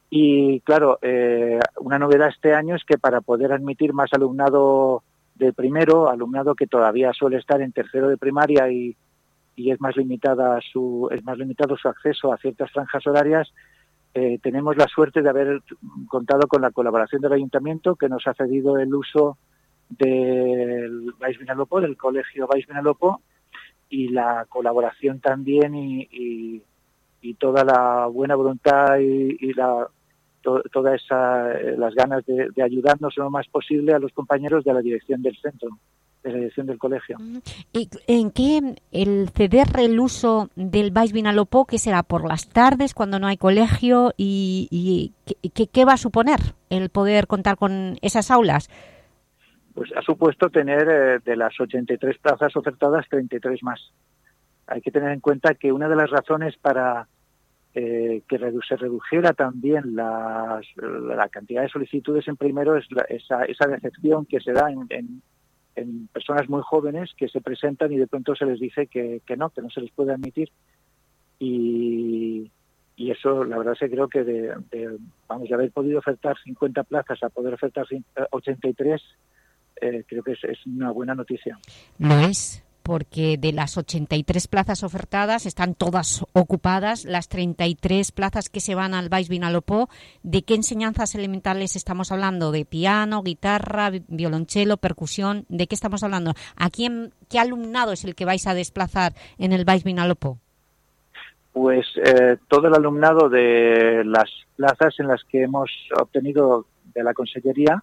S5: Y claro, eh, una novedad este año es que para poder admitir más alumnado de primero, alumnado que todavía suele estar en tercero de primaria y, y es más limitada su es más limitado su acceso a ciertas franjas horarias, eh, tenemos la suerte de haber contado con la colaboración del Ayuntamiento que nos ha cedido el uso del Vais Vinalopó, del Colegio Vais Vinalopó, y la colaboración también y, y toda la buena voluntad y, y la todas las ganas de, ayudarnos lo más posible a los compañeros de la dirección del centro, de la dirección del colegio.
S1: ¿Y ¿En qué el ceder el uso del Baix Vinalopó, que será por las tardes cuando no hay colegio y, y ¿qué, qué va a suponer el poder contar con esas aulas?
S5: Pues ha supuesto tener eh, de las 83 plazas ofertadas 33 más. Hay que tener en cuenta que una de las razones para eh, que se redujera también la cantidad de solicitudes en primero es esa, decepción que se da en, personas muy jóvenes que se presentan y de pronto se les dice que, no, que no se les puede admitir. Y, eso la verdad que creo que de, vamos de haber podido ofertar 50 plazas a poder ofertar 83 eh, creo que es, es una buena noticia.
S1: No es porque de las 83 plazas ofertadas están todas ocupadas, las 33 plazas que se van al Baix Vinalopó, ¿de qué enseñanzas elementales estamos hablando? ¿De piano, guitarra, violonchelo, percusión? ¿De qué estamos hablando? ¿A quién, qué alumnado es el que vais a desplazar en el Baix Vinalopó?
S5: Pues eh, todo el alumnado de las plazas en las que hemos obtenido de la Consellería,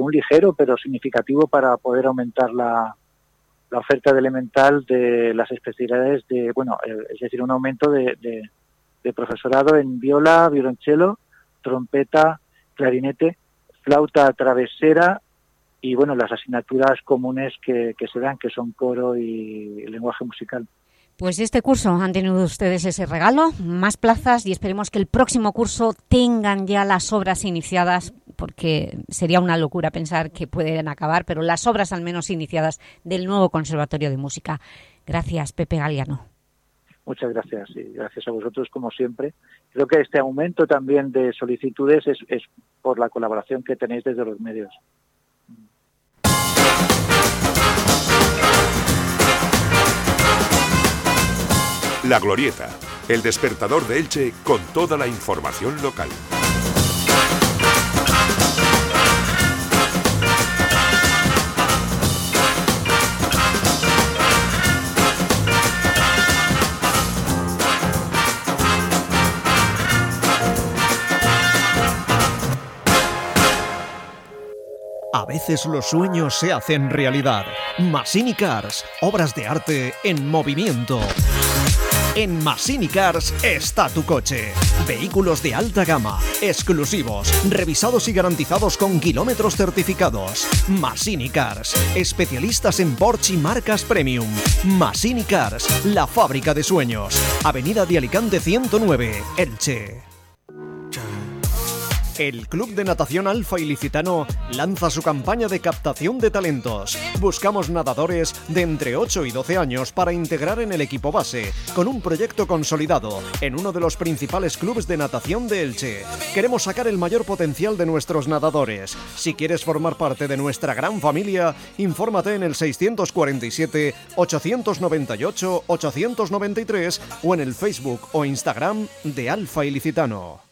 S5: un ligero pero significativo para poder aumentar la, oferta de elemental de las especialidades de, bueno, eh, es decir, un aumento de, de, de, profesorado en viola, violonchelo, trompeta, clarinete, flauta travesera y, bueno, las asignaturas comunes que, que se dan, que son coro y lenguaje musical.
S1: Pues este curso han tenido ustedes ese regalo, más plazas y esperemos que el próximo curso tengan ya las obras iniciadas porque sería una locura pensar que pueden acabar, pero las obras al menos iniciadas del nuevo Conservatorio de Música. Gracias, Pepe Galiano.
S5: Muchas gracias y gracias a vosotros como siempre. Creo que este aumento también de solicitudes es, es por la colaboración que tenéis desde los medios.
S45: La Glorieta, el despertador de Elche con toda la información local.
S20: A veces los sueños se hacen realidad. Masini Cars, obras de arte en movimiento. En Masini Cars está tu coche. Vehículos de alta gama, exclusivos, revisados y garantizados con kilómetros certificados. Masini Cars, especialistas en Porsche y marcas premium. Masini Cars, la fábrica de sueños. Avenida de Alicante 109, Elche. El Club de Natación Alfa Ilicitano lanza su campaña de captación de talentos. Buscamos nadadores de entre 8 y 12 años para integrar en el equipo base, con un proyecto consolidado en uno de los principales clubes de natación de Elche. Queremos sacar el mayor potencial de nuestros nadadores. Si quieres formar parte de nuestra gran familia, infórmate en el 647 898 893 o en el Facebook o Instagram de Alfa Ilicitano.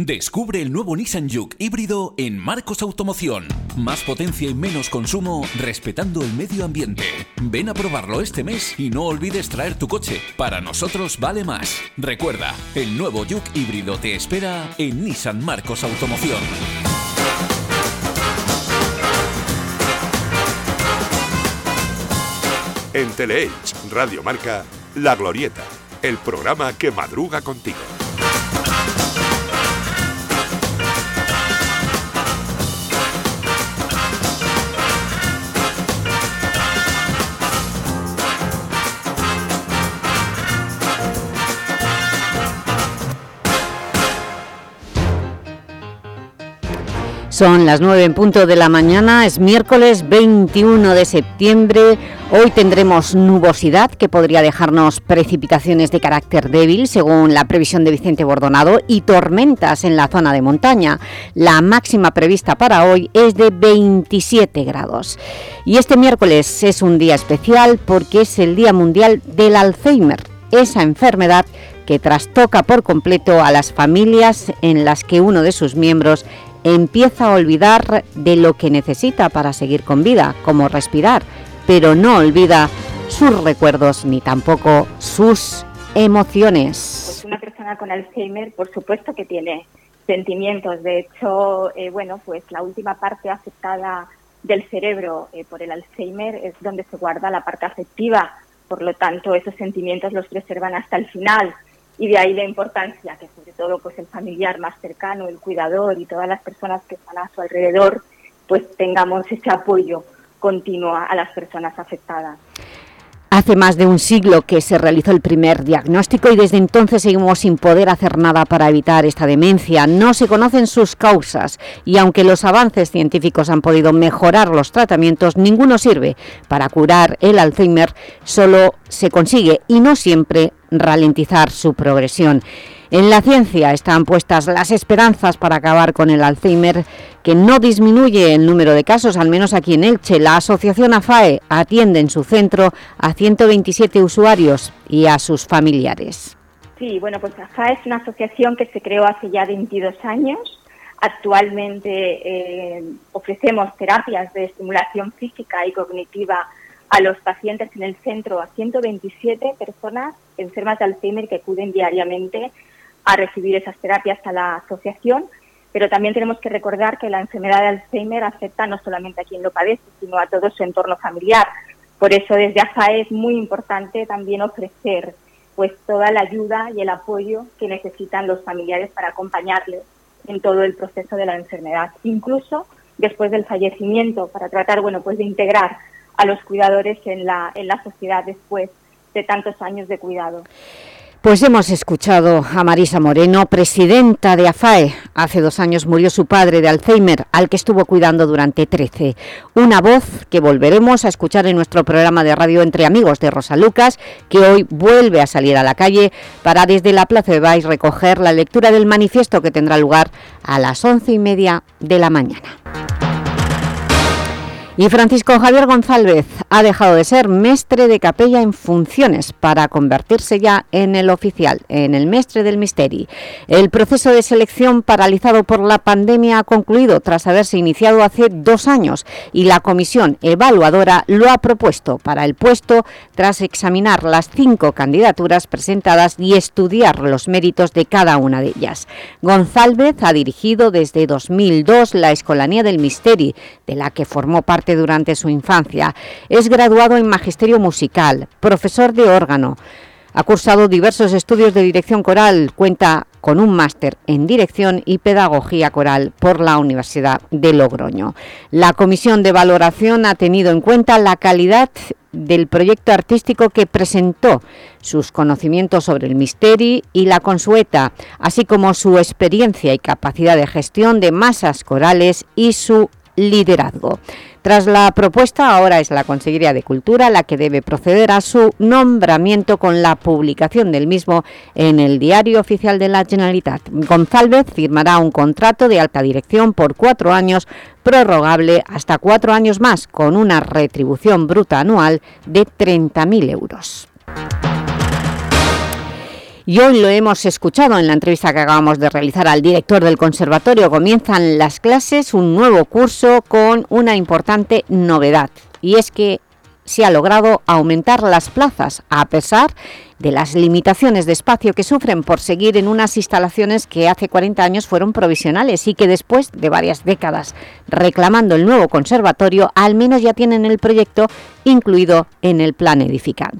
S7: Descubre el nuevo Nissan Juke híbrido en Marcos Automoción. Más potencia y menos consumo respetando el medio ambiente. Ven a probarlo este mes y no olvides traer tu coche. Para nosotros vale más. Recuerda, el nuevo Juke híbrido te espera en Nissan Marcos Automoción.
S45: En Teleelch Radio Marca, La Glorieta, el programa que madruga contigo.
S1: Son las 9 en punto de la mañana, es miércoles 21 de septiembre. Hoy tendremos nubosidad que podría dejarnos precipitaciones de carácter débil, según la previsión de Vicente Bordonado, y tormentas en la zona de montaña. La máxima prevista para hoy es de 27 grados. Y este miércoles es un día especial porque es el Día Mundial del Alzheimer, esa enfermedad que trastoca por completo a las familias en las que uno de sus miembros empieza a olvidar de lo que necesita para seguir con vida, como respirar, pero no olvida sus recuerdos ni tampoco sus emociones.
S4: Pues una persona con Alzheimer, por supuesto que tiene sentimientos. De hecho, eh, bueno, pues la última parte afectada del cerebro eh, por el Alzheimer es donde se guarda la parte afectiva. Por lo tanto, esos sentimientos los preservan hasta el final y de ahí la importancia que sobre todo pues el familiar más cercano, el cuidador y todas las personas que están a su alrededor pues tengamos ese apoyo continuo a las personas afectadas.
S1: Hace más de un siglo que se realizó el primer diagnóstico y desde entonces seguimos sin poder hacer nada para evitar esta demencia. No se conocen sus causas y aunque los avances científicos han podido mejorar los tratamientos, ninguno sirve para curar el Alzheimer, solo se consigue y no siempre ralentizar su progresión. En la ciencia están puestas las esperanzas para acabar con el Alzheimer, que no disminuye el número de casos, al menos aquí en Elche. La asociación AFAE atiende en su centro a 127 usuarios y a sus familiares.
S4: Sí, bueno, pues AFAE es una asociación que se creó hace ya 22 años. Actualmente eh, ofrecemos terapias de estimulación física y cognitiva a los pacientes en el centro, a 127 personas enfermas de Alzheimer que acuden diariamente a recibir esas terapias a la asociación, pero también tenemos que recordar que la enfermedad de Alzheimer afecta no solamente a quien lo padece, sino a todo su entorno familiar. Por eso desde AFAE es muy importante también ofrecer pues toda la ayuda y el apoyo que necesitan los familiares para acompañarles en todo el proceso de la enfermedad, incluso después del fallecimiento, para tratar bueno pues de integrar a los cuidadores en la, en la sociedad después de tantos años de cuidado.
S1: Pues hemos escuchado a Marisa Moreno, presidenta de AFAE. Hace dos años murió su padre de Alzheimer, al que estuvo cuidando durante 13. Una voz que volveremos a escuchar en nuestro programa de radio Entre Amigos de Rosa Lucas, que hoy vuelve a salir a la calle para desde la Plaza de Baix recoger la lectura del manifiesto que tendrá lugar a las once y media de la mañana. Y Francisco Javier González ha dejado de ser mestre de capella en funciones para convertirse ya en el oficial, en el mestre del misteri. El proceso de selección paralizado por la pandemia ha concluido tras haberse iniciado hace dos años y la comisión evaluadora lo ha propuesto para el puesto tras examinar las cinco candidaturas presentadas y estudiar los méritos de cada una de ellas. González ha dirigido desde 2002 la Escolanía del Misteri, de la que formó parte durante su infancia. Es graduado en Magisterio Musical, profesor de órgano. Ha cursado diversos estudios de dirección coral, cuenta con un máster en Dirección y Pedagogía Coral por la Universidad de Logroño. La Comisión de Valoración ha tenido en cuenta la calidad del proyecto artístico que presentó, sus conocimientos sobre el misteri y la consueta, así como su experiencia y capacidad de gestión de masas corales y su liderazgo. Tras la propuesta, ahora es la Consejería de Cultura la que debe proceder a su nombramiento con la publicación del mismo en el Diario Oficial de la Generalitat. González firmará un contrato de alta dirección por cuatro años, prorrogable hasta cuatro años más, con una retribución bruta anual de 30.000 euros. Y hoy lo hemos escuchado en la entrevista que acabamos de realizar al director del conservatorio. Comienzan las clases, un nuevo curso con una importante novedad. Y es que se ha logrado aumentar las plazas, a pesar de las limitaciones de espacio que sufren por seguir en unas instalaciones que hace 40 años fueron provisionales y que después de varias décadas reclamando el nuevo conservatorio, al menos ya tienen el proyecto incluido en el plan edificar.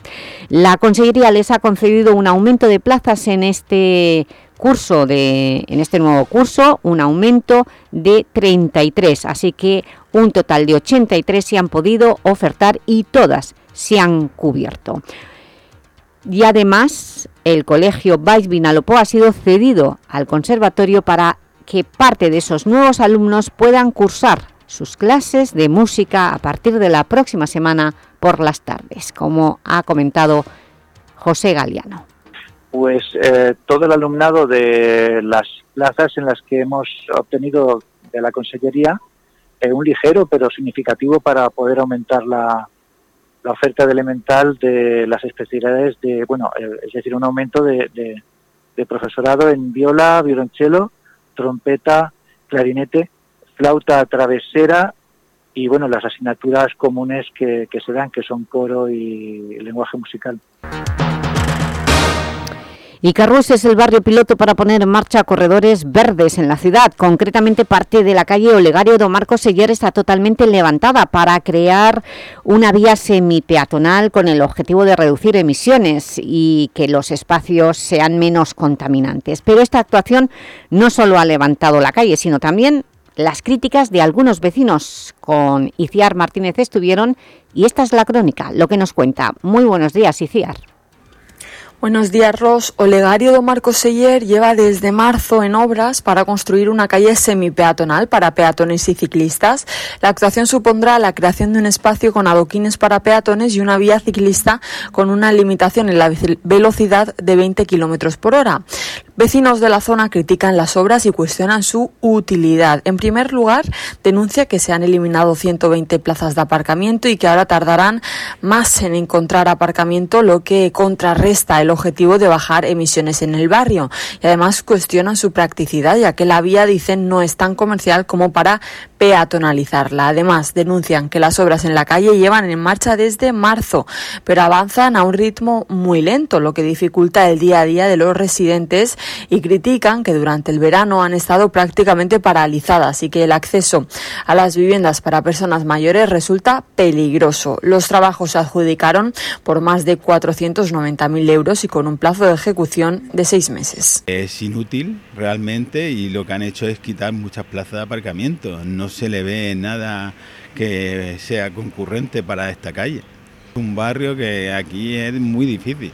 S1: La Consejería les ha concedido un aumento de plazas en este curso de, en este nuevo curso, un aumento de 33, así que un total de 83 se han podido ofertar y todas se han cubierto. Y además, el colegio Vais Vinalopó ha sido cedido al conservatorio para que parte de esos nuevos alumnos puedan cursar sus clases de música a partir de la próxima semana por las tardes, como ha comentado José Galeano.
S5: Pues eh, todo el alumnado de las plazas en las que hemos obtenido de la Consellería, un ligero pero significativo para poder aumentar la, la oferta de elemental de las especialidades de, bueno, eh, es decir, un aumento de, de, profesorado en viola, violonchelo, trompeta, clarinete, flauta travesera y, bueno, las asignaturas comunes que, que se dan, que son coro y lenguaje musical.
S1: Y Carrus es el barrio piloto para poner en marcha corredores verdes en la ciudad. Concretamente, parte de la calle Olegario do Marcos Seguer está totalmente levantada para crear una vía semipeatonal con el objetivo de reducir emisiones y que los espacios sean menos contaminantes. Pero esta actuación no solo ha levantado la calle, sino también las críticas de algunos vecinos con Iciar Martínez estuvieron y esta es la crónica, lo que nos cuenta. Muy buenos días, Iciar.
S6: Buenos días, Ros. Olegario do Marcos Seller lleva desde marzo en obras para construir una calle semipeatonal para peatones y ciclistas. La actuación supondrá la creación de un espacio con adoquines para peatones y una vía ciclista con una limitación en la velocidad de 20 kilómetros por hora. Vecinos de la zona critican las obras y cuestionan su utilidad. En primer lugar, denuncia que se han eliminado 120 plazas de aparcamiento y que ahora tardarán más en encontrar aparcamiento, lo que contrarresta el objetivo de bajar emisiones en el barrio. Y además cuestionan su practicidad, ya que la vía, dicen, no es tan comercial como para peatonalizarla. Además, denuncian que las obras en la calle llevan en marcha desde marzo, pero avanzan a un ritmo muy lento, lo que dificulta el día a día de los residentes y critican que durante el verano han estado prácticamente paralizadas y que el acceso a las viviendas para personas mayores resulta peligroso. Los trabajos se adjudicaron por más de 490.000 euros y con un plazo de ejecución de seis meses.
S7: Es inútil realmente y lo que han hecho es quitar muchas plazas de aparcamiento. Se le ve nada que sea concurrente para esta calle. Un barrio que aquí es muy difícil.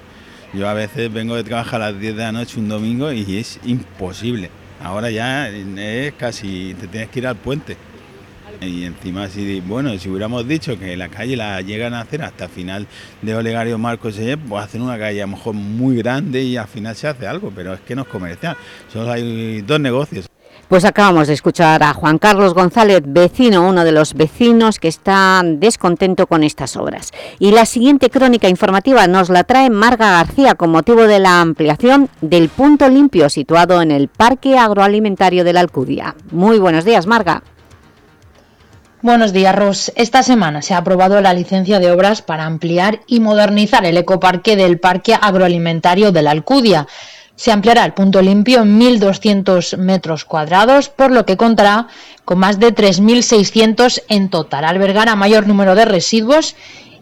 S7: Yo a veces vengo de trabajar a las 10 de la noche un domingo y es imposible. Ahora ya es casi, te tienes que ir al puente. Y encima, si, bueno, si hubiéramos dicho que la calle la llegan a hacer hasta final de Olegario Marcos, pues hacen una calle a lo mejor muy grande y al final se hace algo, pero es que no es comercial. Solo hay dos negocios.
S1: Pues acabamos de escuchar a Juan Carlos González, vecino, uno de los vecinos que está descontento con estas obras. Y la siguiente crónica informativa nos la trae Marga García con motivo de la ampliación del punto limpio situado en el Parque Agroalimentario de la Alcudia. Muy buenos días, Marga.
S8: Buenos días, Ros. Esta semana se ha aprobado la licencia de obras para ampliar y modernizar el ecoparque del Parque Agroalimentario de la Alcudia. Se ampliará el punto limpio en 1.200 metros cuadrados, por lo que contará con más de 3.600 en total. Albergará mayor número de residuos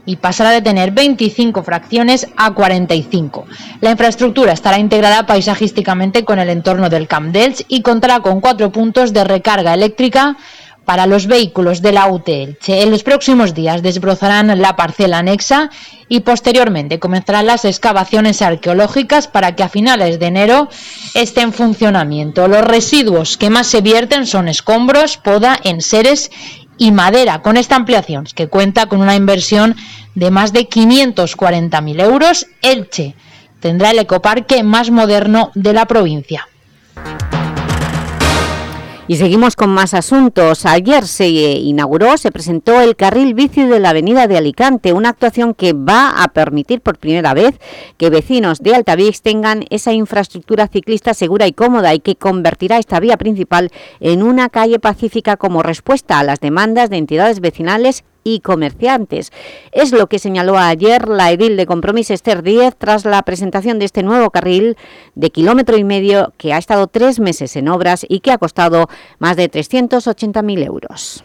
S8: y pasará de tener 25 fracciones a 45. La infraestructura estará integrada paisajísticamente con el entorno del Camp Delch y contará con cuatro puntos de recarga eléctrica para los vehículos de la UTE En los próximos días desbrozarán la parcela anexa y posteriormente comenzarán las excavaciones arqueológicas para que a finales de enero esté en funcionamiento. Los residuos que más se vierten son escombros, poda, enseres y madera con esta ampliación que cuenta con una inversión de más de 540.000 euros. Elche tendrá el ecoparque más moderno de la provincia.
S1: Y seguimos con más asuntos. Ayer se inauguró, se presentó el carril bici de la avenida de Alicante, una actuación que va a permitir por primera vez que vecinos de Altavix tengan esa infraestructura ciclista segura y cómoda y que convertirá esta vía principal en una calle pacífica como respuesta a las demandas de entidades vecinales y comerciantes. Es lo que señaló ayer la edil de Compromiso Esther Díez tras la presentación de este nuevo carril de kilómetro y medio que ha estado tres meses en obras y que ha costado más de 380.000 euros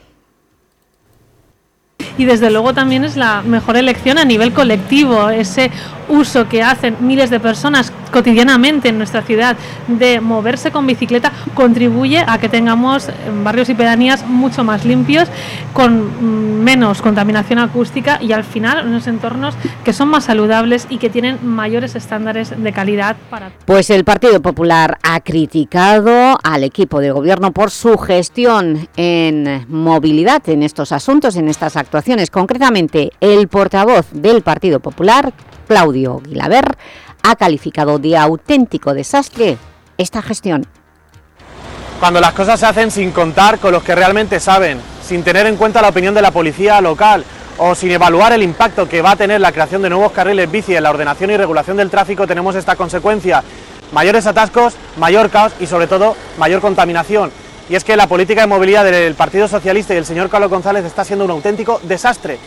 S46: y desde luego también es la mejor elección a nivel colectivo, ese uso que hacen miles de personas cotidianamente en nuestra ciudad de moverse con bicicleta contribuye a que tengamos barrios y pedanías mucho más limpios, con menos contaminación acústica y al final unos entornos que son más saludables y que tienen mayores estándares de calidad para
S1: Pues el Partido Popular ha criticado al equipo de gobierno por su gestión en movilidad en estos asuntos, en estas actuaciones. Concretamente, el portavoz del Partido Popular, Claudio Guilaber, ha calificado de auténtico desastre esta gestión.
S11: Cuando las cosas se hacen sin contar con los que realmente saben, sin tener en cuenta la opinión de la policía local o sin evaluar el impacto que va a tener la creación de nuevos carriles bici en la ordenación y regulación del tráfico, tenemos esta consecuencia. Mayores atascos, mayor caos y sobre todo mayor contaminación. Y es que la política de movilidad del Partido Socialista y del señor Carlos González está siendo un auténtico desastre.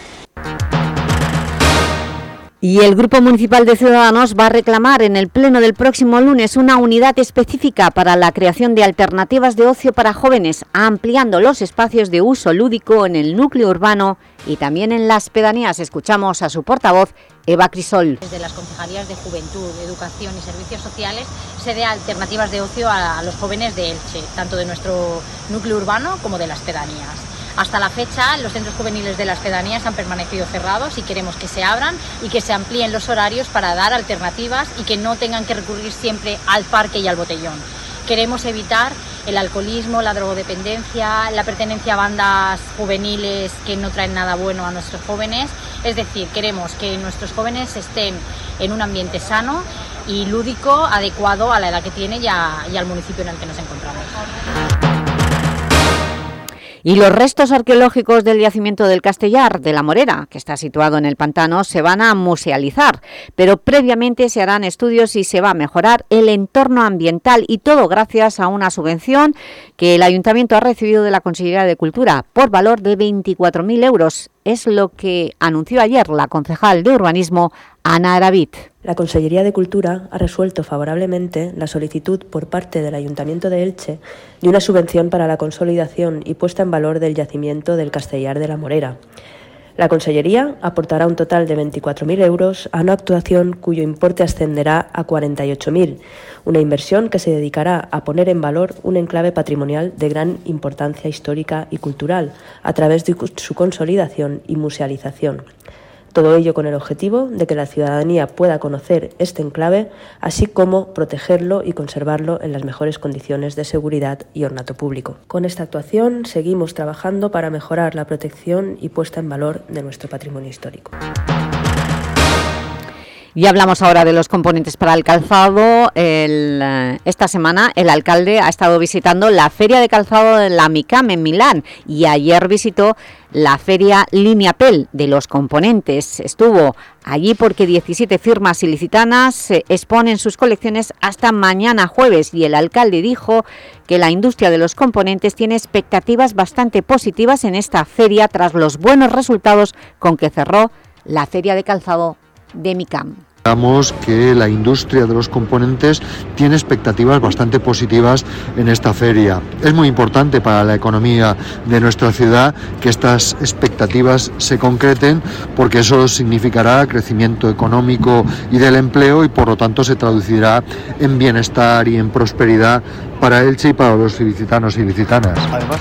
S1: Y el Grupo Municipal de Ciudadanos va a reclamar en el pleno del próximo lunes una unidad específica para la creación de alternativas de ocio para jóvenes, ampliando los espacios de uso lúdico en el núcleo urbano y también en las pedanías. Escuchamos a su portavoz, Eva Crisol.
S12: Desde las concejalías de Juventud, Educación y Servicios Sociales se dé alternativas de ocio a, a los jóvenes de Elche, tanto de nuestro núcleo urbano como de las pedanías. Hasta la fecha, los centros juveniles de las pedanías han permanecido cerrados y queremos que se abran y que se amplíen los horarios para dar alternativas y que no tengan que recurrir siempre al parque y al botellón. Queremos evitar el alcoholismo, la drogodependencia, la pertenencia a bandas juveniles que no traen nada bueno a nuestros jóvenes. Es decir, queremos que nuestros jóvenes estén en un ambiente sano y lúdico, adecuado a la edad que tienen y, y al municipio en el que nos encontramos.
S1: Y los restos arqueológicos del yacimiento del Castellar de la Morera, que está situado en el pantano, se van a musealizar, pero previamente se harán estudios y se va a mejorar el entorno ambiental y todo gracias a una subvención que el Ayuntamiento ha recibido de la Consejería de Cultura por valor de 24.000 euros. Es lo que anunció ayer la concejal de Urbanismo, Ana Arabit.
S13: La Consellería de Cultura ha resuelto favorablemente la solicitud por parte del Ayuntamiento de Elche de una subvención para la consolidación y puesta en valor del yacimiento del Castellar de la Morera. La Consellería aportará un total de 24.000 euros a una actuación cuyo importe ascenderá a 48.000, una inversión que se dedicará a poner en valor un enclave patrimonial de gran importancia histórica y cultural a través de su consolidación y musealización. Todo ello con el objetivo de que la ciudadanía pueda conocer este enclave, así como protegerlo y conservarlo en las mejores condiciones de seguridad y ornato público. Con esta actuación seguimos trabajando para mejorar la protección y puesta en valor de nuestro patrimonio histórico.
S1: Y hablamos ahora de los componentes para el calzado. Eh, esta semana el alcalde ha estado visitando la Feria de Calzado de la MICAM en Milán y ayer visitó la Feria Línea Pel de los componentes. Estuvo allí porque 17 firmas ilicitanas exponen sus colecciones hasta mañana jueves y el alcalde dijo que la industria de los componentes tiene expectativas bastante positivas en esta feria tras los buenos resultados con que cerró la Feria de Calzado de MICAM.
S47: Digamos que la industria de los componentes tiene expectativas bastante positivas en esta feria. Es muy importante para la economía de nuestra ciudad que estas expectativas se concreten porque eso significará crecimiento económico y del empleo y por lo tanto se traducirá en bienestar y en prosperidad para Elche y para los ilicitanos y ilicitanas. Además,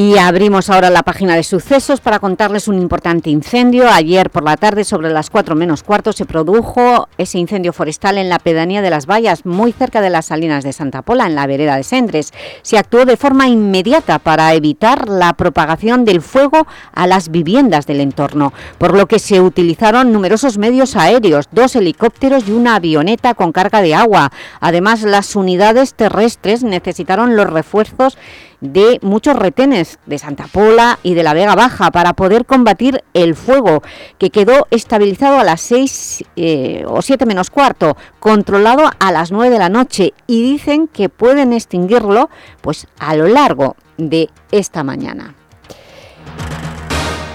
S1: y abrimos ahora la página de sucesos para contarles un importante incendio. Ayer por la tarde, sobre las 4 menos cuarto, se produjo ese incendio forestal en la pedanía de Las Vallas, muy cerca de las salinas de Santa Pola, en la vereda de Sendres. Se actuó de forma inmediata para evitar la propagación del fuego a las viviendas del entorno, por lo que se utilizaron numerosos medios aéreos, dos helicópteros y una avioneta con carga de agua. Además, las unidades terrestres necesitaron los refuerzos de muchos retenes de Santa Pola y de la Vega Baja para poder combatir el fuego que quedó estabilizado a las 6 eh, o 7 menos cuarto, controlado a las 9 de la noche y dicen que pueden extinguirlo pues a lo largo de esta mañana.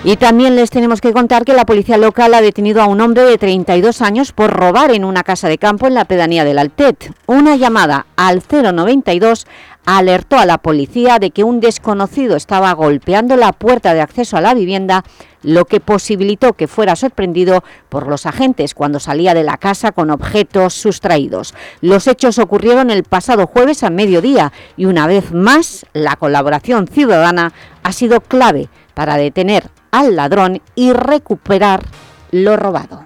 S1: Y también les tenemos que contar que la policía local ha detenido a un hombre de 32 años por robar en una casa de campo en la pedanía del Altet. Una llamada al 092 alertó a la policía de que un desconocido estaba golpeando la puerta de acceso a la vivienda, lo que posibilitó que fuera sorprendido por los agentes cuando salía de la casa con objetos sustraídos. Los hechos ocurrieron el pasado jueves a mediodía y una vez más la colaboración ciudadana ha sido clave para detener al ladrón y recuperar lo robado.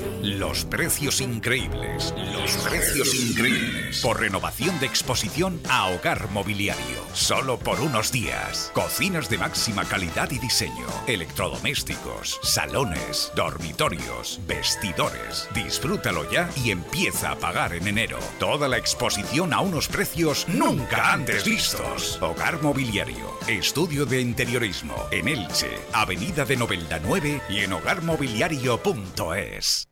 S48: los precios increíbles. Los precios increíbles. Por renovación de exposición a hogar mobiliario. Solo por unos días. Cocinas de máxima calidad y diseño. Electrodomésticos. Salones. Dormitorios. Vestidores. Disfrútalo ya y empieza a pagar en enero. Toda la exposición a unos precios nunca antes vistos. Hogar mobiliario. Estudio de interiorismo. En Elche. Avenida de Novelda 9 y en hogarmobiliario.es.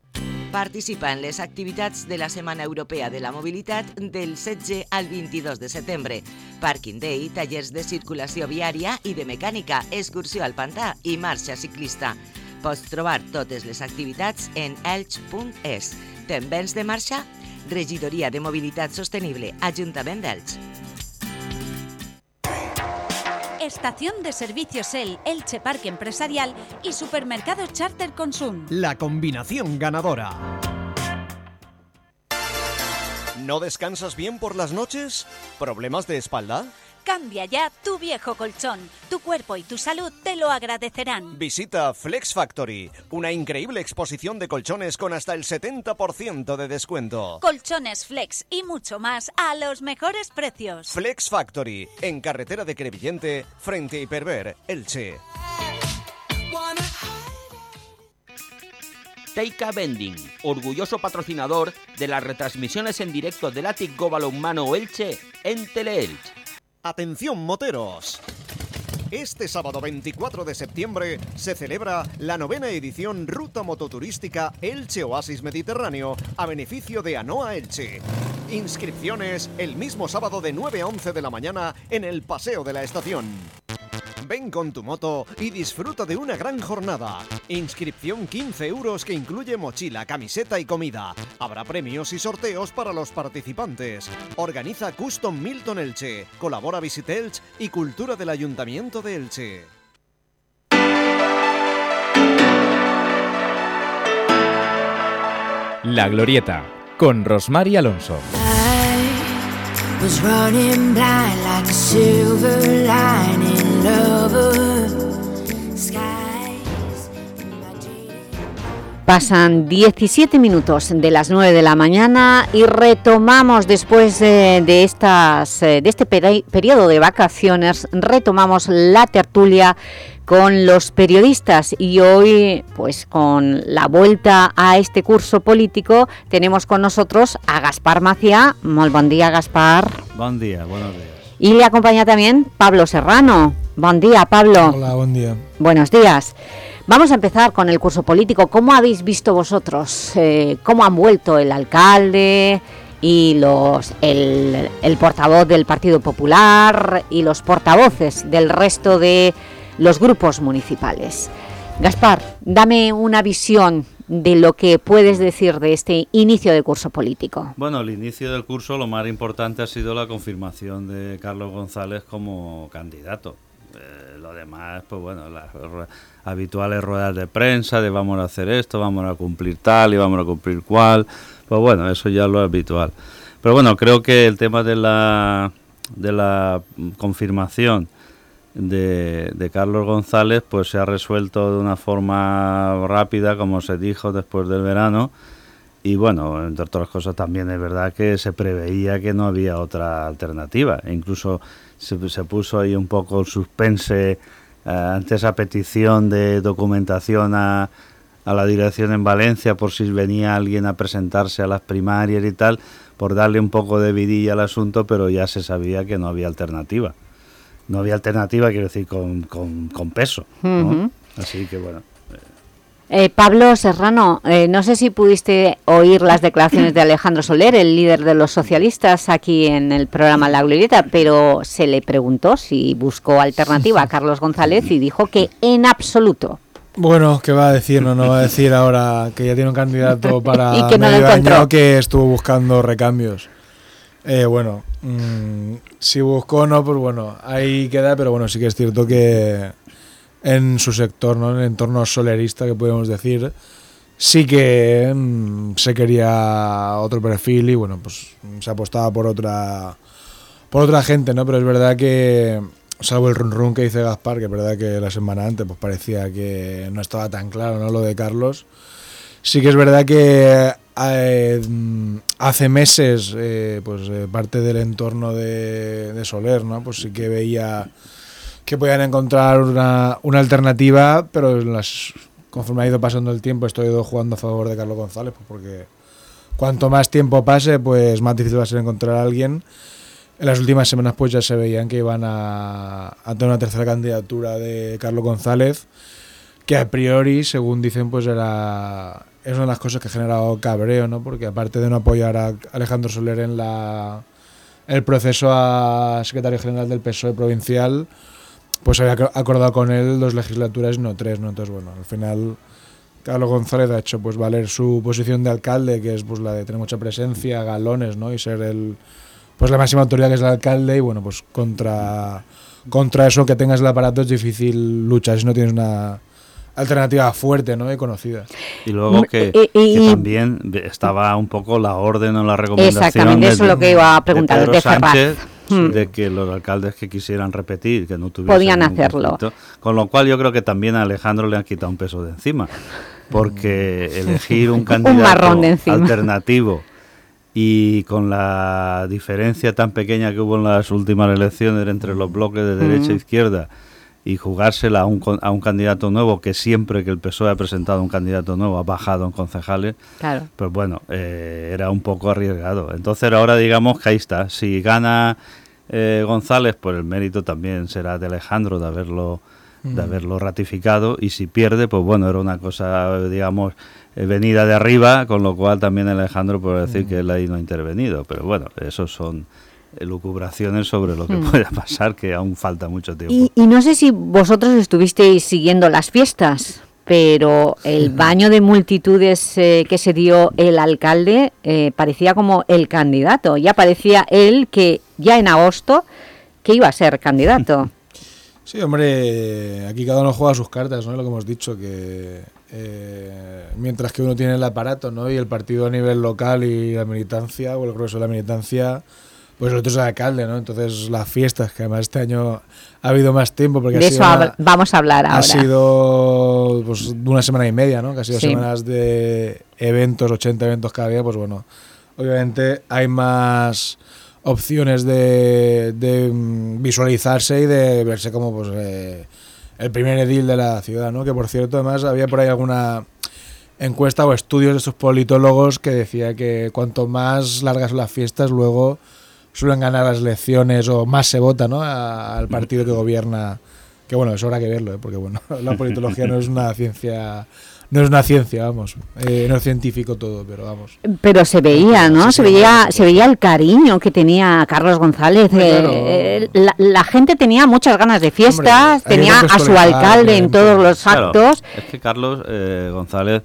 S26: Participa en les activitats de la Setmana Europea de la Mobilitat del 16 al 22 de setembre. Parking Day, tallers de circulació viària i de mecànica, excursió al pantà i marxa ciclista. Pots trobar totes les activitats en elx.es. Te'n vens de marxa? Regidoria de Mobilitat Sostenible, Ajuntament d'Elx.
S24: Estación de servicios El, Elche Parque Empresarial y Supermercado Charter Consum.
S20: La combinación ganadora. ¿No descansas bien por las noches? ¿Problemas de espalda?
S24: Cambia ya tu viejo colchón. Tu cuerpo y tu salud te lo agradecerán.
S20: Visita Flex Factory, una increíble exposición de colchones con hasta el 70% de descuento.
S24: Colchones Flex y mucho más a los mejores precios.
S20: Flex Factory, en carretera de Crevillente, frente a Hiperver, Elche.
S31: Teika Bending, orgulloso patrocinador de las retransmisiones en directo del Atic Balonmano Elche en Teleelch.
S20: Atención moteros. Este sábado 24 de septiembre se celebra la novena edición Ruta Mototurística Elche Oasis Mediterráneo a beneficio de Anoa Elche. Inscripciones el mismo sábado de 9 a 11 de la mañana en el Paseo de la Estación. Ven con tu moto y disfruta de una gran jornada. Inscripción 15 euros que incluye mochila, camiseta y comida. Habrá premios y sorteos para los participantes. Organiza Custom Milton Elche. Colabora Visit Elche y Cultura del Ayuntamiento de Elche.
S19: La Glorieta, con Rosmar y Alonso.
S3: was running blind like a silver lining lover.
S1: Pasan 17 minutos de las 9 de la mañana y retomamos después de, de estas, eh, de este peri- periodo de vacaciones, retomamos la tertulia con los periodistas y hoy, pues con la vuelta a este curso político, tenemos con nosotros a Gaspar Macià. Muy buen día, Gaspar.
S49: Bon dia, buenos días.
S1: Y le acompaña también Pablo Serrano. Buen día, Pablo.
S50: Hola, buen día.
S1: Buenos días. Vamos a empezar con el curso político. ¿Cómo habéis visto vosotros? eh, ¿Cómo han vuelto el alcalde y los, el, el portavoz del Partido Popular y los portavoces del resto de los grupos municipales? Gaspar, dame una visión de lo que puedes decir de este inicio de curso político.
S49: Bueno, al inicio del curso lo más importante ha sido la confirmación de Carlos González como candidato. Eh, lo demás, pues bueno, las habituales ruedas de prensa de vamos a hacer esto, vamos a cumplir tal y vamos a cumplir cual. Pues bueno, eso ya es lo habitual. Pero bueno, creo que el tema de la, de la confirmación de, Carlos González pues se ha resuelto de una forma rápida, como se dijo después del verano, Y bueno, entre otras cosas también es verdad que se preveía que no había otra alternativa. E incluso se, se puso ahí un poco el suspense eh, ante esa petición de documentación a, a la dirección en Valencia por si venía alguien a presentarse a las primarias y tal, por darle un poco de vidilla al asunto, pero ya se sabía que no había alternativa. No había alternativa, quiero decir, con, con, con peso. Así que bueno.
S1: Eh, Pablo Serrano, eh, no sé si pudiste oír las declaraciones de Alejandro Soler, el líder de los socialistas, aquí en el programa La Glorieta, pero se le preguntó si buscó alternativa a Carlos González y dijo que en absoluto.
S50: Bueno, ¿qué va a decir? No, no va a decir ahora que ya tiene un candidato para
S1: Y que no lo
S50: medio
S1: encontró.
S50: año que estuvo buscando recambios. Eh, bueno, mm, si buscó no, pues bueno, ahí queda, pero bueno, sí que es cierto que en su sector, ¿no? en el entorno solerista, que podemos decir, sí que mm, se quería otro perfil y bueno, pues se apostaba por otra por otra gente, ¿no? Pero es verdad que, salvo el run run que dice Gaspar, que es verdad que la semana antes pues parecía que no estaba tan claro, ¿no? Lo de Carlos. Sí que es verdad que eh, hace meses, eh, pues eh, parte del entorno de, Soler, ¿no? Pues sí que veía que podían encontrar una, una alternativa, pero conforme ha ido pasando el tiempo, estoy ido jugando a favor de Carlos González, pues porque cuanto más tiempo pase, pues más difícil va a ser encontrar a alguien. En las últimas semanas pues ya se veían que iban a, a tener una tercera candidatura de Carlos González, que a priori, según dicen, pues era es una de las cosas que ha generado cabreo, ¿no? Porque aparte de no apoyar a Alejandro Soler en la el proceso a secretario general del PSOE provincial, pues había ac- acordado con él dos legislaturas no tres, ¿no? Entonces, bueno, al final Carlos González ha hecho pues valer su posición de alcalde, que es pues la de tener mucha presencia, galones, ¿no? Y ser el pues la máxima autoridad que es el alcalde y bueno, pues contra contra eso que tengas el aparato es difícil luchar si no tienes una alternativa fuerte, ¿no? y conocida.
S49: Y luego que,
S1: Y- y-
S49: que también estaba un poco la orden o la recomendación
S1: Exactamente,
S49: de-
S1: eso es lo que iba a preguntar,
S49: Pedro
S1: de.
S49: Sánchez,
S1: Hmm.
S49: de que los alcaldes que quisieran repetir, que no tuviesen
S1: Podían hacerlo.
S49: conflicto. Con lo cual yo creo que también a Alejandro le han quitado un peso de encima, porque elegir un candidato
S1: de
S49: alternativo y con la diferencia tan pequeña que hubo en las últimas elecciones entre los bloques de derecha e
S1: Mm.
S49: izquierda y jugársela a un, con- a un candidato nuevo que siempre que el PSOE ha presentado un candidato nuevo ha bajado en concejales,
S1: Claro.
S49: pues bueno, eh, era un poco arriesgado. Entonces ahora digamos que ahí está. Si gana eh, González, pues el mérito también será de Alejandro de haberlo de
S51: Mm.
S49: haberlo ratificado y si pierde, pues bueno, era una cosa, digamos, eh, venida de arriba, con lo cual también Alejandro puede decir que él ahí no ha intervenido. Pero bueno, esos son lucubraciones sobre lo que
S1: Mm.
S49: puede pasar, que aún falta mucho tiempo.
S1: Y, y no sé si vosotros estuvisteis siguiendo las fiestas, pero el baño de multitudes eh, que se dio el alcalde eh, parecía como el candidato. Ya parecía él que ya en agosto que iba a ser candidato.
S50: Sí, hombre, aquí cada uno juega sus cartas, ¿no? Lo que hemos dicho, que eh, mientras que uno tiene el aparato, ¿no? Y el partido a nivel local y la militancia, o el grueso de la militancia, pues el otro es el alcalde, ¿no? Entonces las fiestas, que además este año ha habido más tiempo, porque
S1: de
S50: ha
S1: eso
S50: sido una-
S1: habl- vamos a hablar
S50: ha
S1: ahora.
S50: sido pues, una semana y media, ¿no? Que ha sido
S1: Sí.
S50: semanas de eventos, 80 eventos cada día, pues bueno, obviamente hay más opciones de, de, mm, visualizarse y de verse como pues eh, el primer edil de la ciudad, ¿no? Que por cierto, además había por ahí alguna encuesta o estudios de estos politólogos que decía que cuanto más largas son las fiestas, luego suelen ganar las elecciones o más se vota, ¿no? A- al partido que gobierna. Que bueno, eso habrá que verlo, ¿eh? porque bueno, la politología no es una ciencia, no es una ciencia, vamos, eh, no es científico todo, pero vamos.
S1: Pero se veía, ¿no? Se veía, se veía el cariño que tenía Carlos González.
S50: Claro.
S1: eh, la, la gente tenía muchas ganas de fiestas, tenía a su alcalde en todos los
S49: Claro,
S1: actos.
S49: es que Carlos eh, González,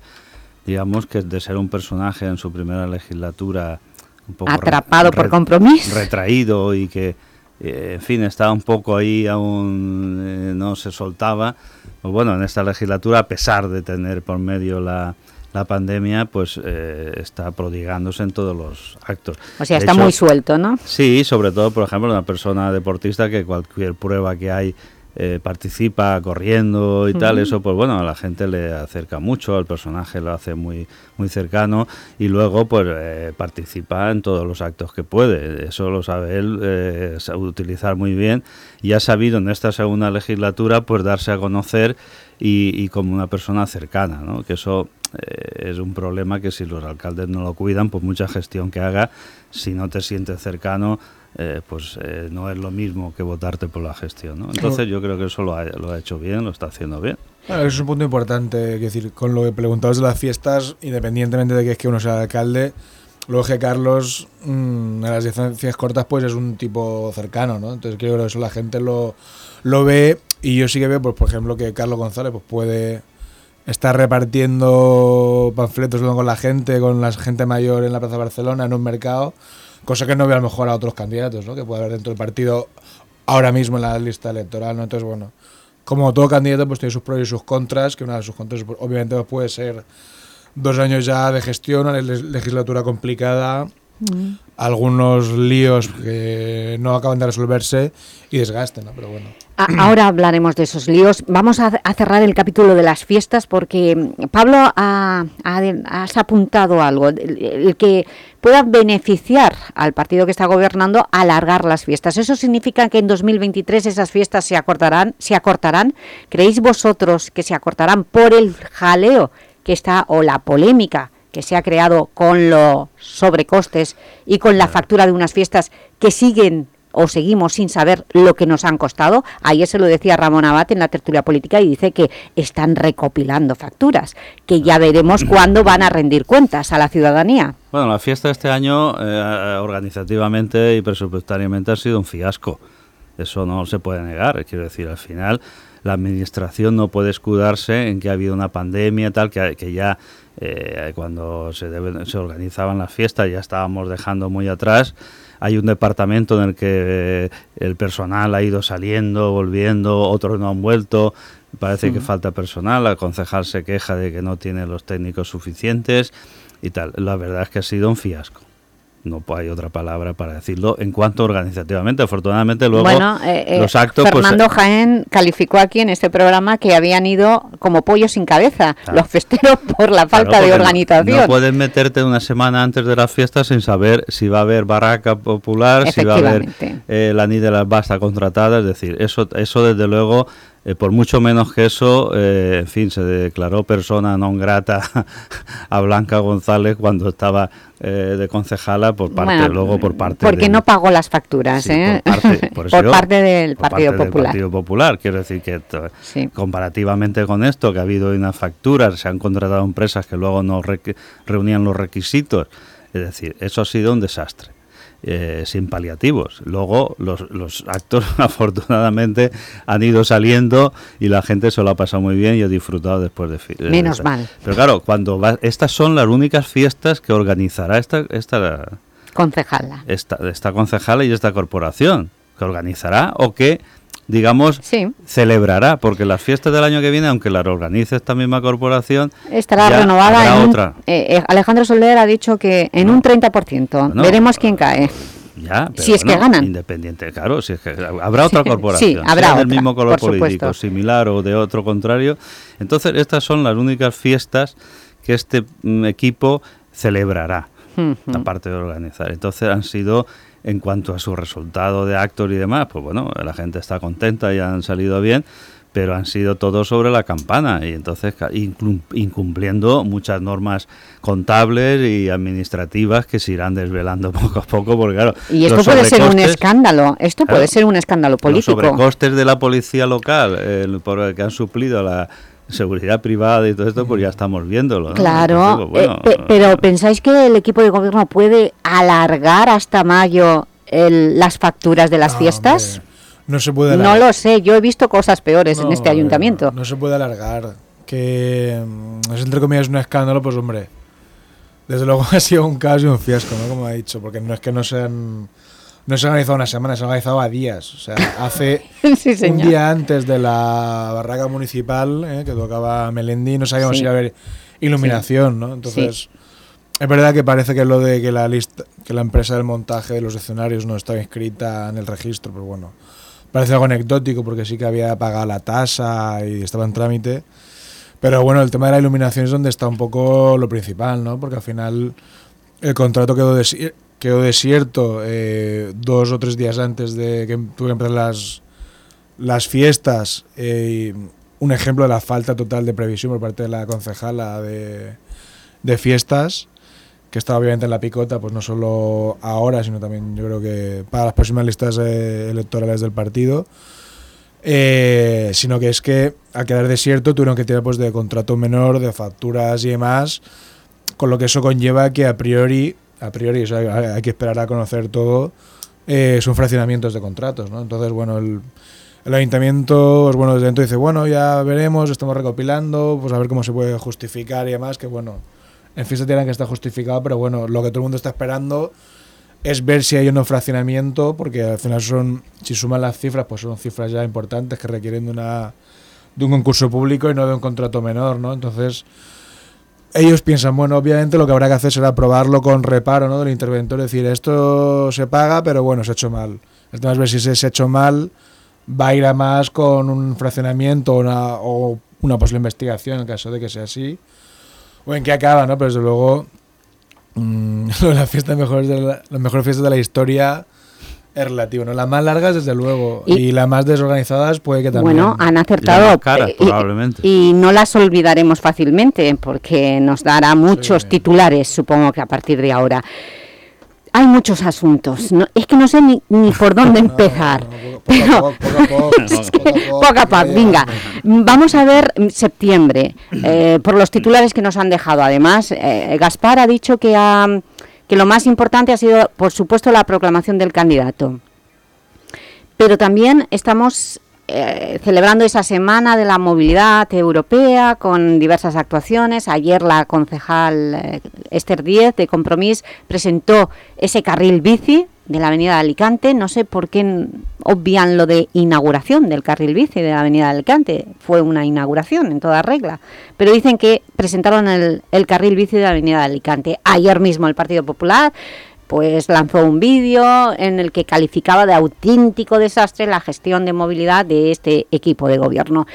S49: digamos que de ser un personaje en su primera legislatura un poco re-
S1: Atrapado por compromiso.
S49: retraído y que, eh, en fin, estaba un poco ahí, aún eh, no se soltaba. Pues bueno, en esta legislatura, a pesar de tener por medio la, la pandemia, pues eh, está prodigándose en todos los actos.
S1: O sea,
S49: De
S1: está
S49: hecho,
S1: muy suelto, ¿no?
S49: Sí, sobre todo, por ejemplo, una persona deportista que cualquier prueba que hay eh, participa corriendo y tal, eso pues bueno, a la gente le acerca mucho, al personaje lo hace muy, muy cercano y luego pues eh, participa en todos los actos que puede. Eso lo sabe él eh, utilizar muy bien y ha sabido en esta segunda legislatura pues darse a conocer y, y como una persona cercana, ¿no? que eso es un problema que si los alcaldes no lo cuidan, pues mucha gestión que haga, si no te sientes cercano, eh, pues eh, no es lo mismo que votarte por la gestión. ¿no? Entonces yo creo que eso lo ha, lo ha hecho bien, lo está haciendo bien.
S50: Bueno, eso es un punto importante, es decir, con lo que preguntabas de las fiestas, independientemente de que es que uno sea alcalde, luego que Carlos mm, en las distancias cortas pues es un tipo cercano, ¿no? Entonces creo que eso la gente lo, lo ve y yo sí que veo, pues por ejemplo, que Carlos González pues puede estar repartiendo panfletos con la gente, con la gente mayor en la Plaza de Barcelona, en un mercado, cosa que no veo a lo mejor a otros candidatos, ¿no? Que puede haber dentro del partido ahora mismo en la lista electoral, ¿no? Entonces, bueno, como todo candidato pues tiene sus pros y sus contras, que una de sus contras pues, obviamente pues, puede ser dos años ya de gestión, una le- legislatura complicada, algunos líos que no acaban de resolverse y desgaste, ¿no? Pero bueno.
S1: Ahora hablaremos de esos líos. Vamos a, cerrar el capítulo de las fiestas porque, mm, Pablo, ha- has apuntado algo, el, el que pueda beneficiar al partido que está gobernando alargar las fiestas. ¿Eso significa que en 2023 esas fiestas se acortarán? ¿Se acortarán? ¿Creéis vosotros que se acortarán por el jaleo que está o la polémica que se ha creado con los sobrecostes y con la factura de unas fiestas que siguen o seguimos sin saber lo que nos han costado. Ayer se lo decía Ramón Abad en la tertulia política y dice que están recopilando facturas, que ya veremos cuándo van a rendir cuentas a la ciudadanía.
S49: Bueno, la fiesta este año eh, organizativamente y presupuestariamente ha sido un fiasco. Eso no se puede negar. Quiero decir, al final la administración no puede escudarse en que ha habido una pandemia tal que, que ya eh, cuando se, se organizaban las fiestas ya estábamos dejando muy atrás. Hay un departamento en el que eh, el personal ha ido saliendo, volviendo, otros no han vuelto. Parece que falta personal. La concejal se queja de que no tiene los técnicos suficientes y tal. La verdad es que ha sido un fiasco. No hay otra palabra para decirlo en cuanto organizativamente. Afortunadamente luego
S1: bueno, eh, eh,
S49: los actos... pues,
S1: Fernando Jaén calificó aquí en este programa que habían ido como pollos sin cabeza,
S49: Claro.
S1: los festeros por la
S49: Claro,
S1: falta de organización.
S49: No, puedes meterte una semana antes de las fiestas sin saber si va a haber barraca popular, si va a haber eh, la ni de las basta contratada. Es decir, eso, eso desde luego, eh, por mucho menos que eso, eh, en fin, se declaró persona non grata a Blanca González cuando estaba eh, de concejala por parte,
S1: Bueno,
S49: luego por parte
S1: Porque
S49: del-
S1: no pagó las facturas,
S49: Sí,
S1: ¿eh?
S49: por parte, por
S1: Por
S49: yo-
S1: parte del
S49: por
S1: Partido
S49: parte del
S1: Popular.
S49: Partido Popular. Quiero decir que t- comparativamente con esto, que ha habido unas facturas, se han contratado empresas que luego no requ- reunían los requisitos. Es decir, eso ha sido un desastre. Eh, sin paliativos. Luego los, los actos afortunadamente han ido saliendo y la gente se lo ha pasado muy bien y ha disfrutado después de...
S1: Menos
S49: de-
S1: mal.
S49: Pero claro, cuando va- estas son las únicas fiestas que organizará esta, esta,
S1: Concejala.
S49: esta, esta concejala y esta corporación que organizará o que, digamos, celebrará, porque las fiestas del año que viene, aunque las organice esta misma corporación,
S1: Estará renovada en un-
S49: otra.
S1: eh, eh, Alejandro Soler ha dicho que en un 30%.
S49: No,
S1: Veremos quién cae.
S49: Ya, pero
S1: Si es que ganan.
S49: Independiente, claro, si es que habrá otra corporación,
S1: sí, habrá
S49: sea del
S1: otra,
S49: mismo color político,
S1: supuesto.
S49: similar o de otro contrario. Entonces, estas son las únicas fiestas que este mm, equipo celebrará, aparte de organizar. Entonces, han sido, en cuanto a su resultado de actor y demás, pues bueno, la gente está contenta y han salido bien, pero han sido todos sobre la campana y entonces incumpliendo muchas normas contables y administrativas que se irán desvelando poco a poco, porque claro,
S1: Y esto
S49: los
S1: puede ser un escándalo. Esto puede
S49: Claro.
S1: ser un escándalo
S49: los
S1: político.
S49: sobrecostes de la policía local eh, por el que han suplido la seguridad privada y todo esto, pues ya estamos viéndolo. ¿no?
S1: Claro,
S49: bueno,
S1: eh, pe- pero ¿pensáis que el equipo de gobierno puede alargar hasta mayo el- las facturas de las
S50: No,
S1: fiestas?
S50: No se puede
S1: No
S50: alargar.
S1: lo sé, yo he visto cosas peores en
S50: No,
S1: este ayuntamiento.
S50: No se puede alargar. Que mm, es entre comillas un escándalo, pues hombre. Desde luego ha sido un caos y un fiasco, ¿no? Como ha dicho, porque no es que no se han. No se han organizado una semana, se han organizado a días. O sea, hace
S1: Sí,
S50: un día antes de la barraca municipal, ¿eh? que tocaba Melendi, no sabíamos
S1: Sí.
S50: si iba a haber iluminación. ¿no? Entonces, es verdad que parece que lo de que la lista, que la empresa del montaje de los escenarios no estaba inscrita en el registro, pero bueno, parece algo anecdótico porque sí que había pagado la tasa y estaba en trámite. Pero bueno, el tema de la iluminación es donde está un poco lo principal, ¿no? Porque al final el contrato quedó, quedó desierto eh, dos o tres días antes de que tuve que empezar las, las fiestas. Eh, un ejemplo de la falta total de previsión por parte de la concejala de, de fiestas, que está obviamente en la picota, pues no solo ahora, sino también yo creo que para las próximas listas eh, electorales del partido. Eh, sino que es que al quedar desierto tuvieron que tirar pues de contrato menor, de facturas y demás, con lo que eso conlleva que a priori, a priori hay que esperar a conocer todo, eh, son fraccionamientos de contratos, ¿no? Entonces, bueno, el, el ayuntamiento, pues bueno, desde dentro dice, bueno, ya veremos, estamos recopilando, pues a ver cómo se puede justificar y demás, que bueno, en fin se tienen que está justificado, pero bueno, lo que todo el mundo está esperando es ver si hay un fraccionamiento, porque al final son, si suman las cifras, pues son cifras ya importantes que requieren de, una, de un concurso público y no de un contrato menor, ¿no? Entonces, ellos piensan, bueno, obviamente lo que habrá que hacer será probarlo con reparo, ¿no? Del interventor, decir, esto se paga, pero bueno, se ha hecho mal. El tema es ver si se ha hecho mal, va a ir a más con un fraccionamiento o una, posible investigación en caso de que sea así, o en qué acaba, ¿no? Pero desde luego, mmm, la fiesta mejor de la, las mejores fiestas de la historia es relativo, ¿no? Las más largas, desde luego, y, y las más desorganizadas puede que también.
S1: Bueno, han acertado.
S49: Caras,
S1: y,
S49: probablemente.
S1: Y, no las olvidaremos fácilmente, porque nos dará muchos sí. titulares, supongo que a partir de ahora. Hay muchos asuntos, no, es que no sé ni, ni por dónde empezar, pero poco a poco, venga, vamos a ver septiembre, eh, por los titulares que nos han dejado, además, eh, Gaspar ha dicho que, ha, que lo más importante ha sido, por supuesto, la proclamación del candidato, pero también estamos eh, celebrando esa semana de la movilidad europea con diversas actuaciones. Ayer la concejal eh, Esther Díez de Compromís presentó ese carril bici de la avenida de Alicante. No sé por qué obvian lo de inauguración del carril bici de la avenida de Alicante. Fue una inauguración en toda regla. Pero dicen que presentaron el, el carril bici de la avenida de Alicante. Ayer mismo el Partido Popular pues lanzó un vídeo en el que calificaba de auténtico desastre la gestión de movilidad de este equipo de gobierno.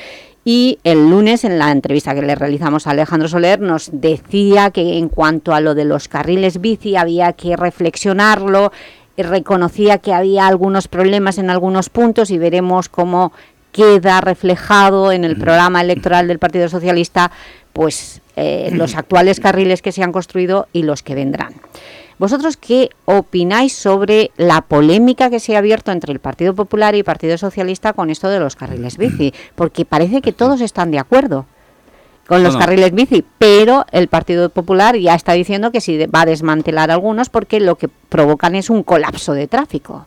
S1: Y el lunes, en la entrevista que le realizamos a Alejandro Soler, nos decía que en cuanto a lo de los carriles bici había que reflexionarlo, reconocía que había algunos problemas en algunos puntos y veremos cómo queda reflejado en el programa electoral del Partido Socialista pues eh, los actuales carriles que se han construido y los que vendrán. ¿Vosotros qué opináis sobre la polémica que se ha abierto entre el Partido Popular y el Partido Socialista con esto de los carriles bici? Porque parece que todos están de acuerdo con los no, no. carriles bici, pero el Partido Popular ya está diciendo que sí va a desmantelar algunos porque lo que provocan es un colapso de tráfico.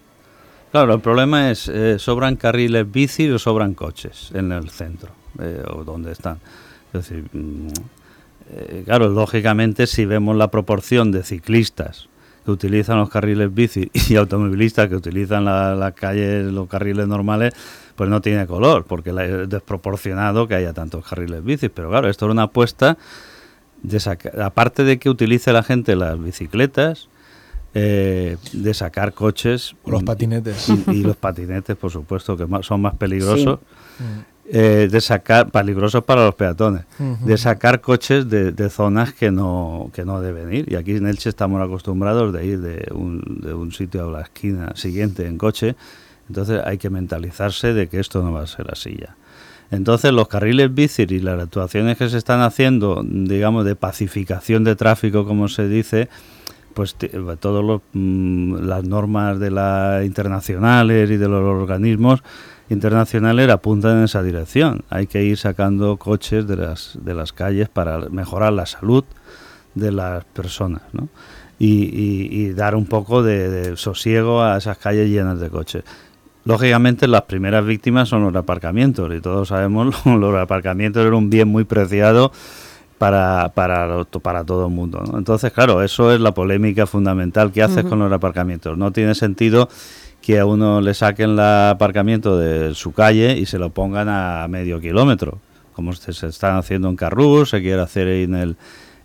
S49: Claro, el problema es, eh, ¿sobran carriles bici o sobran coches en el centro? Eh, o donde están. Es decir, mmm, eh, claro, lógicamente si vemos la proporción de ciclistas que utilizan los carriles bici y automovilistas que utilizan las la calles, los carriles normales, pues no tiene color, porque es desproporcionado que haya tantos carriles bici. Pero claro, esto es una apuesta, de sacar, aparte de que utilice la gente las bicicletas, eh, de sacar coches.
S50: Los patinetes.
S49: Y, y, los patinetes, por supuesto, que son más peligrosos. Sí. Eh, de sacar peligrosos para los peatones, uh -huh. de sacar coches de, de, zonas que no que no deben ir. Y aquí en Elche estamos acostumbrados de ir de un, de un sitio a la esquina siguiente en coche. Entonces hay que mentalizarse de que esto no va a ser así ya. Entonces los carriles bici y las actuaciones que se están haciendo, digamos, de pacificación de tráfico, como se dice, pues todas mm, las normas de las internacionales y de los organismos internacionales apuntan en esa dirección. Hay que ir sacando coches de las, de las calles para mejorar la salud de las personas ¿no? y, y, y, dar un poco de, sosiego a esas calles llenas de coches. Lógicamente las primeras víctimas son los aparcamientos y todos sabemos los aparcamientos eran un bien muy preciado para, para, para todo el mundo. ¿no? Entonces, claro, eso es la polémica fundamental. ¿Qué haces uh -huh. con los aparcamientos? No tiene sentido que a uno le saquen el aparcamiento de su calle y se lo pongan a medio kilómetro, como se, se están haciendo en Carrús, se quiere hacer en el,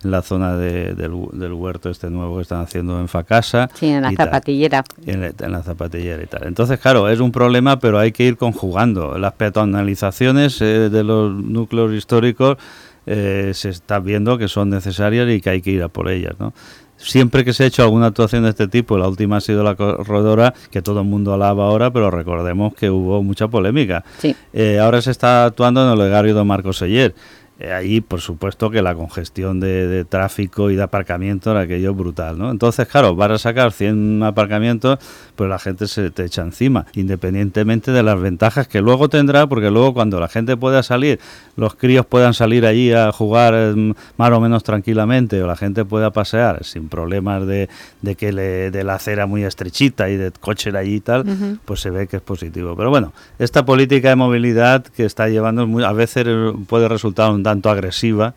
S49: en la zona de- del, del huerto este nuevo que están haciendo en Facasa.
S1: Sí, en la zapatillera.
S49: En la, en la zapatillera y tal. Entonces, claro, es un problema, pero hay que ir conjugando. Las peatonalizaciones eh, de los núcleos históricos eh, se está viendo que son necesarias y que hay que ir a por ellas, ¿no? Siempre que se ha hecho alguna actuación de este tipo, la última ha sido la corredora, que todo el mundo alaba ahora, pero recordemos que hubo mucha polémica. Eh, ahora se está actuando en el legario de Marcos Seller. Eh, ahí, por supuesto, que la congestión de, de tráfico y de aparcamiento era aquello brutal, ¿no? Entonces, claro, vas a sacar 100 aparcamientos, pues la gente se te echa encima, independientemente de las ventajas que luego tendrá, porque luego cuando la gente pueda salir, los críos puedan salir allí a jugar eh, más o menos tranquilamente, o la gente pueda pasear sin problemas de, de que le, de la acera muy estrechita y de coche allí y tal,
S52: Ujú.
S49: pues se ve que es positivo. Pero bueno, esta política de movilidad que está llevando a veces eh, puede resultar un tanto agresiva,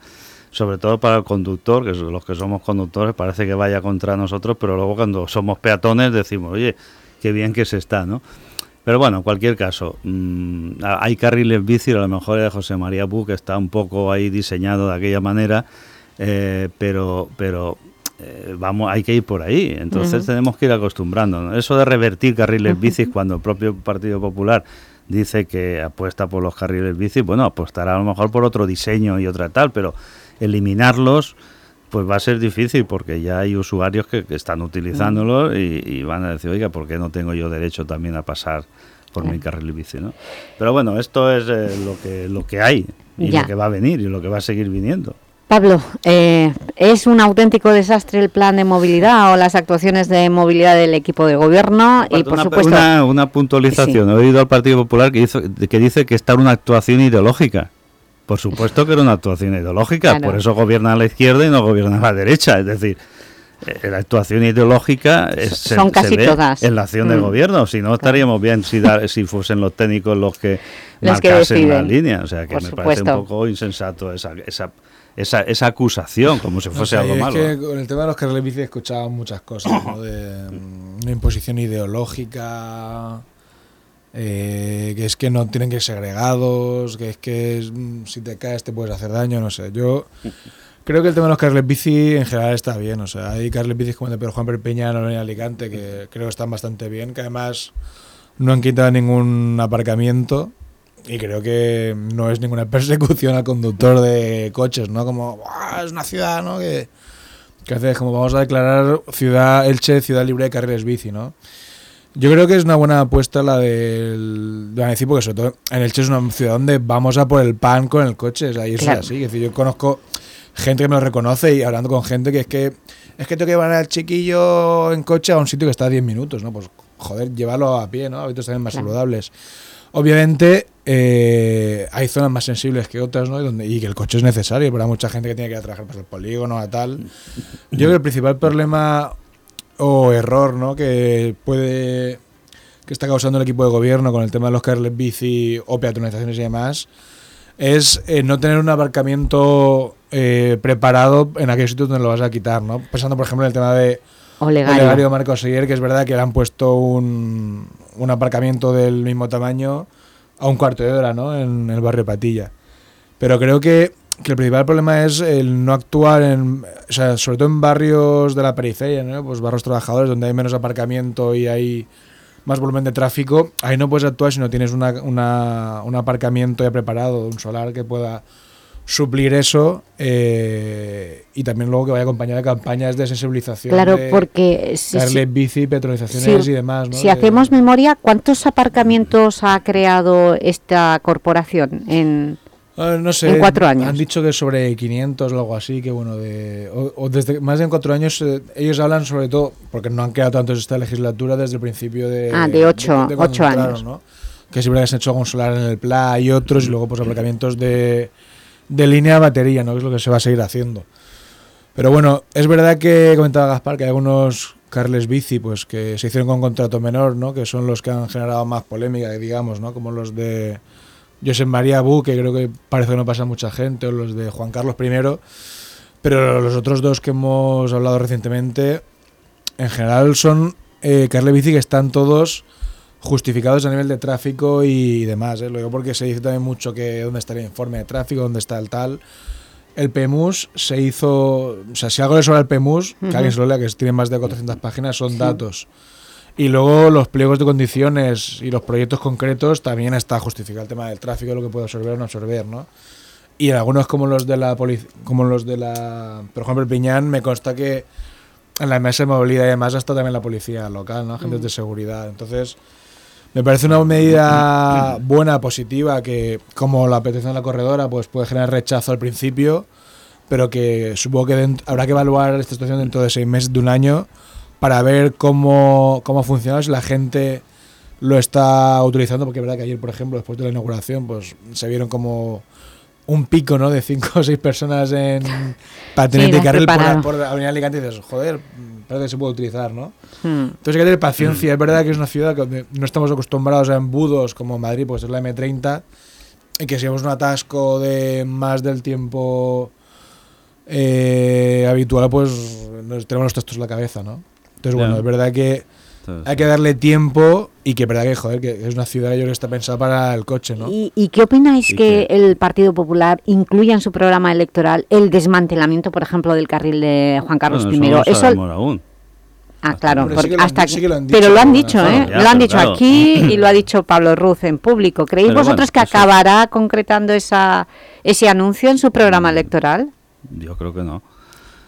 S49: sobre todo para el conductor, que es- los que somos conductores parece que vaya contra nosotros, pero luego cuando somos peatones decimos, oye, qué bien que se está, ¿no? Pero bueno, en cualquier caso, mm, hay carriles bici, a lo mejor el de José María Bu, que está un poco ahí diseñado de aquella manera, eh, pero, pero eh, vamos, hay que ir por ahí. Entonces tenemos que ir acostumbrando. Eso de revertir carriles bicis cuando el propio Partido Popular dice que apuesta por los carriles bici, bueno, apostará a lo mejor por otro diseño y otra tal, pero eliminarlos pues va a ser difícil porque ya hay usuarios que, que están utilizándolo y, y van a decir, oiga, ¿por qué no tengo yo derecho también a pasar por mi carril bici? ¿no? Pero bueno, esto es eh, lo, que, lo que hay y
S1: Ya.
S49: lo que va a venir y lo que va a seguir viniendo.
S1: Pablo, eh, ¿es un auténtico desastre el plan de movilidad o las actuaciones de movilidad del equipo de gobierno? Y por
S49: una,
S1: supuesto,
S49: una, una puntualización. He oído al Partido Popular que, hizo, que dice que está una actuación ideológica. Por supuesto que era una actuación ideológica,
S1: Claro.
S49: por eso gobierna a la izquierda y no gobierna a la derecha. Es decir, eh, la actuación ideológica es,
S1: Son
S49: se
S1: casi
S49: ve
S1: todas.
S49: en la acción del
S1: Mm.
S49: gobierno. Si no, estaríamos bien si, dar- si fuesen los técnicos los que
S1: Los que
S49: marcasen la línea. O sea, que
S1: Por
S49: me parece un poco insensato esa, esa, esa, esa acusación, como si
S50: No
S49: fuese
S50: sé,
S49: algo
S50: es
S49: malo.
S50: que con el tema de los carriles bici he escuchado muchas cosas, ¿no? de mm, una imposición ideológica, eh, que es que no tienen que ir segregados, que es que mm, si te caes te puedes hacer daño, no sé. Yo creo que el tema de los carriles bici en general está bien, o sea, hay carriles bici como el de Pedro Juan Perpeña en Alicante que creo que están bastante bien, que además no han quitado ningún aparcamiento. Y creo que no es ninguna persecución al conductor de coches, ¿no? Como, "Buah, es una ciudad, ¿no? Que, que hace como vamos a declarar ciudad Elche, ciudad libre de carriles bici, ¿no? Yo creo que es una buena apuesta la del de Aneci, porque sobre todo en Elche es una ciudad donde vamos a por el pan con el coche, o sea, y eso
S1: Claro.
S50: es así. Es decir, yo conozco gente que me lo reconoce y hablando con gente que es que es que tengo que llevar al chiquillo en coche a un sitio que está a 10 minutos, ¿no? Pues joder, llévalo a pie, ¿no? Hábitos también más
S1: Claro.
S50: saludables. Obviamente eh, hay zonas más sensibles que otras, ¿no? Y, donde, y que el coche es necesario para mucha gente que tiene que ir a trabajar por el polígono, a tal. Yo creo que el principal problema o error, ¿no? Que puede que está causando el equipo de gobierno con el tema de los carriles bici o peatonalizaciones y demás es eh, no tener un aparcamiento eh, preparado en aquellos sitios donde lo vas a quitar, ¿no? Pensando, por ejemplo, en el tema de
S1: Olegario.
S50: Olegario Marcos Seyer, que es verdad que le han puesto un, un aparcamiento del mismo tamaño a un cuarto de hora, ¿no? En el barrio Patilla. Pero creo que, que el principal problema es el no actuar en, o sea, sobre todo en barrios de la periferia, ¿no? Pues barrios trabajadores donde hay menos aparcamiento y hay más volumen de tráfico, ahí no puedes actuar si no tienes una, una- un aparcamiento ya preparado, un solar que pueda suplir eso eh, y también luego que vaya acompañado de campañas de sensibilización.
S1: Claro,
S50: de
S1: porque si- si-
S50: bici, petrolizaciones
S1: si,
S50: y demás. ¿no?
S1: si
S50: De-
S1: hacemos memoria, ¿cuántos aparcamientos ha creado esta corporación en,
S50: Ah, no sé,
S1: en cuatro años?
S50: Han dicho que sobre 500 o algo así, que bueno, de, o, o desde más de cuatro años, eh, ellos hablan sobre todo, porque no han creado tantos esta legislatura desde el principio de...
S1: Ah, de ocho- ocho años.
S50: ¿no? Que siempre que se han hecho algún solar en el PLA y otros, y luego pues aparcamientos de, de línea batería, ¿no? Es lo que se va a seguir haciendo. Pero bueno, es verdad que comentaba Gaspar que hay algunos carles bici pues que se hicieron con contrato menor, ¿no? Que son los que han generado más polémica, digamos, ¿no? Como los de José María Bu, que creo que parece que no pasa mucha gente, o los de Juan Carlos I. Pero los otros dos que hemos hablado recientemente, en general son eh, carles bici que están todos justificados a nivel de tráfico y demás. ¿eh? Lo digo porque se dice también mucho que dónde está el informe de tráfico, dónde está el tal. el PEMUS se hizo. O sea, si algo le sobra al PEMUS, que
S1: Ujú.
S50: alguien se lo lea, que tiene más de 400 páginas, son
S1: Sí.
S50: datos. Y luego los pliegos de condiciones y los proyectos concretos también está justificado el tema del tráfico, lo que puede absorber o no absorber, ¿no? Y en algunos como los de la como los de la, por ejemplo, el Piñán, me consta que en la mesa de movilidad y demás está también la policía local, ¿no? Agentes
S1: Mm.
S50: de seguridad. Entonces, me parece una medida buena, positiva, que como la petición de la corredora, pues puede generar rechazo al principio, pero que supongo que dent- habrá que evaluar esta situación dentro de seis meses, de un año, para ver cómo, cómo funciona, si la gente lo está utilizando, porque es verdad que ayer, por ejemplo, después de la inauguración, pues se vieron como un pico, ¿no? De cinco o seis personas en patinete
S1: Sí,
S50: y carril por, por Avenida Alicante y dices, joder, parece que se puede utilizar, ¿no?
S1: Hmm.
S50: Entonces hay que tener paciencia. Es verdad que es una ciudad que donde no estamos acostumbrados a embudos como Madrid, pues es la M30, y que si vemos un atasco de más del tiempo eh, habitual, pues nos tenemos los textos en la cabeza, ¿no? Entonces, bueno, es verdad que
S49: Entonces,
S50: hay que darle tiempo y que es verdad que, joder, que es una ciudad yo creo que está pensada para el coche, ¿no?
S1: ¿Y, y qué opináis
S50: Y
S1: que el Partido Popular incluya en su programa electoral el desmantelamiento, por ejemplo, del carril de Juan Carlos
S49: bueno,
S1: I?
S49: eso no
S1: Eso-
S49: sabemos aún.
S1: Ah, claro,
S49: Hombre,
S1: porque
S49: sí que lo han-
S1: hasta
S49: sí
S1: que-
S49: lo han
S1: pero
S49: dicho,
S1: lo han
S49: bueno,
S1: dicho,
S49: claro,
S1: ¿eh?
S49: ya,
S1: lo han
S49: pero
S1: dicho
S49: claro.
S1: aquí y lo ha dicho Pablo Ruz en público. ¿Creéis
S49: Pero
S1: vosotros
S49: bueno,
S1: que acabará concretando esa, ese anuncio en su programa electoral?
S49: Yo creo que no.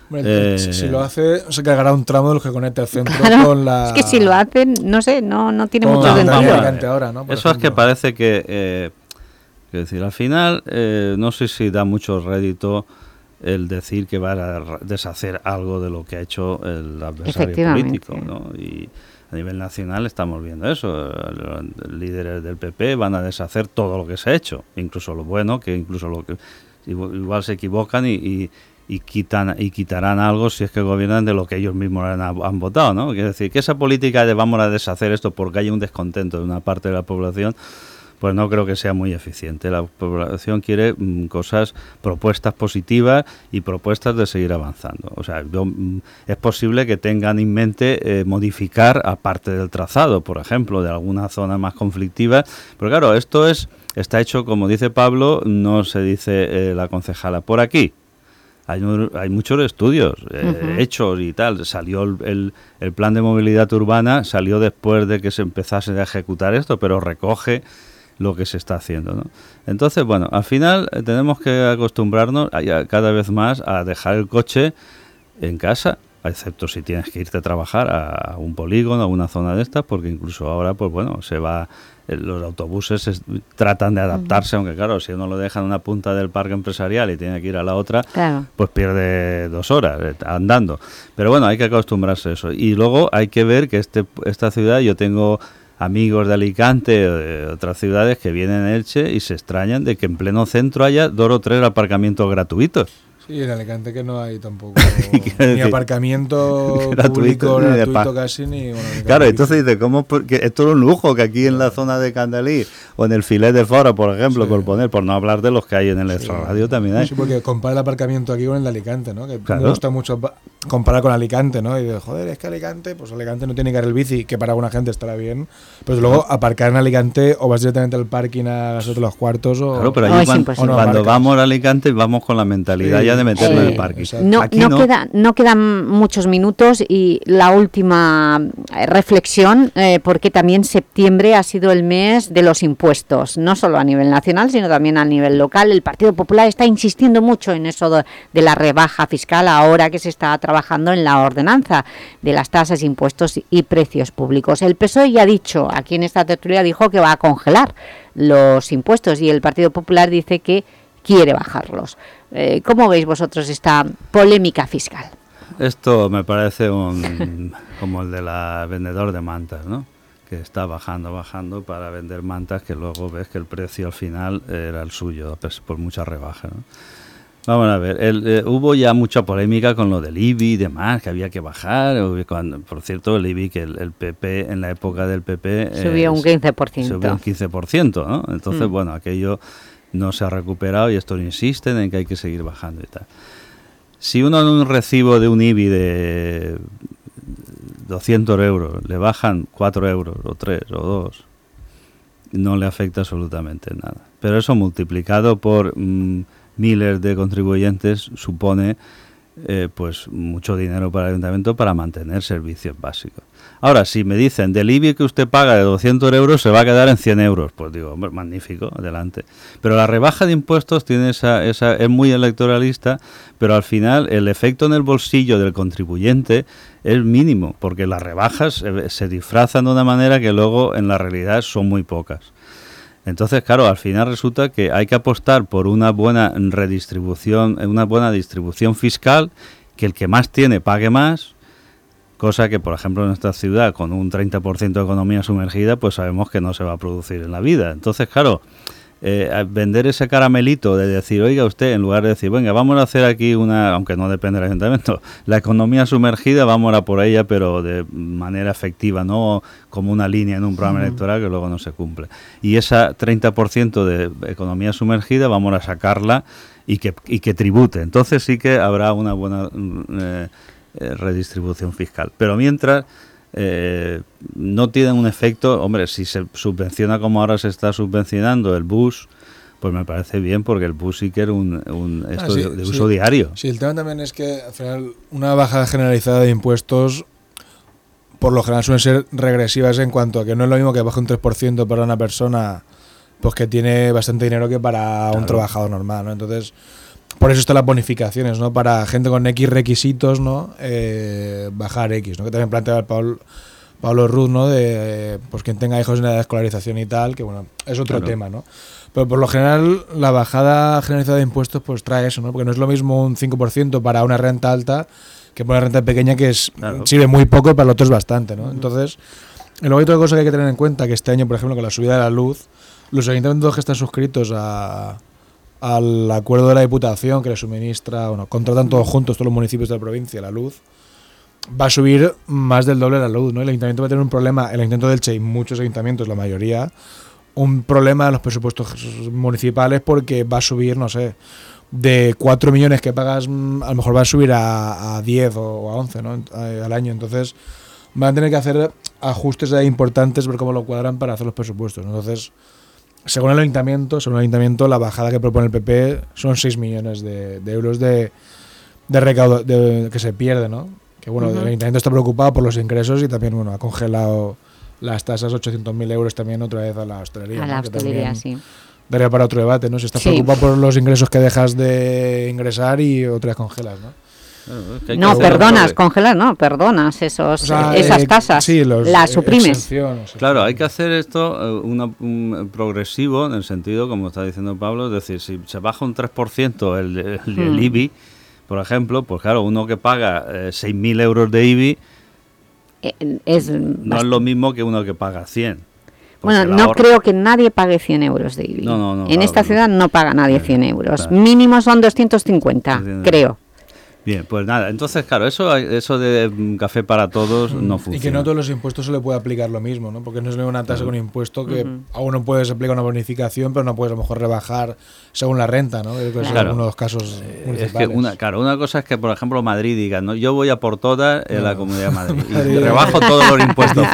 S50: Hombre,
S49: Eh,
S50: si, lo hace, se cargará un tramo de los que conecta el centro
S1: Claro,
S50: con la...
S1: Es que si lo hacen, no sé, no, no tiene mucho sentido.
S50: Ahora, ¿no?
S49: Eso es que
S50: ejemplo.
S49: parece que, eh, decir, al final, eh, no sé si da mucho rédito el decir que va a deshacer algo de lo que ha hecho el adversario político, ¿no? Y a nivel nacional estamos viendo eso. Los líderes del PP van a deshacer todo lo que se ha hecho, incluso lo bueno, que incluso lo que igual igual se equivocan y, y- y quitan y quitarán algo si es que gobiernan de lo que ellos mismos han, votado, ¿no? Quiero decir que esa política de vamos a deshacer esto porque hay un descontento de una parte de la población, pues no creo que sea muy eficiente. La población quiere mm, cosas, propuestas positivas y propuestas de seguir avanzando. O sea, yo, mm, es posible que tengan en mente eh, modificar aparte del trazado, por ejemplo, de alguna zona más conflictiva. Pero claro, esto es está hecho, como dice Pablo, no se dice eh, la concejala por aquí. Hay, hay muchos estudios eh, hechos y tal. Salió el, el- el plan de movilidad urbana, salió después de que se empezase a ejecutar esto, pero recoge lo que se está haciendo. ¿no? Entonces, bueno, al final eh, tenemos que acostumbrarnos a- a cada vez más a dejar el coche en casa, excepto si tienes que irte a trabajar a un polígono, a una zona de estas, porque incluso ahora, pues bueno, se va, los autobuses es- tratan de adaptarse, aunque claro, si uno lo deja en una punta del parque empresarial y tiene que ir a la otra,
S1: Claro.
S49: pues pierde dos horas eh, andando. Pero bueno, hay que acostumbrarse a eso. Y luego hay que ver que este, esta ciudad, yo tengo amigos de Alicante o de otras ciudades que vienen a Elche y se extrañan de que en pleno centro haya dos o tres aparcamientos gratuitos.
S50: Sí, en Alicante que no hay tampoco ni aparcamiento
S49: gratuito
S50: público
S49: ni
S50: gratuito
S49: pa-
S50: casi ni... bueno,
S49: Claro, entonces dice, ¿cómo? Porque esto es un lujo que aquí en la zona de Candalí o en el filet de Fora, por ejemplo, por poner, por no hablar de los que hay en el extrarradio también hay.
S50: Sí, porque compara el aparcamiento aquí con el de Alicante, ¿no? Que
S49: Claro.
S50: me gusta mucho pa- comparar con Alicante, ¿no? Y de, joder, es que Alicante, pues Alicante no tiene carril bici, que para alguna gente estará bien. Pues luego aparcar en Alicante o vas directamente al parking a las otros cuartos o...
S49: Claro, pero allí
S50: no
S49: cuando
S50: aparcas.
S49: vamos a Alicante vamos con la mentalidad
S50: Sí,
S49: ya de meterlo en el parking.
S1: No,
S49: Aquí
S1: no, Queda, no quedan muchos minutos y la última eh, reflexión, eh, porque también septiembre ha sido el mes de los impuestos, no solo a nivel nacional, sino también a nivel local. El Partido Popular está insistiendo mucho en eso de, de la rebaja fiscal ahora que se está trabajando en la ordenanza de las tasas, impuestos y precios públicos. El PSOE ya ha dicho, aquí en esta tertulia dijo que va a congelar los impuestos y el Partido Popular dice que quiere bajarlos. Eh, ¿Cómo veis vosotros esta polémica fiscal?
S49: Esto me parece un, como el de la vendedor de mantas, ¿no? Que está bajando, bajando para vender mantas que luego ves que el precio al final era el suyo, pues, por mucha rebaja, ¿no? Vamos a ver, el, eh, hubo ya mucha polémica con lo del IBI y demás, que había que bajar. Cuando, por cierto, el IBI, que el, el PP, en la época del PP... eh,
S1: Subió un 15%.
S49: Subió un 15%, ¿no? Entonces,
S1: Mm.
S49: bueno, aquello no se ha recuperado y estos insisten en que hay que seguir bajando y tal. Si uno en un recibo de un IBI de 200 euros le bajan 4 euros o 3 o 2, no le afecta absolutamente nada. Pero eso multiplicado por mm, miles de contribuyentes supone eh, pues mucho dinero para el ayuntamiento para mantener servicios básicos. Ahora, si me dicen del IBI que usted paga de 200 euros se va a quedar en 100 euros, pues digo, hombre, magnífico, adelante. Pero la rebaja de impuestos tiene esa, esa, es muy electoralista, pero al final el efecto en el bolsillo del contribuyente es mínimo, porque las rebajas se, se disfrazan de una manera que luego en la realidad son muy pocas. Entonces, claro, al final resulta que hay que apostar por una buena redistribución, una buena distribución fiscal, que el que más tiene pague más, cosa que, por ejemplo, en esta ciudad, con un 30% de economía sumergida, pues sabemos que no se va a producir en la vida. Entonces, claro, eh, vender ese caramelito de decir, oiga usted, en lugar de decir, venga, vamos a hacer aquí una, aunque no depende del ayuntamiento, la economía sumergida, vamos a por ella, pero de manera efectiva, no como una línea en un programa electoral que luego no se cumple. Y esa 30% de economía sumergida, vamos a sacarla y que, y que tribute. Entonces sí que habrá una buena mm, eh, eh, redistribución fiscal. Pero mientras eh, no tienen un efecto, hombre, si se subvenciona como ahora se está subvencionando el bus, pues me parece bien porque el bus sí que era un, un
S50: Ah,
S49: esto
S50: sí,
S49: de, de
S50: sí.
S49: uso diario.
S50: Sí, el tema también es que al final una bajada generalizada de impuestos por lo general suelen ser regresivas en cuanto a que no es lo mismo que baje un 3% para una persona pues que tiene bastante dinero que para un trabajador normal, ¿no? Entonces, por eso están las bonificaciones, ¿no? Para gente con X requisitos, ¿no? Eh, bajar X, ¿no? Que también planteaba el Pablo, Pablo Ruz, ¿no? De, pues quien tenga hijos en edad de escolarización y tal, que bueno, es otro
S49: Claro.
S50: tema, ¿no? Pero por lo general, la bajada generalizada de impuestos pues trae eso, ¿no? Porque no es lo mismo un 5% para una renta alta que para una renta pequeña que es
S49: Claro.
S50: sirve muy poco y para el otro es bastante, ¿no? Entonces, y luego hay otra cosa que hay que tener en cuenta, que este año, por ejemplo, con la subida de la luz, los ayuntamientos que están suscritos a, al acuerdo de la Diputación que le suministra, bueno, contratan todos juntos, todos los municipios de la provincia, la luz, va a subir más del doble la luz, ¿no? El ayuntamiento va a tener un problema, el ayuntamiento del Che y muchos ayuntamientos, la mayoría, un problema en los presupuestos municipales porque va a subir, no sé, de 4 millones que pagas, mm, a lo mejor va a subir a, a 10 o a 11 ¿no? Eh, al año. Entonces van a tener que hacer ajustes importantes, ver cómo lo cuadran para hacer los presupuestos. ¿no? Entonces, según el ayuntamiento, según el ayuntamiento, la bajada que propone el PP son 6 millones de, de euros de, de recaudo de- que se pierde, ¿no? Que bueno, el ayuntamiento está preocupado por los ingresos y también, bueno, ha congelado las tasas 800.000 euros también otra vez a la hostelería.
S1: A
S50: ¿no?
S1: la
S50: Que
S1: hostelería, sí.
S50: Daría para otro debate, ¿no? Si estás
S1: Sí.
S50: preocupado por los ingresos que dejas de ingresar y otra vez congelas, ¿no?
S1: No, perdonas, congelas, no, perdonas esos,
S50: O sea,
S1: esas
S50: eh,
S1: tasas,
S50: sí, los,
S1: las
S50: eh,
S1: suprimes.
S49: Claro, hay que hacer esto eh, una- un progresivo en el sentido, como está diciendo Pablo, es decir, si se baja un 3% el, el, el
S1: Hmm.
S49: IBI, por ejemplo, pues claro, uno que paga eh, 6.000 euros de IBI
S1: Eh, es
S49: no es lo mismo que uno que paga 100.
S1: Bueno,
S49: porque el
S1: no creo que nadie pague 100 euros de IBI.
S49: No, no, no,
S1: en
S49: claro
S1: esta ciudad no paga nadie 100 euros.
S49: claro.
S1: Mínimo son 250,
S49: Entiendo.
S1: creo.
S49: Bien, pues nada, entonces claro, eso eso de mm, café para todos no
S50: Y
S49: funciona.
S50: que no todos los impuestos se le puede aplicar lo mismo, ¿no? Porque no es una tasa con impuesto que
S49: Ujú.
S50: a uno puedes aplicar una bonificación, pero no puedes a lo mejor rebajar según la renta, ¿no? Creo que es
S49: Claro.
S50: uno de los casos
S49: Es que
S50: municipales.
S49: una, claro, una cosa es que, por ejemplo, Madrid diga, no, yo voy a por todas en la. Comunidad de Madrid y rebajo todos los impuestos.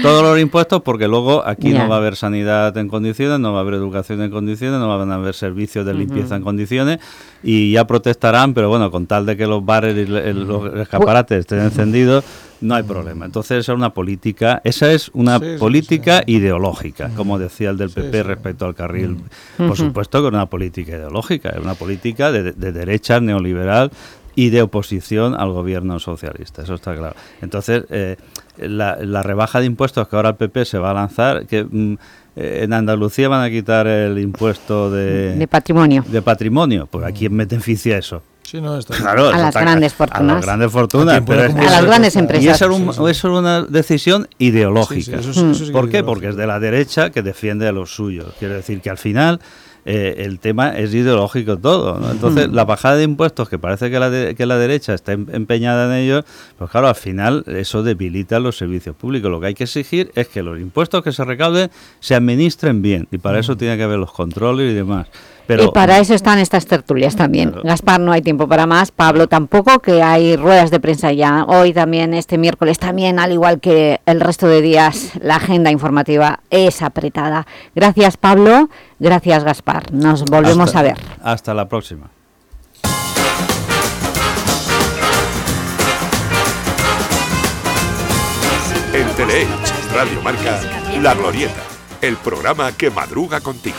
S49: Todos los impuestos porque luego aquí no va a haber sanidad en condiciones, no va a haber educación en condiciones, no van a haber servicios de limpieza en condiciones y ya protestarán, pero bueno, con tal de que los bares y el- los escaparates estén encendidos, no hay problema. Entonces esa es una política, esa es una
S50: Sí, sí,
S49: política ideológica, como decía el del PP respecto al carril. Por supuesto que es una política ideológica, es una política de, de derecha neoliberal y de oposición al gobierno socialista, eso está claro. Entonces, eh, la, la rebaja de impuestos que ahora el PP se va a lanzar, que mm, eh, en Andalucía van a quitar el impuesto de,
S1: De patrimonio.
S49: de patrimonio, pues ¿a quién beneficia eso?
S50: Sí, no, está
S49: Claro,
S1: A las
S49: está-
S1: grandes
S49: A
S1: fortunas.
S49: las grandes fortunas.
S50: A
S49: pero es-
S1: las grandes
S49: y
S1: empresas.
S49: eso es, un-
S50: Sí, sí.
S49: eso es una decisión ideológica.
S50: Sí, sí, eso sí- eso sí que
S49: ¿Por qué?
S50: ideológico.
S49: Porque es de la derecha que defiende a los suyos. Quiero decir que al final eh, el tema es ideológico todo. ¿no? Entonces, la bajada de impuestos, que parece que la, de- que la derecha está em- empeñada en ello, pues claro, al final eso debilita los servicios públicos. Lo que hay que exigir es que los impuestos que se recauden se administren bien. Y para eso tiene que haber los controles y demás.
S1: Y para eso están estas tertulias también. Gaspar, no hay tiempo para más. Pablo tampoco, que hay ruedas de prensa ya. Hoy también, este miércoles también, al igual que el resto de días, la agenda informativa es apretada. Gracias, Pablo. Gracias, Gaspar. Nos volvemos a ver.
S49: Hasta la próxima.
S35: En Teleelch, Radio Marca, La Glorieta, el programa que madruga contigo.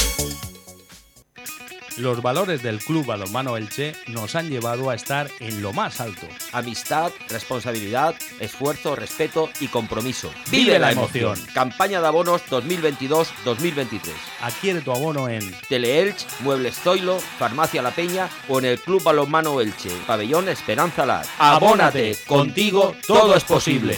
S51: Los valores del Club Balonmano Elche nos han llevado a estar en lo más alto.
S31: Amistad, responsabilidad, esfuerzo, respeto y compromiso.
S51: ¡Vive la emoción!
S31: Campaña de abonos 2022-2023.
S51: Adquiere tu abono en
S31: Teleelch, Muebles Zoilo, Farmacia La Peña o en el Club Balonmano Elche, Pabellón Esperanza Lar.
S51: Abónate, contigo todo es posible.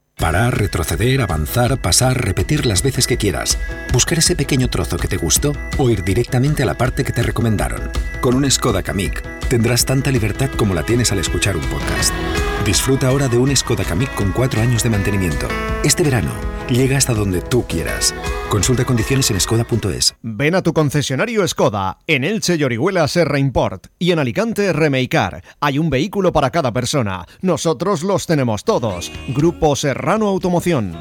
S53: Parar, retroceder, avanzar, pasar, repetir las veces que quieras. Buscar ese pequeño trozo que te gustó o ir directamente a la parte que te recomendaron. Con un Skoda Kamiq tendrás tanta libertad como la tienes al escuchar un podcast. Disfruta ahora de un Skoda Kamiq con 4 años de mantenimiento. Este verano, llega hasta donde tú quieras. Consulta condiciones en skoda.es.
S20: Ven a tu concesionario Skoda, en Elche y Orihuela Serra Import y en Alicante Remeicar. Hay un vehículo para cada persona. Nosotros los tenemos todos. Grupo Serrano Automoción.